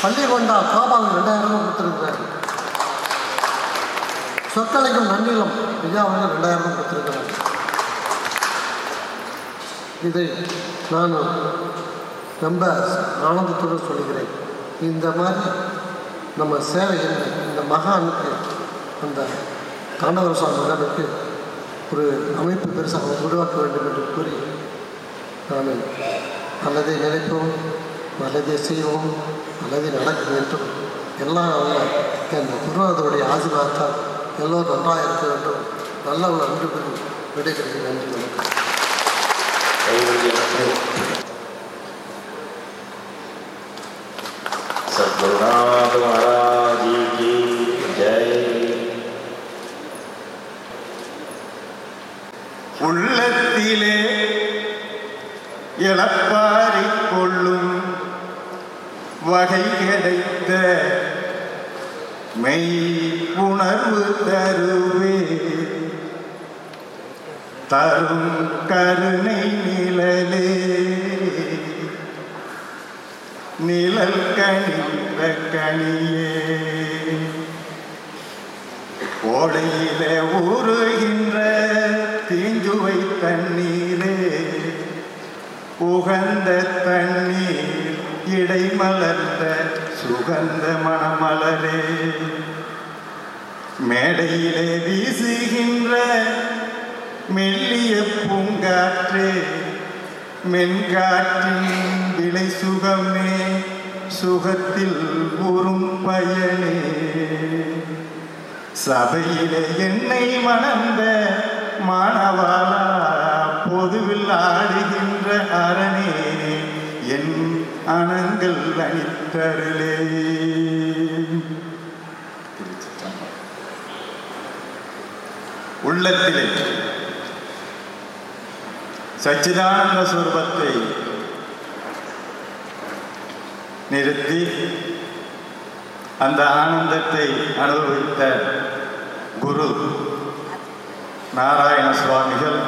பள்ளிகொண்டா காபால் ரெண்டாயிரம் ரூபாய் கொடுத்திருக்கிறார். சொற்களைக்கும் நன்னிலம் ஐயா அவர்கள் ரெண்டாயிரம் ரூபாய் கொடுத்திருக்கிறார். இதை நான் ரொம்ப ஆனந்தத்துடன் சொல்லுகிறேன். இந்த மாதிரி நம்ம சேவை இந்த மகானுக்கு அந்த தாண்டவரம் சுவாமி விழாவிற்கு ஒரு அமைப்பு பெருசாக உருவாக்க வேண்டும் என்று கூறி நான் நல்லதை நினைப்போம் நல்லதை செய்வோம் நல்லதை நடக்கும் என்றும் எல்லாம் நல்ல என் குருநாதருடைய ஆசீர்வாதத்தால் எல்லோரும் நன்றாக இருக்க வேண்டும். நல்ல ஒரு அன்று பெறும். விடை கிடைக்கும் நன்றி வணக்கம். சத்குருநாத வகை கிடைத்த மெய் உணர்வு தருவே. தரும் கருணை நிழலே. நிழல் கணிந்த கனியே. ஓடையிலே ஊறுகின்ற தீஞ்சுவை தண்ணீரே. உகந்த தண்ணீர் இடை மலர்ந்த சுகந்த மணமலரே மேடையிலே வீசுகின்ற மெல்லிய பூங்காற்றே மென்காற்றின் விளை சுகமே சுகத்தில் உறும் பயனே. சபையிலே என்னை மணந்த மாணவாளா பொதுவில் ஆடுகின்ற அரணே. அனங்கள் அணித்தருளே உள்ளத்திலே சச்சிதானந்த சுரூபத்தை நிறுத்தி அந்த ஆனந்தத்தை அனுபவித்த குரு நாராயண சுவாமிகள்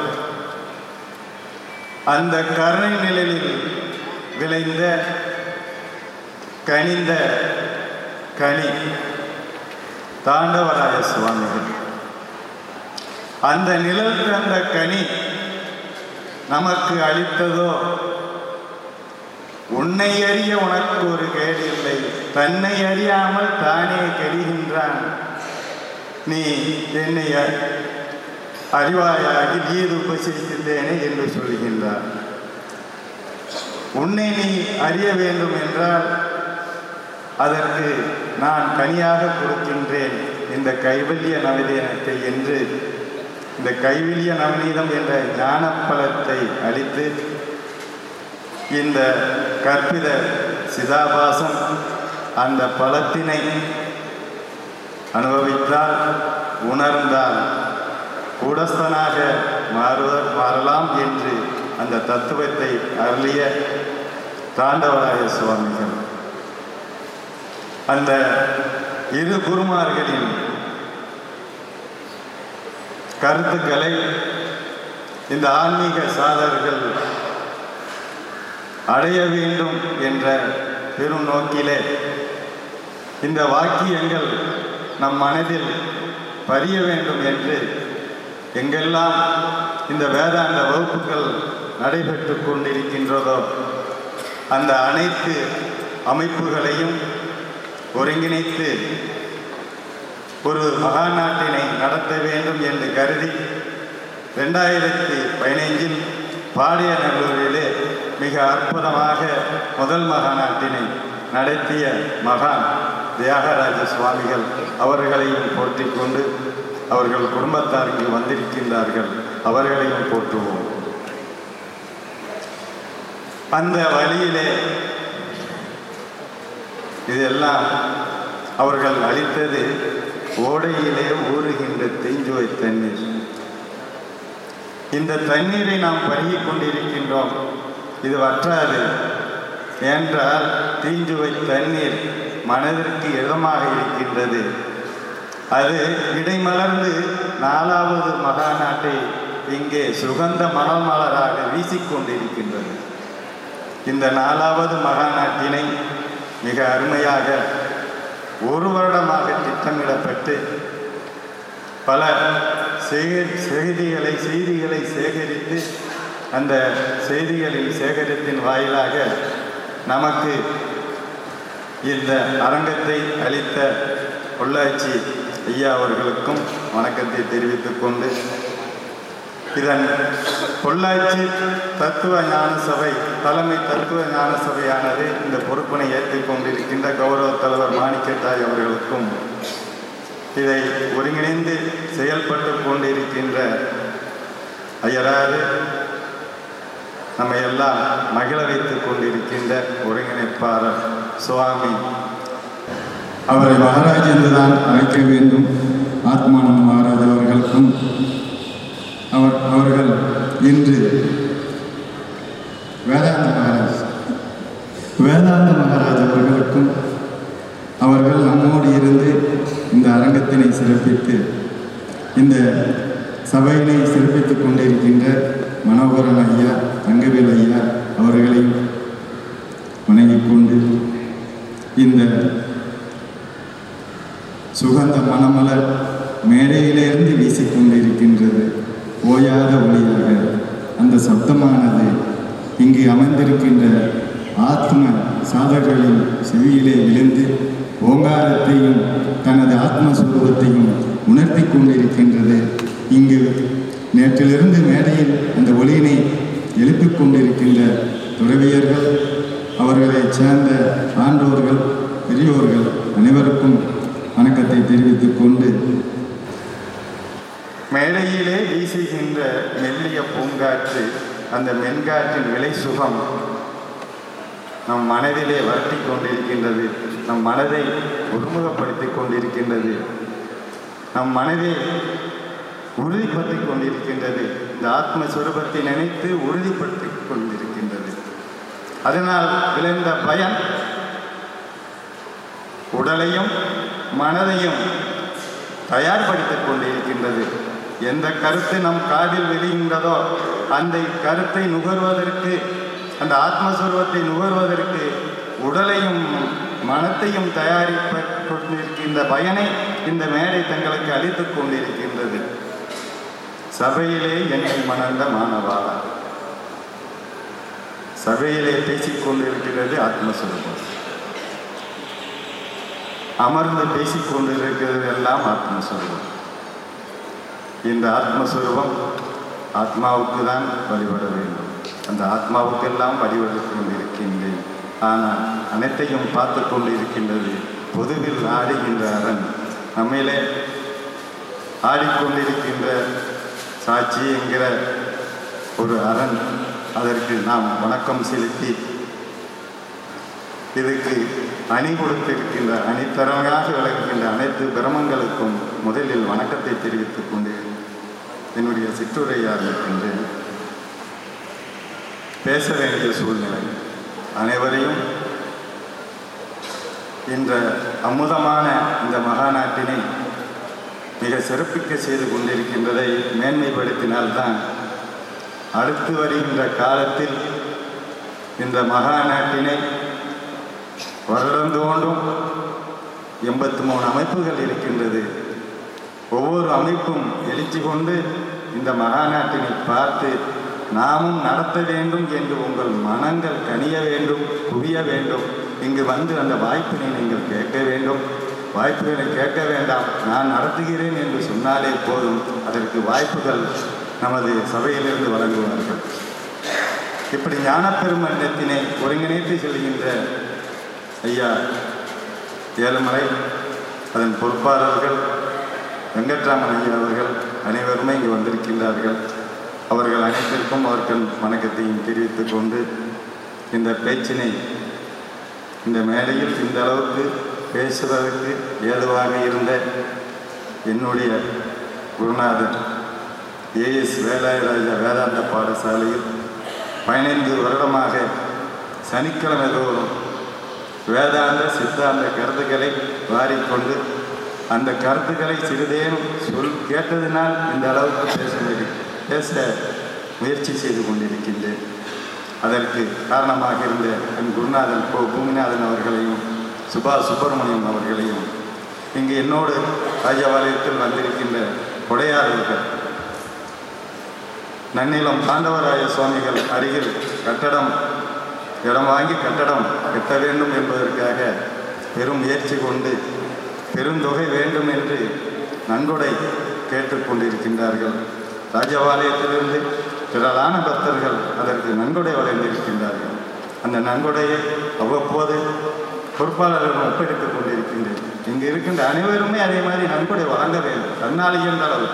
அந்த கருணை நிலையில் விளைந்த கனிந்த கனி தாண்டவராய சுவாமிகள். அந்த நிழல் தந்த கனி நமக்கு அளித்ததோ? உன்னை அறிய உனக்கு ஒரு கேடில்லை. தன்னை அறியாமல் தானே கெடுகின்றான். நீ என்னை அறிவாயாகி நீர் உபசரிக்கின்றேனே என்று சொல்கின்றார். உன்னை நீ அறிய வேண்டும் என்றால் அதற்கு நான் கனியாக கொடுக்கின்றேன். இந்த கைவல்ய நவநீதத்தை என்று இந்த கைவிலிய நவநீதம் என்ற ஞானப்பலத்தை அளித்து இந்த கற்பித சிதாபாசம் அந்த பழத்தினை அனுபவித்தால் உணர்ந்தால் கூடஸ்தனாக மாறுவர் மாறலாம் என்று அந்த தத்துவத்தை அருளிய தாண்டவராய சுவாமிகள். அந்த இரு குருமார்களின் கருத்துக்களை இந்த ஆன்மீக சாதகர்கள் அடைய வேண்டும் என்ற பெரும் நோக்கிலே இந்த வாக்கியங்கள் நம் மனதில் பதிய வேண்டும் என்று எங்கெல்லாம் இந்த வேதாந்த வகுப்புகள் நடைபெற்று கொண்டிருக்கின்றதோ அந்த அனைத்து அமைப்புகளையும் ஒருங்கிணைத்து ஒரு மகாநாட்டினை நடத்த வேண்டும் என்று கருதி ரெண்டாயிரத்தி பதினைஞ்சில் பாடியநல்லூரிலே மிக அற்புதமாக முதல் மகாநாட்டினை நடத்திய மகான் தியாகராஜ சுவாமிகள் அவர்களையும் போற்றிக் கொண்டு அவர்கள் குடும்பத்தாருக்கு வந்திருக்கின்றார்கள். அவர்களையும் போற்றுவோம். அந்த வழியிலே இதெல்லாம் அவர்கள் அளித்தது ஓடையிலே ஊறுகின்ற தெஞ்சுவை தண்ணீர். இந்த தண்ணீரை நாம் பருகிக் கொண்டிருக்கின்றோம். இது வற்றாது. என்றால் தீஞ்சுவை தண்ணீர் மனதிற்கு இதமாக இருக்கின்றது. அது இடைமலர்ந்து நாலாவது மகாநாட்டை இங்கே சுகந்த மணல் மலராக வீசிக்கொண்டிருக்கின்றது இந்த நாலாவது மகாநாட்டினை மிக அருமையாக ஒரு வருடமாக திட்டமிடப்பட்டு பல செய்திகளை செய்திகளை சேகரித்து அந்த செய்திகளின் சேகரித்தின் வாயிலாக நமக்கு இந்த அரங்கத்தை அளித்த பொள்ளாச்சி ஐயா அவர்களுக்கும் வணக்கத்தை தெரிவித்துக் கொண்டு இதன் பொள்ளாச்சி தத்துவ ஞான சபை தலைமை தத்துவ ஞான சபையானது இந்த பொறுப்பினை ஏற்றுக்கொண்டிருக்கின்ற கௌரவ தலைவர் மாணிக்கத்தாய் அவர்களுக்கும் இதை ஒருங்கிணைந்து செயல்பட்டு கொண்டிருக்கின்ற அயராறு நம்ம எல்லாம் மகிழ வைத்துக் கொண்டிருக்கின்ற ஒருங்கிணைப்பாளர் சுவாமி. அவரை மகாராஜ் என்றுதான் அழைக்க வேண்டும். ஆத்மானந்த மகாராஜ் அவர்களுக்கும் அவர் அவர்கள் இன்று வேதாந்த மகாராஜ் வேதாந்த மகாராஜ் அவர்களுக்கும் அவர்கள் நம்மோடு இருந்து இந்த அரங்கத்தினை சிறப்பித்து இந்த சபையினை சிறப்பித்துக் கொண்டிருக்கின்ற மனோகரன் ஐயா தங்கவேல் ஐயா அவர்களையும் வணங்கிக் கொண்டு இந்த சுகந்த மணமலர் மேடையிலிருந்து வீசிக்கொண்டிருக்கின்றது ஓயாத ஒளியாக அந்த சப்தமானது இங்கு அமர்ந்திருக்கின்ற ஆத்ம சாதகர்களின் செவியிலே விழுந்து ஓங்காரத்தையும் தனது ஆத்மஸ்வரூபத்தையும் உணர்த்தி கொண்டிருக்கின்றது. இங்கு நேற்றிலிருந்து மேடையில் அந்த ஒளியினை எழுப்பிக் கொண்டிருக்கின்ற துறவியர்கள் அவர்களைச் சேர்ந்த ஆண்டோர்கள் பெரியோர்கள் அனைவருக்கும் வணக்கத்தை தெரிவித்துக் கொண்டு மேடையிலே வீசுகின்ற மெல்லிய பூங்காற்று அந்த மென்காற்றின் விலை சுகம் நம் மனதிலே வருத்தி கொண்டிருக்கின்றது. நம் மனதை ஒருமுகப்படுத்தி கொண்டிருக்கின்றது. நம் மனதை உறுதிப்படுத்திக் கொண்டிருக்கின்றது. இந்த ஆத்ம சுரூபத்தை நினைத்து உறுதிப்படுத்திக் கொண்டிருக்கின்றது. அதனால் விளைந்த பயன் உடலையும் மனதையும் தயார்படுத்திக் கொண்டிருக்கின்றது. எந்த கருத்து நம் காதில் விழுகின்றதோ அந்த கருத்தை நுகர்வதற்கு அந்த ஆத்மஸ்வரூபத்தை நுகர்வதற்கு உடலையும் மனத்தையும் தயாரிப்ப கொண்டிருக்கின்ற பயனை இந்த மேடை தங்களுக்கு அளித்துக் கொண்டிருக்கின்றது. சபையிலே என்னை மணந்த மாணவா சபையிலே பேசிக் கொண்டிருக்கிறது ஆத்மஸ்வரூபம். அமர்ந்து பேசிக் கொண்டிருக்கிறது எல்லாம் ஆத்மஸ்வரூபம். இந்த ஆத்மஸ்வரூபம் ஆத்மாவுக்கு தான் வழிபட வேண்டும். அந்த ஆத்மாவுக்கெல்லாம் வழிபட்டு கொண்டிருக்கின்றேன். ஆனால் அனைத்தையும் பார்த்து கொண்டிருக்கின்றது பொதுவில் ஆடுகின்ற அரண். நம்மிலே ஆடிக்கொண்டிருக்கின்ற சாட்சி என்கிற ஒரு அரண். அதற்கு நாம் வணக்கம் செலுத்தி இதுக்கு அணி கொடுத்திருக்கின்ற அணித்தரமையாக விளக்குகின்ற அனைத்து பிரமங்களுக்கும் முதலில் வணக்கத்தை தெரிவித்துக் கொண்டு என்னுடைய சிற்றுரையாக இருக்கின்றேன் பேச வேண்டிய சூழ்நிலை. அனைவரையும் இந்த அமுதமான இந்த மகாநாட்டினை மிக சிறப்பிக்க செய்து கொண்டிருக்கின்றதை மேன்மைப்படுத்தினால்தான் அடுத்து வருகின்ற காலத்தில் இந்த மகாநாட்டினை வருடந்தோண்டும் எண்பத்தி மூணு அமைப்புகள் இருக்கின்றது. ஒவ்வொரு அமைப்பும் எழுச்சி கொண்டு இந்த மகாநாட்டினை பார்த்து நாமும் நடத்த வேண்டும் என்று உங்கள் மனங்கள் கனிய வேண்டும் குவிய வேண்டும். இங்கு வந்து அந்த வாய்ப்பினை நீங்கள் கேட்க வேண்டும். வாய்ப்புகளை கேட்க வேண்டாம். நான் நடத்துகிறேன் என்று சொன்னாலே போதும். அதற்கு வாய்ப்புகள் நமது சபையிலிருந்து வழங்குவார்கள். இப்படி ஞானப்பெருமன்றத்தினை ஒருங்கிணைத்து செல்கின்ற ஐயா ஏழுமலை அதன் பொறுப்பாளர்கள் வெங்கட்ராமன் ஐயா அவர்கள் அனைவருமே இங்கு வந்திருக்கின்றார்கள். அவர்கள் அனைத்திற்கும் அவர்கள் வணக்கத்தையும் தெரிவித்துக் கொண்டு இந்த பேச்சினை இந்த மேடையில் இந்த அளவுக்கு பேசுவதற்கு ஏதுவாக இருந்த என்னுடைய குருநாதர் ஏஎஸ் வேலாயராஜா வேதாந்த பாடசாலையில் பதினைந்து வருடமாக சனிக்கிழமை தோறும் வேதாந்த சித்தாந்த கருத்துக்களை வாரிக்கொண்டு அந்த கருத்துக்களை சிறிதேனும் சொல் கேட்டதினால் இந்த அளவுக்கு பேச பேச முயற்சி செய்து கொண்டிருக்கின்றேன். அதற்கு காரணமாக இருந்த என் குருநாதன் கோ பூமிநாதன் அவர்களையும் சுபா சுப்பிரமணியம் அவர்களையும் இங்கு என்னோடு ராஜபாளையத்தில் வந்திருக்கின்ற கொடையாளர்கள் நன்னிலம் பாண்டவராய சுவாமிகள் அருகில் கட்டடம் இடம் வாங்கி கட்டடம் கட்ட வேண்டும் என்பதற்காக பெரும் முயற்சி கொண்டு பெருந்தொகை வேண்டும் என்று நன்கொடை கேட்டுக்கொண்டிருக்கின்றார்கள். ராஜபாளையத்திலிருந்து திரளான பக்தர்கள் அதற்கு நன்கொடை வழங்கியிருக்கின்றார்கள். அந்த நன்கொடையை அவ்வப்போது பொறுப்பாளர்கள் ஒப்படைத்துக் கொண்டிருக்கின்றேன் இங்கு இருக்கின்ற அனைவருமே அதே மாதிரி நன்கொடை வழங்க வேண்டும். தன்னால் இயன்ற அளவு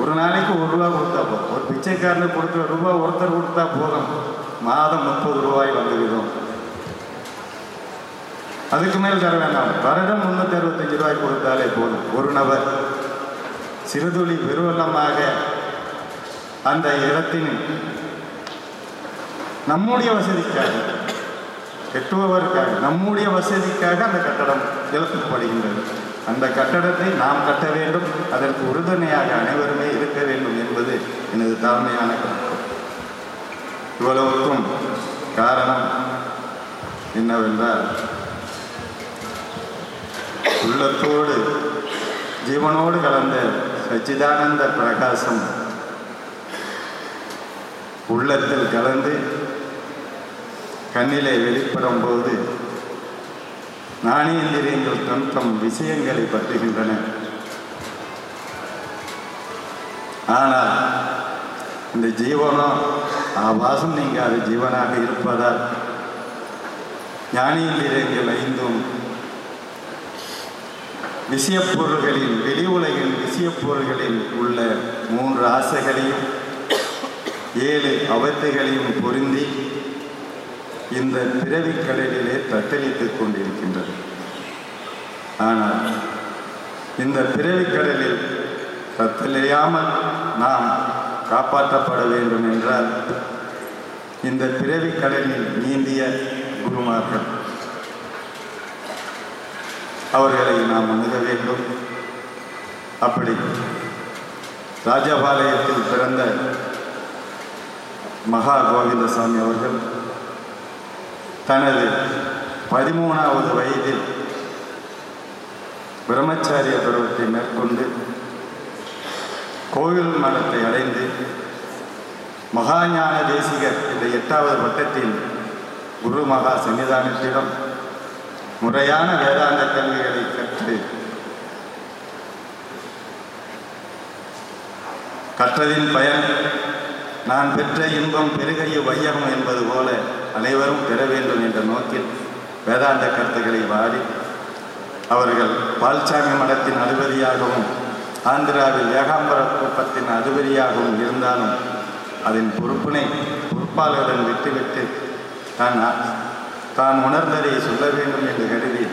ஒரு நாளைக்கு ஒரு ரூபா கொடுத்தா போதும். ஒரு பிச்சைக்காரனுக்கு கொடுக்குற ரூபா ஒருத்தர் கொடுத்தா போதும். மாதம் முப்பது ரூபாய் வந்துவிடும். அதுக்கு மேல் தர வேண்டாம். வருடம் முன்னூற்றி அறுபத்தஞ்சு ரூபாய் கொடுத்தாலே போதும். ஒரு நபர் சிறுதுளி பெருவெள்ளமாக அந்த இடத்தின் நம்முடைய வசதிக்காக கட்டுபவருக்காக நம்முடைய வசதிக்காக அந்த கட்டடம் எழுப்பப்படுகின்றது அந்த கட்டடத்தை நாம் கட்ட வேண்டும். அதற்கு உறுதுணையாக அனைவருமே இருக்க வேண்டும் என்பது எனது தாழ்மையான கருத்து. இவ்வளவுக்கும் காரணம் என்னவென்றால் உள்ளத்தோடு ஜீவனோடு கலந்த சச்சிதானந்த பிரகாசம் உள்ளத்தில் கலந்து கண்ணிலே வெளிப்படும் போது நாணயந்திரியங்கள் தம் தம் விஷயங்களை பற்றுகின்றன. ஆனால் இந்த ஜீவனம் ஆபாசம் நீங்காத ஜீவனாக இருப்பதால் ஞானேந்திரியங்கள் ஐந்தும் விஷயப்பொருள்களில் வெளி உலகின் விஷயப்பொருள்களில் உள்ள மூன்று ஆசைகளையும் ஏழு அவத்தைகளையும் பொருந்தி இந்த பிறவிக் கடலிலே தத்தளித்துக் கொண்டிருக்கின்றது. ஆனால் இந்த பிறவிக் கடலில் தத்தளியாமல் நாம் காப்பாற்றப்பட வேண்டும் என்றால் இந்த பிறவிக் கடலில் நீந்திய குருமார்கள் அவர்களை நாம் அணுக வேண்டும். அப்படி ராஜபாளையத்தில் பிறந்த மகா கோவிந்தசாமி அவர்கள் தனது பதிமூணாவது வயதில் பிரம்மச்சாரிய பருவத்தை மேற்கொண்டு கோவில் மடத்தை அடைந்து மகாஞான தேசிகர் இந்த எட்டாவது பட்டத்தில் குரு மகா சன்னிதானத்திடம் முறையான வேதாந்த கல்விகளை கற்று கற்றதின் பயன் நான் பெற்ற இன்பம் பெருகைய வையகம் என்பது போல அனைவரும் பெற வேண்டும் என்ற நோக்கில் வேதாந்த கருத்துக்களை வாடி அவர்கள் பால்சாமி மடத்தின் அதிபதியாகவும் ஆந்திராவில் ஏகாம்பர குப்பத்தின் அதிபதியாகவும் இருந்தாலும் அதன் பொறுப்பினை பொறுப்பாளரிடம் விட்டுவிட்டு தான் தான் உணர்ந்ததை சொல்ல வேண்டும் என்று கருதி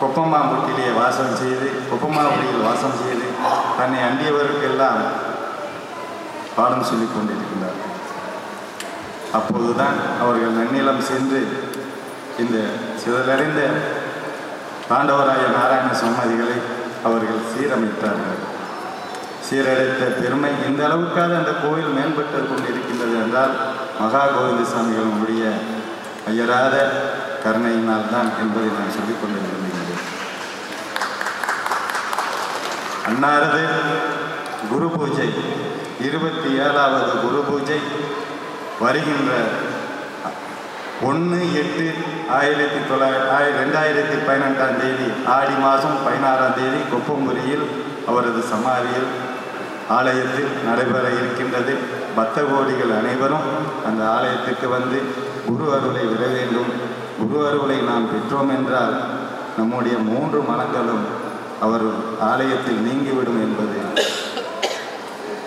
கொப்பமாம்பட்டிலே வாசம் செய்து கொப்பமாம்பட்டியில் வாசம் செய்து தன்னை அண்டியவர்களுக்கெல்லாம் பாடம் சொல்லிக் கொண்டிருக்கின்றார் அப்போதுதான் அவர்கள் நன்னிலம் சென்று இந்த சிதறடைந்த பாண்டவராய நாராயண சமாதிகளை அவர்கள் சீரமைத்தார்கள். சீரடைத்த பெருமை இந்த அளவுக்காக அந்த கோயில் மேம்பட்டு கொண்டிருக்கின்றது என்றால் மகா கோவிந்த சுவாமிகளுடைய அயராத கருணையினால் தான் என்பதை நான் சொல்லிக்கொள்ள விரும்புகிறேன். அன்னாரது குரு பூஜை இருபத்தி ஏழாவது குரு பூஜை வருகின்ற ஒன்று எட்டு ஆயிரத்தி தொள்ளாயிரத்தி ரெண்டாயிரத்தி பதினெட்டாம் தேதி ஆடி மாதம் பதினாறாம் தேதி கொப்பங்குரியில் அவரது சமாதியில் ஆலயத்தில் நடைபெற இருக்கின்றது. பக்த கோடிகள் அனைவரும் அந்த ஆலயத்துக்கு வந்து குரு அருளை விட வேண்டும். குரு அருளை நாம் பெற்றோம் என்றால் நம்முடைய மூன்று மனங்களும் அவர் ஆலயத்தில் நீங்கிவிடும் என்பது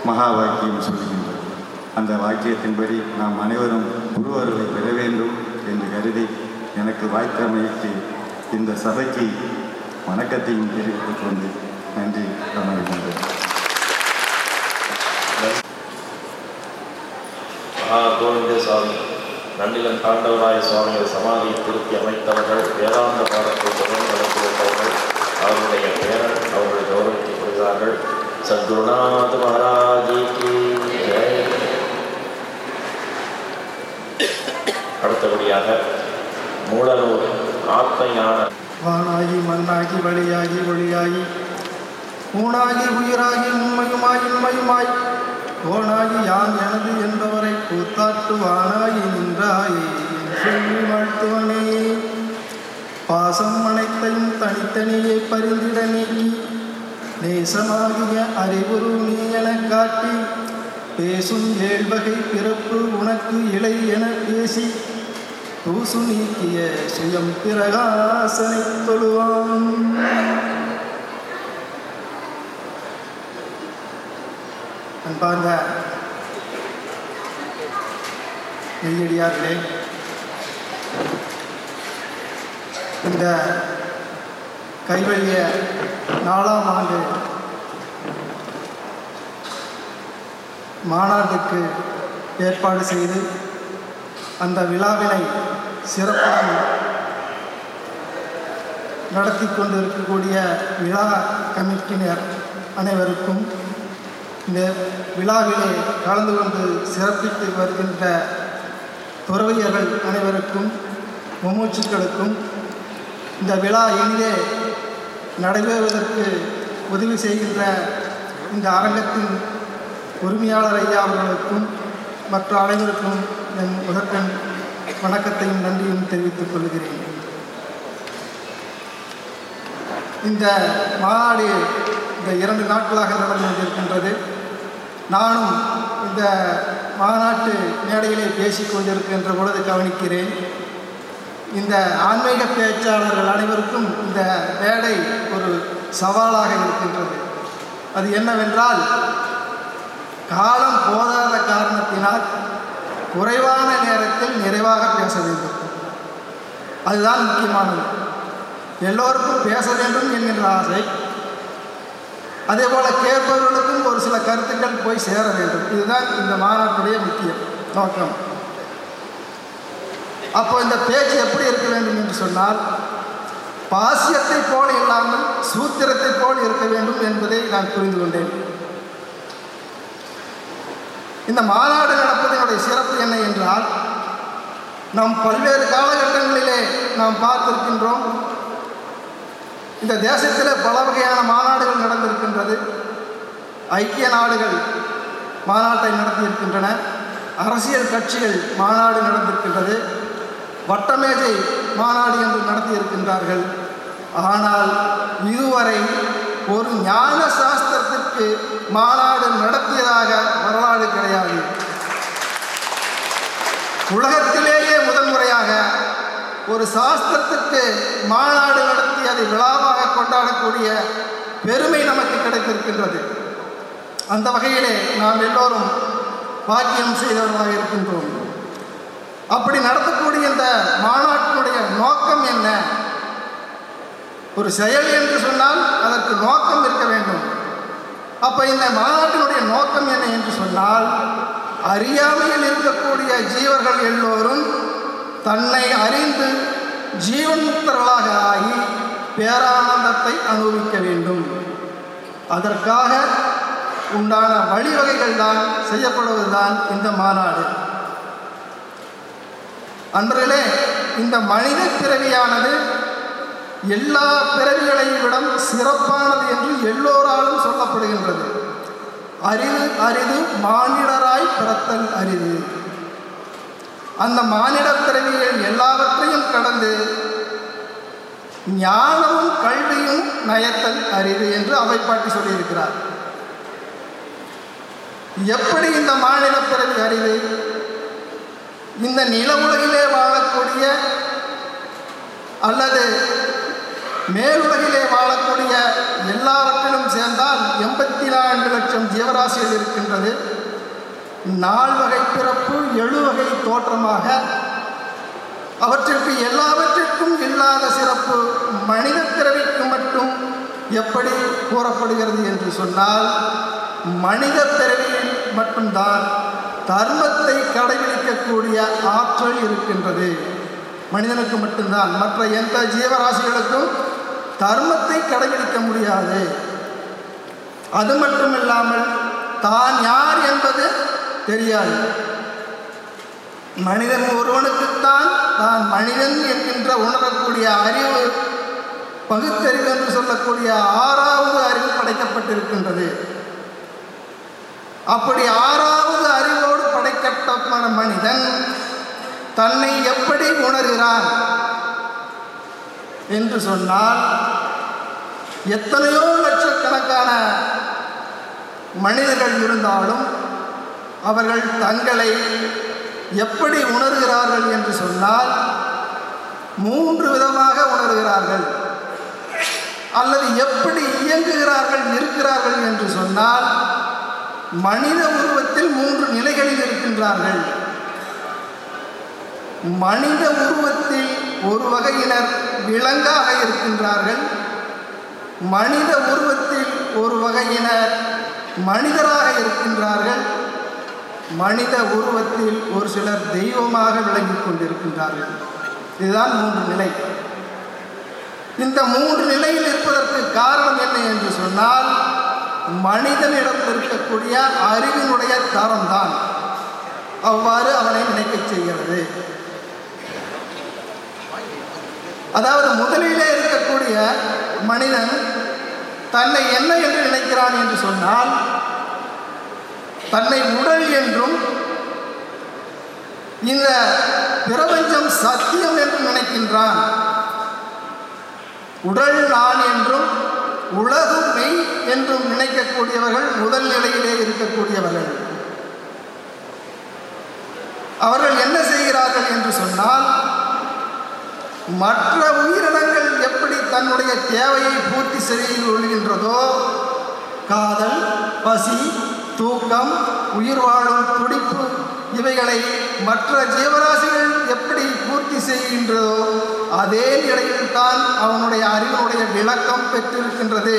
மகா வாக்கியம் சொல்கின்றது அந்த வாக்கியத்தின்படி நாம் அனைவரும் குரு அருளை பெற வேண்டும் என்று கருதி எனக்கு வாய்த்தமைக்கு இந்த சபைக்கு வணக்கத்தையும் தெரிவித்துக் கொண்டு நன்றி அமைகின்றேன் மகா கோவிந்த சாமி நன்னிலம் தாண்டவராய சுவாமிகள் சமாதியை திருத்தி அமைத்தவர்கள் வேதாந்த பாடத்தை தொடர்ந்து நடத்தி வைத்தவர்கள் அவருடைய பேரன் அவர்கள் கௌரவிக்கப்படுகிறார்கள் சத்குருநாத் மகாராஜிக்கு அடுத்தபடியாக மூலநூல் ஆத்ம ஞான வானாகி மண்ணாகி வழியாகி ஒளியாகி ஊனாகி உயிராகி உண்மையுமாய் உண்மையுமாய் கோணாகி யான் எனது என்பவரை கூத்தாட்டுவானாகி நின்றாயே. சொல்லி வாழ்த்துவனே பாசம் அனைத்தையும் தனித்தனியே பரிந்திட நீக்கி நேசமாகிய அறிவுரு நீ என காட்டி பேசும் ஏழ்வகை பிறப்பு உனக்கு இலை என பேசி தூசு நீக்கிய சுயம் பிரகாசனை தொழுவான். அன்பார்ந்த நெய்யடியார்களே இந்த கைவழிய நாலாம் ஆண்டு மாநாட்டுக்கு ஏற்பாடு செய்து அந்த விழாவினை சிறப்பாக நடத்தி கொண்டிருக்கக்கூடிய விழா கமிட்டினர் அனைவருக்கும் இந்த விழாவிலே கலந்து கொண்டு சிறப்பித்து வருகின்ற துறவியர்கள் அனைவருக்கும் மும்மூச்சுக்களுக்கும் இந்த விழா இனிதே நடைபெறுவதற்கு உதவி செய்கின்ற இந்த அரங்கத்தின் உரிமையாளர் ஐயா அவர்களுக்கும் மற்ற அனைவருக்கும் என் முதற்கண் வணக்கத்தையும் நன்றியும் தெரிவித்துக் கொள்கிறேன். இந்த மாநாடு இந்த இரண்டு நாட்களாக நடந்து கொண்டிருக்கின்றது. நானும் இந்த மாநாட்டு மேடையிலே பேசிக் கொண்டிருக்கின்ற பொழுது கவனிக்கிறேன். இந்த ஆன்மீக பேச்சாளர்கள் அனைவருக்கும் இந்த மேடை ஒரு சவாலாக இருக்கின்றது. அது என்னவென்றால் காலம் போதாத காரணத்தினால் குறைவான நேரத்தில் நிறைவாக பேச வேண்டும். அதுதான் முக்கியமானது. எல்லோருக்கும் பேச வேண்டும் என்கின்ற ஆசை. அதே போல் கேட்பவர்களுக்கும் ஒரு சில கருத்துக்கள் போய் சேர வேண்டும். இதுதான் இந்த மாநாட்டுடைய முக்கியம். நோக்கம். அப்போ இந்த பேச்சு எப்படி இருக்க வேண்டும் என்று சொன்னால் பாசியத்தை போல இல்லாமல் சூத்திரத்தை போல் இருக்க வேண்டும் என்பதை நான் புரிந்து கொண்டேன். இந்த மாநாடு நடப்பதனுடைய சிறப்பு என்ன என்றால் நாம் பல்வேறு காலகட்டங்களிலே நாம் பார்த்திருக்கின்றோம் இந்த தேசத்தில் பல வகையான மாநாடுகள் நடந்திருக்கின்றது. ஐக்கிய நாடுகள் மாநாட்டை நடத்தியிருக்கின்றன. அரசியல் கட்சிகள் மாநாடு நடந்திருக்கின்றது. வட்டமேஜை மாநாடு என்று நடத்தியிருக்கின்றார்கள். ஆனால் இதுவரை ஒரு ஞான சாஸ்திரத்திற்கு மாநாடு நடத்தியதாக வரலாறு கிடையாது. உலகத்திலேயே முதன்முறையாக ஒரு சாஸ்திரத்திற்கு மாநாடு நடத்தி அதை விழாவாக கொண்டாடக்கூடிய பெருமை நமக்கு கிடைத்திருக்கின்றது. அந்த வகையிலே நாம் எல்லோரும் பாக்கியம் செய்தவர்களாக இருக்கின்றோம். அப்படி நடத்தக்கூடிய இந்த மாநாட்டினுடைய நோக்கம் என்ன? ஒரு செயல் என்று சொன்னால் அதற்கு நோக்கம் இருக்க வேண்டும். அப்போ இந்த மாநாட்டினுடைய நோக்கம் என்ன என்று சொன்னால் அறியாமையில் இருக்கக்கூடிய ஜீவர்கள் எல்லோரும் தன்னை அறிந்து ஜீவன்முக்தர்களாக ஆகி பேரானந்தத்தை அனுபவிக்க வேண்டும். அதற்காக உண்டான வழிவகைகள் தான் செய்யப்படுவதுதான் இந்த மாநாடு. அன்றிலே இந்த மனித பிறவியானது எல்லா பிறவிகளையும் விட சிறப்பானது என்று எல்லோராலும் சொல்லப்படுகின்றது. அரிது அரிது மானிடராய் பிறத்தல் அரிது. அந்த மானிட பிறவிகள் எல்லாவற்றையும் கடந்து ஞானமும் கல்வியும் நயத்தல் அறிவு என்று அவை பாட்டி சொல்லியிருக்கிறார். எப்படி இந்த மாநில பிறவி அறிவு இந்த நில உலகிலே வாழக்கூடிய அல்லது மேலுலகிலே வாழக்கூடிய எல்லாவற்றிலும் சேர்ந்தால் எண்பத்தி நான்கு லட்சம் ஜீவராசிகள் இருக்கின்றது. நாள் வகை பிறப்பு எழுவகை தோற்றமாக. அவற்றிற்கு எல்லாவற்றிற்கும் இல்லாத சிறப்பு மனித பிறவிக்கு மட்டும் எப்படி கூறப்படுகிறது என்று சொன்னால் மனித பிறவியில் மட்டும்தான் தர்மத்தை கடைபிடிக்கக்கூடிய ஆற்றல் இருக்கின்றது. மனிதனுக்கு மட்டும்தான். மற்ற எந்த ஜீவராசிகளுக்கும் தர்மத்தை கடைபிடிக்க முடியாது. அது மட்டும் இல்லாமல் தான் யார் என்பது தெரியாது. மனிதன் ஒருவனுக்குத்தான் தான் மனிதன் என்கின்ற உணரக்கூடிய அறிவு பகுத்தறிவு என்று சொல்லக்கூடிய ஆறாவது அறிவு படைக்கப்பட்டிருக்கின்றது. அப்படி ஆறாவது அறிவோடு படைக்கப்பட்ட மனிதன் தன்னை எப்படி உணர்கிறான் என்று சொன்னால் எத்தனையோ லட்சக்கணக்கான மனிதர்கள் இருந்தாலும் அவர்கள் தங்களை எப்படி உணர்கிறார்கள் என்று சொன்னால் மூன்று விதமாக உணர்கிறார்கள். அல்லது எப்படி இயங்குகிறார்கள் இருக்கிறார்கள் என்று சொன்னால் மனித உருவத்தில் மூன்று நிலைகளில் இருக்கின்றார்கள். மனித உருவத்தில் ஒரு வகையினர் விலங்காக இருக்கின்றார்கள். மனித உருவத்தில் ஒரு வகையினர் மனிதராக இருக்கின்றார்கள். மனித உருவத்தில் ஒரு சிலர் தெய்வமாக விளங்கிக் கொண்டிருக்கின்றார்கள். இதுதான் மூன்று நிலை. இந்த மூன்று நிலையில் இருப்பதற்கு காரணம் என்ன என்று சொன்னால் மனிதனிடம் இருக்கக்கூடிய அறிவினுடைய தரம்தான். அவ்வாறு அவனை நினைக்கச் செய்கிறது. அதாவது முதலிலே இருக்கக்கூடிய மனிதன் தன்னை என்ன என்று நினைக்கிறான் என்று சொன்னால் தன்னை உடல் என்றும் இந்த பிரபஞ்சம் சத்தியம் என்று நினைக்கின்றான். உடல் நான் என்றும் உலகம் மெய் என்றும் நினைக்கக்கூடியவர்கள் முதல் நிலையிலே இருக்கக்கூடியவர்கள். அவர்கள் என்ன செய்கிறார்கள் என்று சொன்னால் மற்ற உயிரினங்கள் எப்படி தன்னுடைய தேவையை பூர்த்தி செய்து கொள்கின்றதோ காதல் பசி தூக்கம் உயிர் வாழும் துடிப்பு இவைகளை மற்ற ஜீவராசிகள் எப்படி பூர்த்தி செய்கின்றதோ அதே நிலையில் தான் அவனுடைய அறிவினுடைய விளக்கம் பெற்றிருக்கின்றது.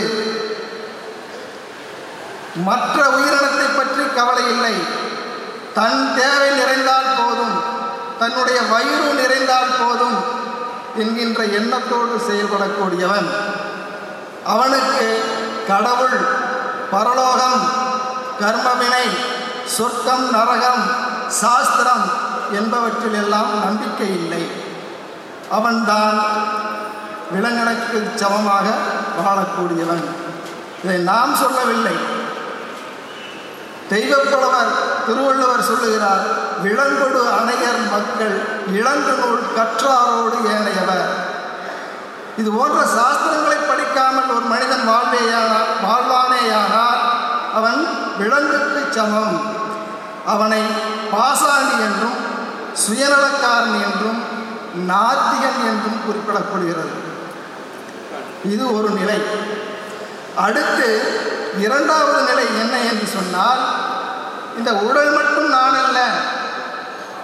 மற்ற உயிரினத்தை பற்றி கவலை இல்லை. தன் தேவை நிறைந்தால் போதும். தன்னுடைய வயிறு நிறைந்தால் போதும் என்கின்ற எண்ணத்தோடு செயல்படக்கூடியவன். அவனுக்கு கடவுள் பரலோகம் கர்மவினை சொர்க்கம் நரகம் சாஸ்திரம் என்பவற்றில் எல்லாம் நம்பிக்கை இல்லை. அவன்தான் விலங்கனுக்கு சமமாக வாழக்கூடியவன். இதை நாம் சொல்லவில்லை. தெய்வப்புலவர் திருவள்ளுவர் சொல்லுகிறார் விலங்கொடு அணையர் மக்கள் இளங்கு நூல் கற்றாரோடு ஏனையவர். இது போன்ற சாஸ்திரங்களை படிக்காமல் ஒரு மனிதன் வாழ்வேயானால் வாழ்வானேயானால் அவன் விலங்குக்கு சமம். அவனை பாசாண்டி என்றும் சுயநலக்காரன் என்றும் நாத்திகன் என்றும் குறிப்பிடப்படுகிறது. இது ஒரு நிலை. அடுத்து இரண்டாவது நிலை என்ன என்று சொன்னால் இந்த உடல் மட்டும் நான் அல்ல.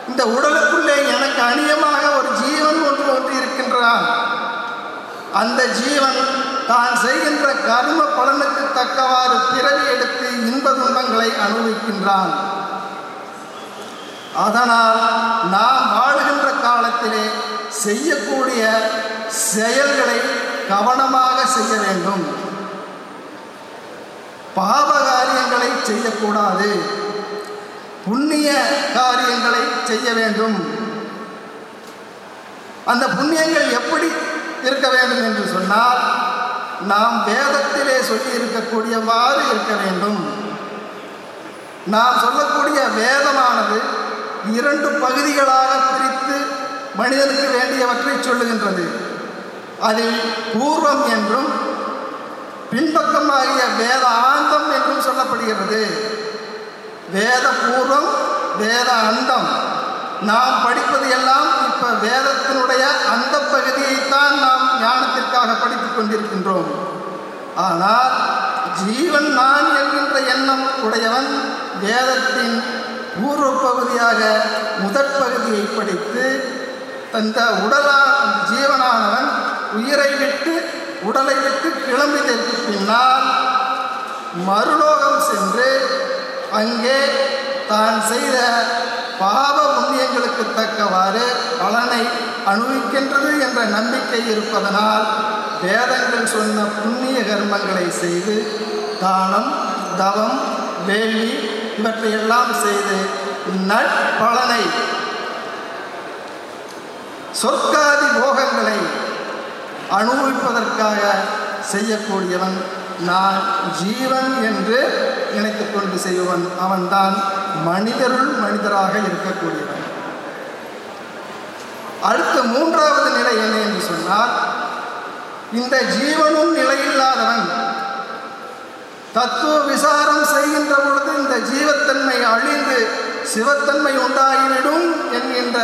இந்த உடலுக்குள்ளே எனக்கு அநியமாக ஒரு ஜீவன் ஒன்று ஒன்று இருக்கின்றான். அந்த ஜீவன் தான் செய்கின்ற கர்ம பலனுக்கு தக்கவாறு பிறவி எடுத்து இன்ப துன்பங்களை அனுபவிக்கின்றான். அதனால் நாம் வாழுகின்ற காலத்திலே செய்யக்கூடிய செயல்களை கவனமாக செய்ய வேண்டும். பாவ காரியங்களை செய்யக்கூடாது. புண்ணிய காரியங்களை செய்ய வேண்டும். அந்த புண்ணியங்கள் எப்படி இருக்க வேண்டும் என்று சொன்னால் நாம் வேதத்திலே சொல்லி இருக்கக்கூடியவாறு இருக்க வேண்டும். நாம் சொல்லக்கூடிய வேதமானது இரண்டு பகுதிகளாக பிரித்து மனிதனுக்கு வேண்டியவற்றை சொல்லுகின்றது. அதில் பூர்வம் என்றும் பின்பக்கமாகிய வேத ஆந்தம் என்றும் சொல்லப்படுகிறது. வேத பூர்வம் வேத அந்தம் நாம் படிப்பது எல்லாம் இப்ப வேதத்தினுடைய அந்த பகுதியைத்தான் நாம் ஞானத்திற்காக படித்துக் கொண்டிருக்கின்றோம். ஆனால் ஜீவன் நான் என்கின்ற எண்ணம் உடையவன் வேதத்தின் பூர்வ பகுதியாக முதற் பகுதியை படித்து அந்த உடலா ஜீவனானவன் உயிரை விட்டு உடலை விட்டு கிளம்பியதற்கு பின்னால் மறுலோகம் சென்று அங்கே தான் செய்த பாவ புண்ணியங்களுக்கு தக்கவாறு பலனை அனுபவிக்கின்றது என்ற நம்பிக்கை இருப்பதனால் வேதங்கள் சொன்ன புண்ணிய கர்மங்களை செய்து தானம் தவம் வேள்வி இவற்றையெல்லாம் செய்து நற்பலனை சொற்காதி போகங்களை அனுபவிப்பதற்காக செய்யக்கூடியவன் நான் ஜீவன் என்று நினைத்து கொண்டு செய்வன் அவன்தான் மனிதருள் மனிதராக இருக்கக்கூடியவன். அடுத்த மூன்றாவது நிலை என்ன என்று சொன்னால் இந்த ஜீவனும் நிலையில்லாதவன் தத்துவ விசாரம் செய்கின்ற பொழுது இந்த ஜீவத்தன்மை அழிந்து சிவத்தன்மை உண்டாகிவிடும் என்கின்ற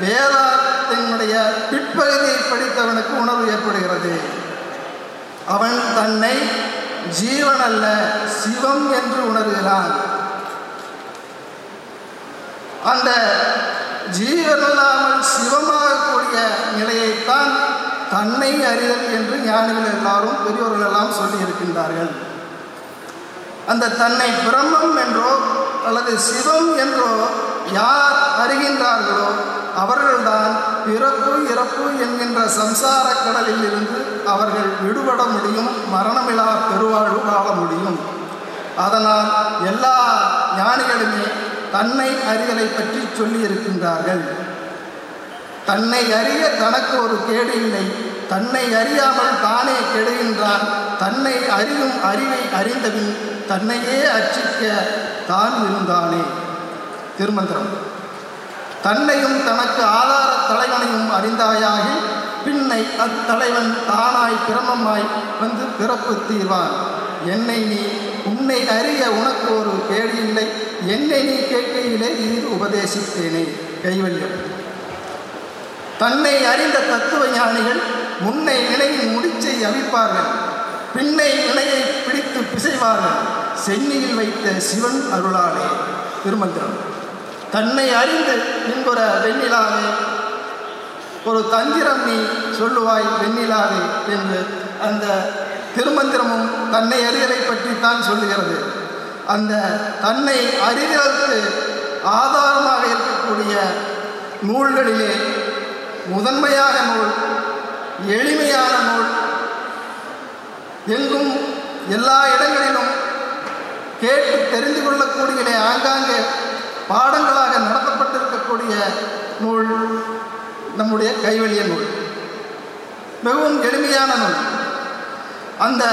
வேதாத்தினுடைய பிற்பகுதியை படித்தவனுக்கு உணர்வு ஏற்படுகிறது. அவன் தன்னை ஜீவன் அல்ல சிவம் என்று உணர்கிறான். அந்த ஜீவனல்லாமல் சிவமாகக்கூடிய நிலையைத்தான் தன்னை அறிதல் என்று ஞானிகள் எல்லாரும் பெரியோர்கள் எல்லாம் சொல்லி இருக்கின்றார்கள் அந்த தன்னை பிரம்மம் என்றோ அல்லது சிவம் என்றோ யார் அறிகின்றார்களோ அவர்கள்தான் பிறப்பு இறப்பு என்கின்ற சம்சார கடலில் இருந்து அவர்கள் விடுபட முடியும் மரணமில்லா பெருவாழ்வு வாழ முடியும். அதனால் எல்லா ஞானிகளுமே தன்னை அறிதலை பற்றி சொல்லியிருக்கின்றார்கள். தன்னை அறிய தனக்கு ஒரு கேடு இல்லை. தன்னை அறியாமல் தானே கெடுகின்றான். தன்னை அறியும் அறிவை அறிந்தபின் தன்னையே அர்ச்சிக்க தான் இருந்தானே. திருமந்திரம். தன்னையும் தனக்கு ஆதார தலைவனையும் அறிந்தாயாகி பின்னை அத்தலைவன் தானாய் பிரமமாய் வந்து பிறப்பு தீர்வான். என்னை நீ உன்னை அறிய உனக்கு ஒரு கேடு இல்லை என்னை நீ கேட்கையிலே இது உபதேசித்தேனே. கைவல்யம். தன்னை அறிந்த தத்துவ ஞானிகள் முன்னை இணையின் முடிச்சை அவிப்பார்கள். பின்னை இலையை பிடித்து பிசைவார்கள் சென்னியில் வைத்த சிவன் அருளாலே. திருமந்திரம். தன்னை அறிந்து பின்புற வெண்ணிலாவே ஒரு தந்திரம் நீ சொல்லுவாய் வெண்ணிலாவே என்று அந்த திருமந்திரமும் தன்னை அறிதலை பற்றித்தான் சொல்லுகிறது. அந்த தன்னை அறிதலுக்கு ஆதாரமாக இருக்கக்கூடிய நூல்களிலே முதன்மையான நூல் எளிமையான நூல் எங்கும் எல்லா இடங்களிலும் கேட்டு தெரிந்து கொள்ளக்கூடிய ஆங்காங்கே பாடங்களாக நடத்தப்பட்டிருக்கக்கூடிய நூல் நம்முடைய கைவழிய நூல். மிகவும் எளிமையான நூல். அந்த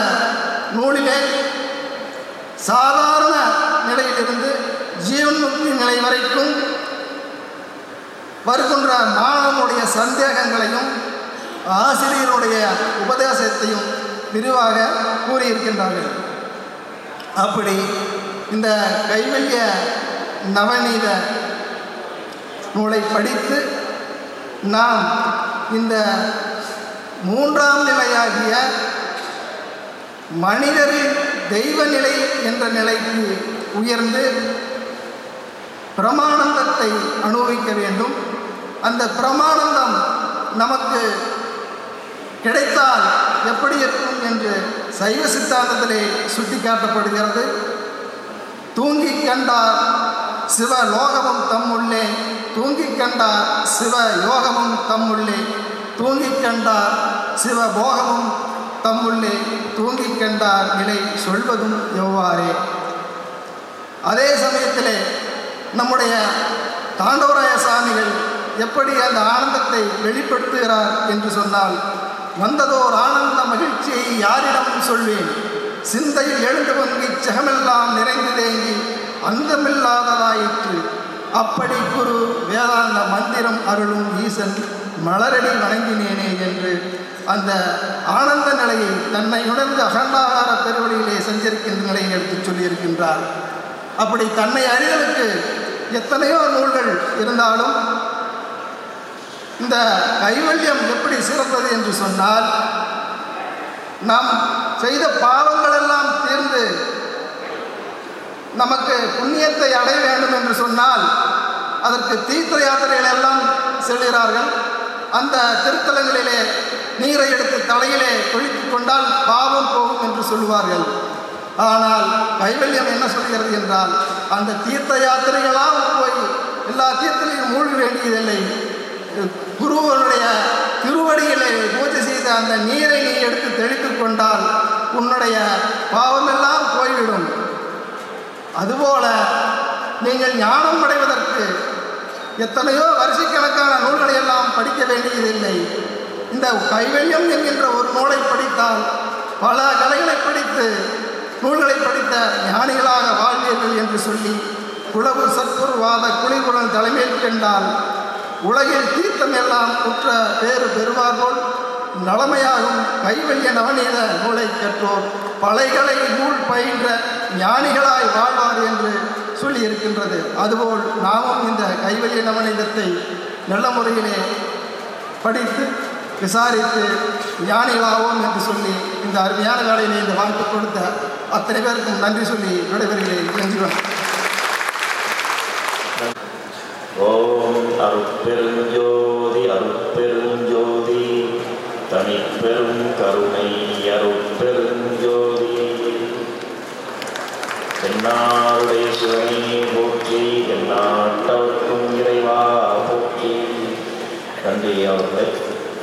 நூலிலே சாதாரண நிலையிலிருந்து ஜீவன் முக்தி நிலை வரைக்கும் வருகின்ற மாணவனுடைய சந்தேகங்களையும் ஆசிரியருடைய உபதேசத்தையும் விரிவாக கூறியிருக்கின்றார்கள். அப்படி இந்த கைவல்ய நவநீத நூலை படித்து நாம் இந்த மூன்றாம் நிலையாகிய மனிதரின் தெய்வ நிலை என்ற நிலைக்கு உயர்ந்து பிரமானந்தத்தை அனுபவிக்க வேண்டும். அந்த பிரமானந்தம் நமக்கு கிடைத்தால் எப்படி இருக்கும் என்று சைவ சித்தாந்தத்திலே சுட்டிக்காட்டப்படுகிறது. தூங்கி கண்டார் சிவ லோகமும் தம்முள்ளே தூங்கி கண்டார் சிவ யோகமும் தம்முள்ளே தூங்கி கண்டார் சிவ போகமும் தம்முள்ளே தூங்கி கண்டார் நிலை சொல்வதும் எவ்வாறே. அதே சமயத்திலே நம்முடைய தாண்டவராய சாமிகள் எப்படி அந்த ஆனந்தத்தை வெளிப்படுத்துகிறார் என்று சொன்னால் வந்ததோர் ஆனந்த மகிழ்ச்சியை யாரிடம் சொல்வேன்? சிந்தையில் எழுந்து வங்கி ஜெகமெல்லாம் நிறைந்து தேங்கி அந்தமில்லாததாயிற்று அப்படி குரு வேதாந்த மந்திரம் அருளும் ஈசன் மலரடி வணங்கினேனே என்று அந்த ஆனந்த நிலையை தன்னை உணர்ந்து அகண்டாகார பெருவழியிலே செஞ்சிருக்கின்ற நிலையை எடுத்துச் சொல்லியிருக்கின்றார். அப்படி தன்னை அறிதலுக்கு எத்தனையோ நூல்கள் இருந்தாலும் இந்த கைவல்யம் எப்படி சிறந்தது என்று சொன்னால் நாம் செய்த பாவங்கள் எல்லாம் தீர்ந்து நமக்கு புண்ணியத்தை அடைய வேண்டும் என்று சொன்னால் அதற்கு தீர்த்த யாத்திரைகள் எல்லாம் செல்கிறார்கள். அந்த திருத்தலங்களிலே நீரை எடுத்து தலையிலே குளித்து கொண்டால் பாவம் போகும் என்று சொல்லுவார்கள். ஆனால் கைவல்யம் என்ன சொல்கிறது என்றால் அந்த தீர்த்த யாத்திரைகளாக போய் எல்லா தீர்த்தலையும் மூழ்க வேண்டியதில்லை. குருவனுடைய திருவடியிலே பூஜை செய்த அந்த நீரை நீ எடுத்து தெளித்து கொண்டால் உன்னுடைய பாவமெல்லாம் போய்விடும். அதுபோல நீங்கள் ஞானம் அடைவதற்கு எத்தனையோ வருஷக்கணக்கான நூல்களை எல்லாம் படிக்க வேண்டியதில்லை. இந்த கைவல்யம் என்கின்ற ஒரு நூலை படித்தால் பல கலைகளை படித்து நூல்களை படித்த ஞானிகளாக வாழ்வீர்கள் என்று சொல்லி குளவு சத்குருவாத குளிகுளம் தலைமையில் கண்டால் உலகில் தீர்த்தம் எல்லாம் குற்ற பேறு பெறுவார்கள். நலமையாகும் கைவல்ய நவநீத நூலை கற்றோர். பலைகளை நூல் பயின்ற ஞானிகளாய் வாழ்வார் என்று சொல்லி இருக்கின்றது அதுபோல் நாமும் இந்த கைவல்ய நவநீதத்தை நல்ல முறையிலே படித்து விசாரித்து ஞானிகளாவோம் என்று சொல்லி இந்த அருமையான வேலையிலே இந்த வாய்ப்பு கொடுத்த அத்தனை பேருக்கும் நன்றி சொல்லி விடைபெறுகிறேன். நன்றி ஓம் அருட்பெருஞ்சோதி அருட்பெருஞ்சோதி. தனிப்பெரும் கருணை அருட்பெருஞ்சோதி. என்னாருடைய சிவனே போற்றி எந்நாட்டவர்க்கும் இறைவா போற்றி. நன்றி அவர்களை.